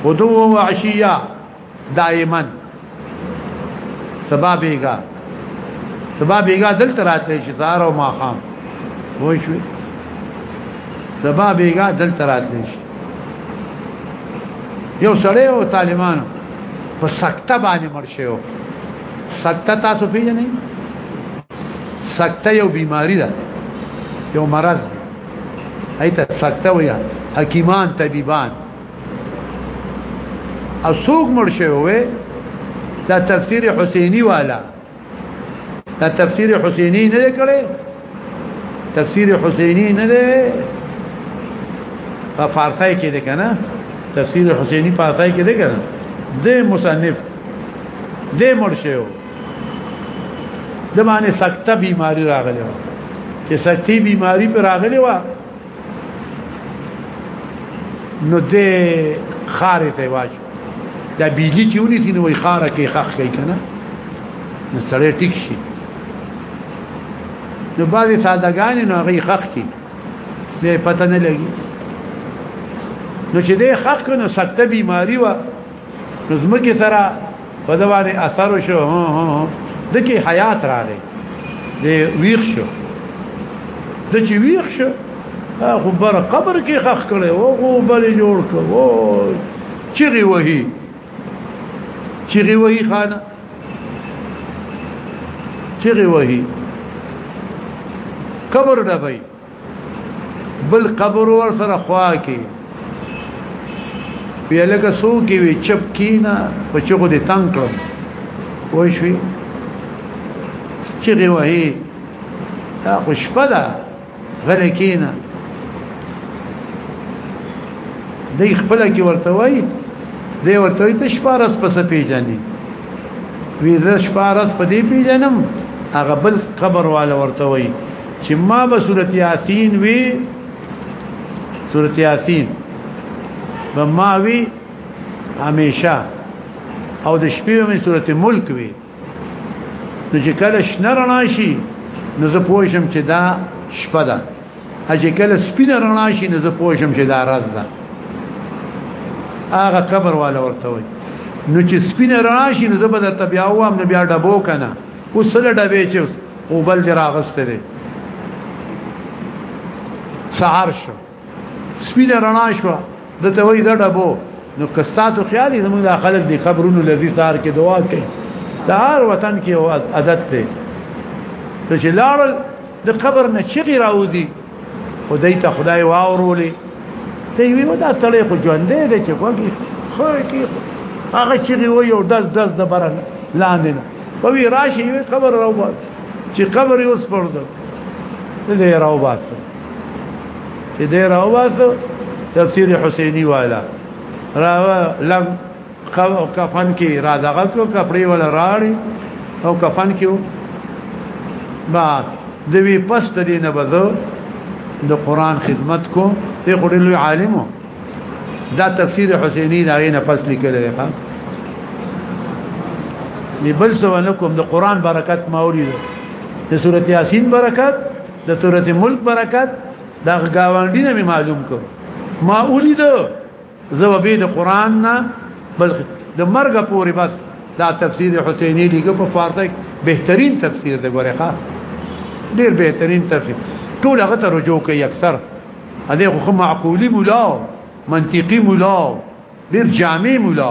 ودو وعشیا دائما سبا بیګا سبا بیګا دل تراتلې شي سار او ما خام وای شو سبا بیګا دل تراتلې شي یو سړی او طالبانو په سکته باندې مرشه و سکته تاسو پیژنئ سکته یو بیماری ده یو مرض ایت سکته ویا حکیمان طبيبان اسوق مړ شوی دا تفسیر حسینی والا دا تفسیر حسینی نه کړي تفسیر حسینی نه دی په فارسی کې ده کنه تفسیر حسینی فارسی کې ده کنه د مصنف د مرشیو د باندې سکته بیماری راغلی و چې سکتی بیماری پر راغلی و نو دې خار ته واچ دا بجلی چې ونی تي نو وي خار کې خخ کوي کنه نو سړی ټیک شي نو بعضی سادهګان نو هغه خخ کی به پته نه لګي نو چې دې خخ کنه سکته بیماری و نظمکه سره په دواره اثر شو ها ها دکې حیات راغی دی ویښ شو د چې ویښ شو خو بر قبر کې خخ کړي او غو بل جوړ کړو چیغي وهي چیغي وهي خانه چیغي وهي قبر ډبای بل قبر ور سره خوا کې بیا لکه سو کې وی چپ کینا په چغو دې تنگ کړم وای شوي چې غوهي دا خوشپدا غل کینا دې خپل کې ورته وای دې ورته وای ته شپارس پس پیژنې وی زه شپارس په دې پیژنم هغه بل قبر والا ورته وای چې ما به سورت یاسین وی سورت یاسین به ما وی همیشه او د شپې مې سورت ملک وی نو چې کله شنه رڼا شي نو زه پوه شم چې دا شپه ده چې کله سپینه رڼا شي نو زه پوه شم چې دا راز ده هغه قبر والا ورته وي نو چې سپینه رڼا شي نو زه به د طبيعه وام نو بیا ډبو کنه وسله ډبې چې او بل دی راغسته دی سهار شو سپینه رڼا شو د ته وای دا ډبو نو کستاتو خیالي زموږ د خلک د قبرونو لذي تار کې دعا کوي د هر وطن کې عادت دی ته چې لاړل د قبر نه چغي راوځي او دای ته خدای واورولې ته وی ودا سړی خو ژوندې دی چې کوږي خو کې هغه چې وی یو دز دز د برن لاندې نه په وی راشي وی قبر راو باز چې قبر یې اوس پردل دې راو باز دې راو باز تفسیر حسینی والا راو لم کفن کې را دغه کو کپڑے ولا راړي او کفن کې با د وی پست دی نه بده د قران خدمت کو دی خورل عالمو دا تفسیر حسینی دا غینه پس لیکل دی ښا دی بل څه ونکم د قران برکت ماوري د سورته یاسین برکت د سورته ملک برکت دا غاوندینه معلوم کو ما اولیدو زه به د قران نه بل د مرګ پورې بس دا تفسیر حسینی لیکه په فارسی بهترین تفسیر دی ګوره ښا ډیر بهترین تفسیر ټول هغه ته رجوع کوي اکثر هغه خو معقولی مولا منطقي مولا ډیر جامع مولا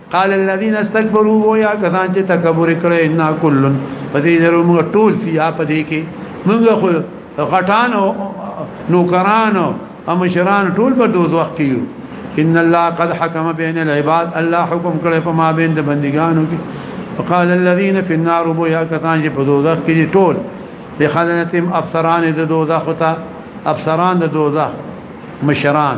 قال الذين استكبروا ويا کسان چې تکبر کړي ان كل پدې درو موږ ټول فيها پدې کې موږ خو غټانو نوکرانو امشران ټول په دوه وخت کې یو ان الله قد حكم بين العباد الله حكم کړي په ما بین د بندګانو کې وقال الذين في النار ويا کسان چې په دوه وخت کې ټول د خلنتم افسران د دوه وخت افسران د دوه مشران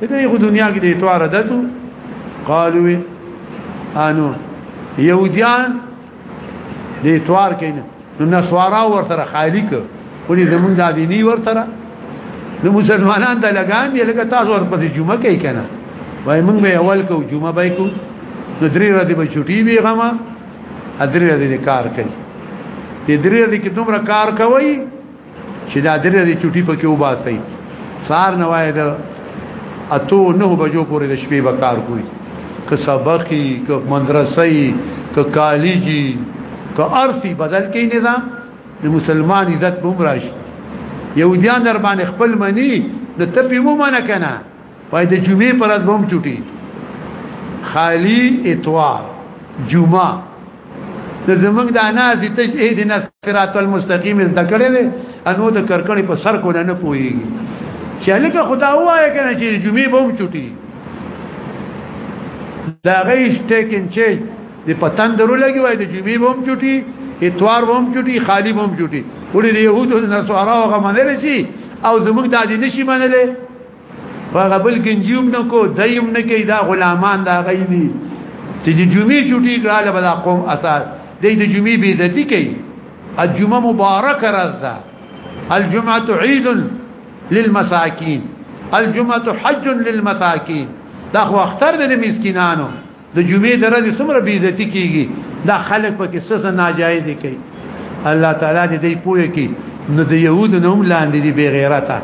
دې خو دنیا کې د اتوار دتو قالو انو يهوديان د اتوار کې نو نسوارا ور سره خالق ولې زمونږ د دیني ور سره نو مسلمانان ته لګان دي لکه تاسو ور پسې جمعه کوي کنه وای موږ به اول کو جمعه به کو نو درې ورځې به چټي وي غما درې ورځې کار کوي دې درې ورځې کې دومره کار کوي چې دا درې دې چټي پکې وباسي سار نه وای دا اتو نه بجو پورې د شپې به کار کوي که سبقي که مدرسې که کالجی که ارثي بدل کې نظام د مسلمان عزت بمراش یو دیان در باندې خپل منی د تپې مو منه کنه وای د جمعې پر ورځ هم چټي خالی اتوار جمعه د زمنګ د انا دي ته اې د نصرات المستقیم د کړې ده انو د کرکړې په سر کو نه پوي چې لکه خدا وایې کنه چې جمعې به هم چټي دا غیش ټیک ان چې د پتن درو لګي وای د جمعې به هم چټي اتوار به هم چټي خالی به هم چټي وړي د يهودو نه سوارا هغه منل شي او زمنګ د دې نشي منلې هغه بل کنجیوم نه کو دایم نه کوي دا غلامان دا غي دي چې د جمعې چټي کړه بل قوم اثر د د جمعې بي عزتي کوي الجمعه مبارک راز ده الجمعه عيد للمساكين الجمعه حج للمساكين دا خو اختر د مسکینانو د جمعې درځي څومره بی عزتی کیږي دا خلک پکې سس ناجایز کوي الله تعالی دې دې پوهه کوي نو د يهودو نوم لاندې دي بی غیرته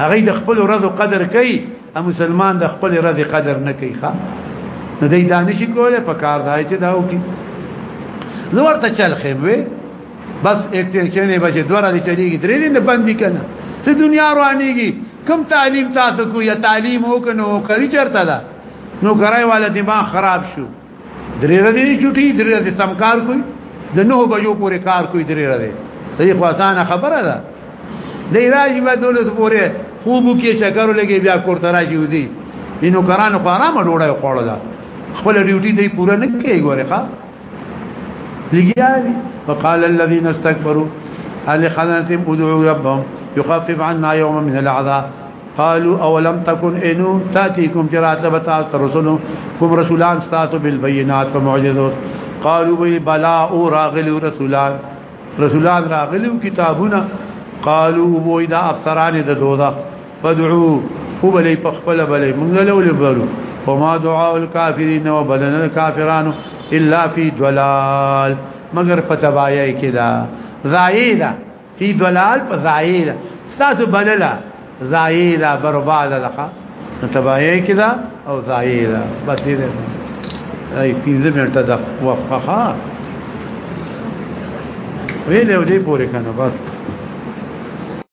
هغه د خپل ورځو قدر کوي ا مسلمان د خپل ورځې قدر نه کوي ښا نو دې دانش کوله په کار دای چې دا وکي نو ورته چل خېموي بس اکټینشن یې بچي دوه راځي چلیږي درې دې نه باندې کنه ته دنیا روانيږي کم تعلیم تاسو کو یا تعلیم وکنو کری چرته ده نو کرای والا دماغ خراب شو درې ورځې چټي درې ورځې سمکار کوي د نوه بجو پورې کار کوي درې ورځې دې خو اسانه خبره ده دې راځي به دولس پورې خوب کې چکر لګي بیا کوړه راځي ودی نو کران خو آرام ډوړای خوړل ده خپل ډیوټي دې پوره نه کوي ګوره ښا لګیا دي وقال الذين استكبروا هل خلنتم ادعوا ربهم يخفف عنا يوما من العذاب قالوا اولم تكن انو تاتيكم جرات بتا رسول کوم رسولان ستاسو بالبينات په معجزات قالوا وی بلا او راغلو رسولان رسولان راغلو کتابونه قالوا وی دا افسران د دوزخ فدعوا هو بلی پخپل بلی من لو لبرو وما دعاء الكافرين وبلن الكافران الا في ضلال مگر پتبایای کدا زایدا هی دلال په ظاهر تاسو بللا ظاهر برباد لخوا تباہی کدا او ظاهر بس دې ای پینځه منټه د وفقه ویلې ودې پورې کنه بس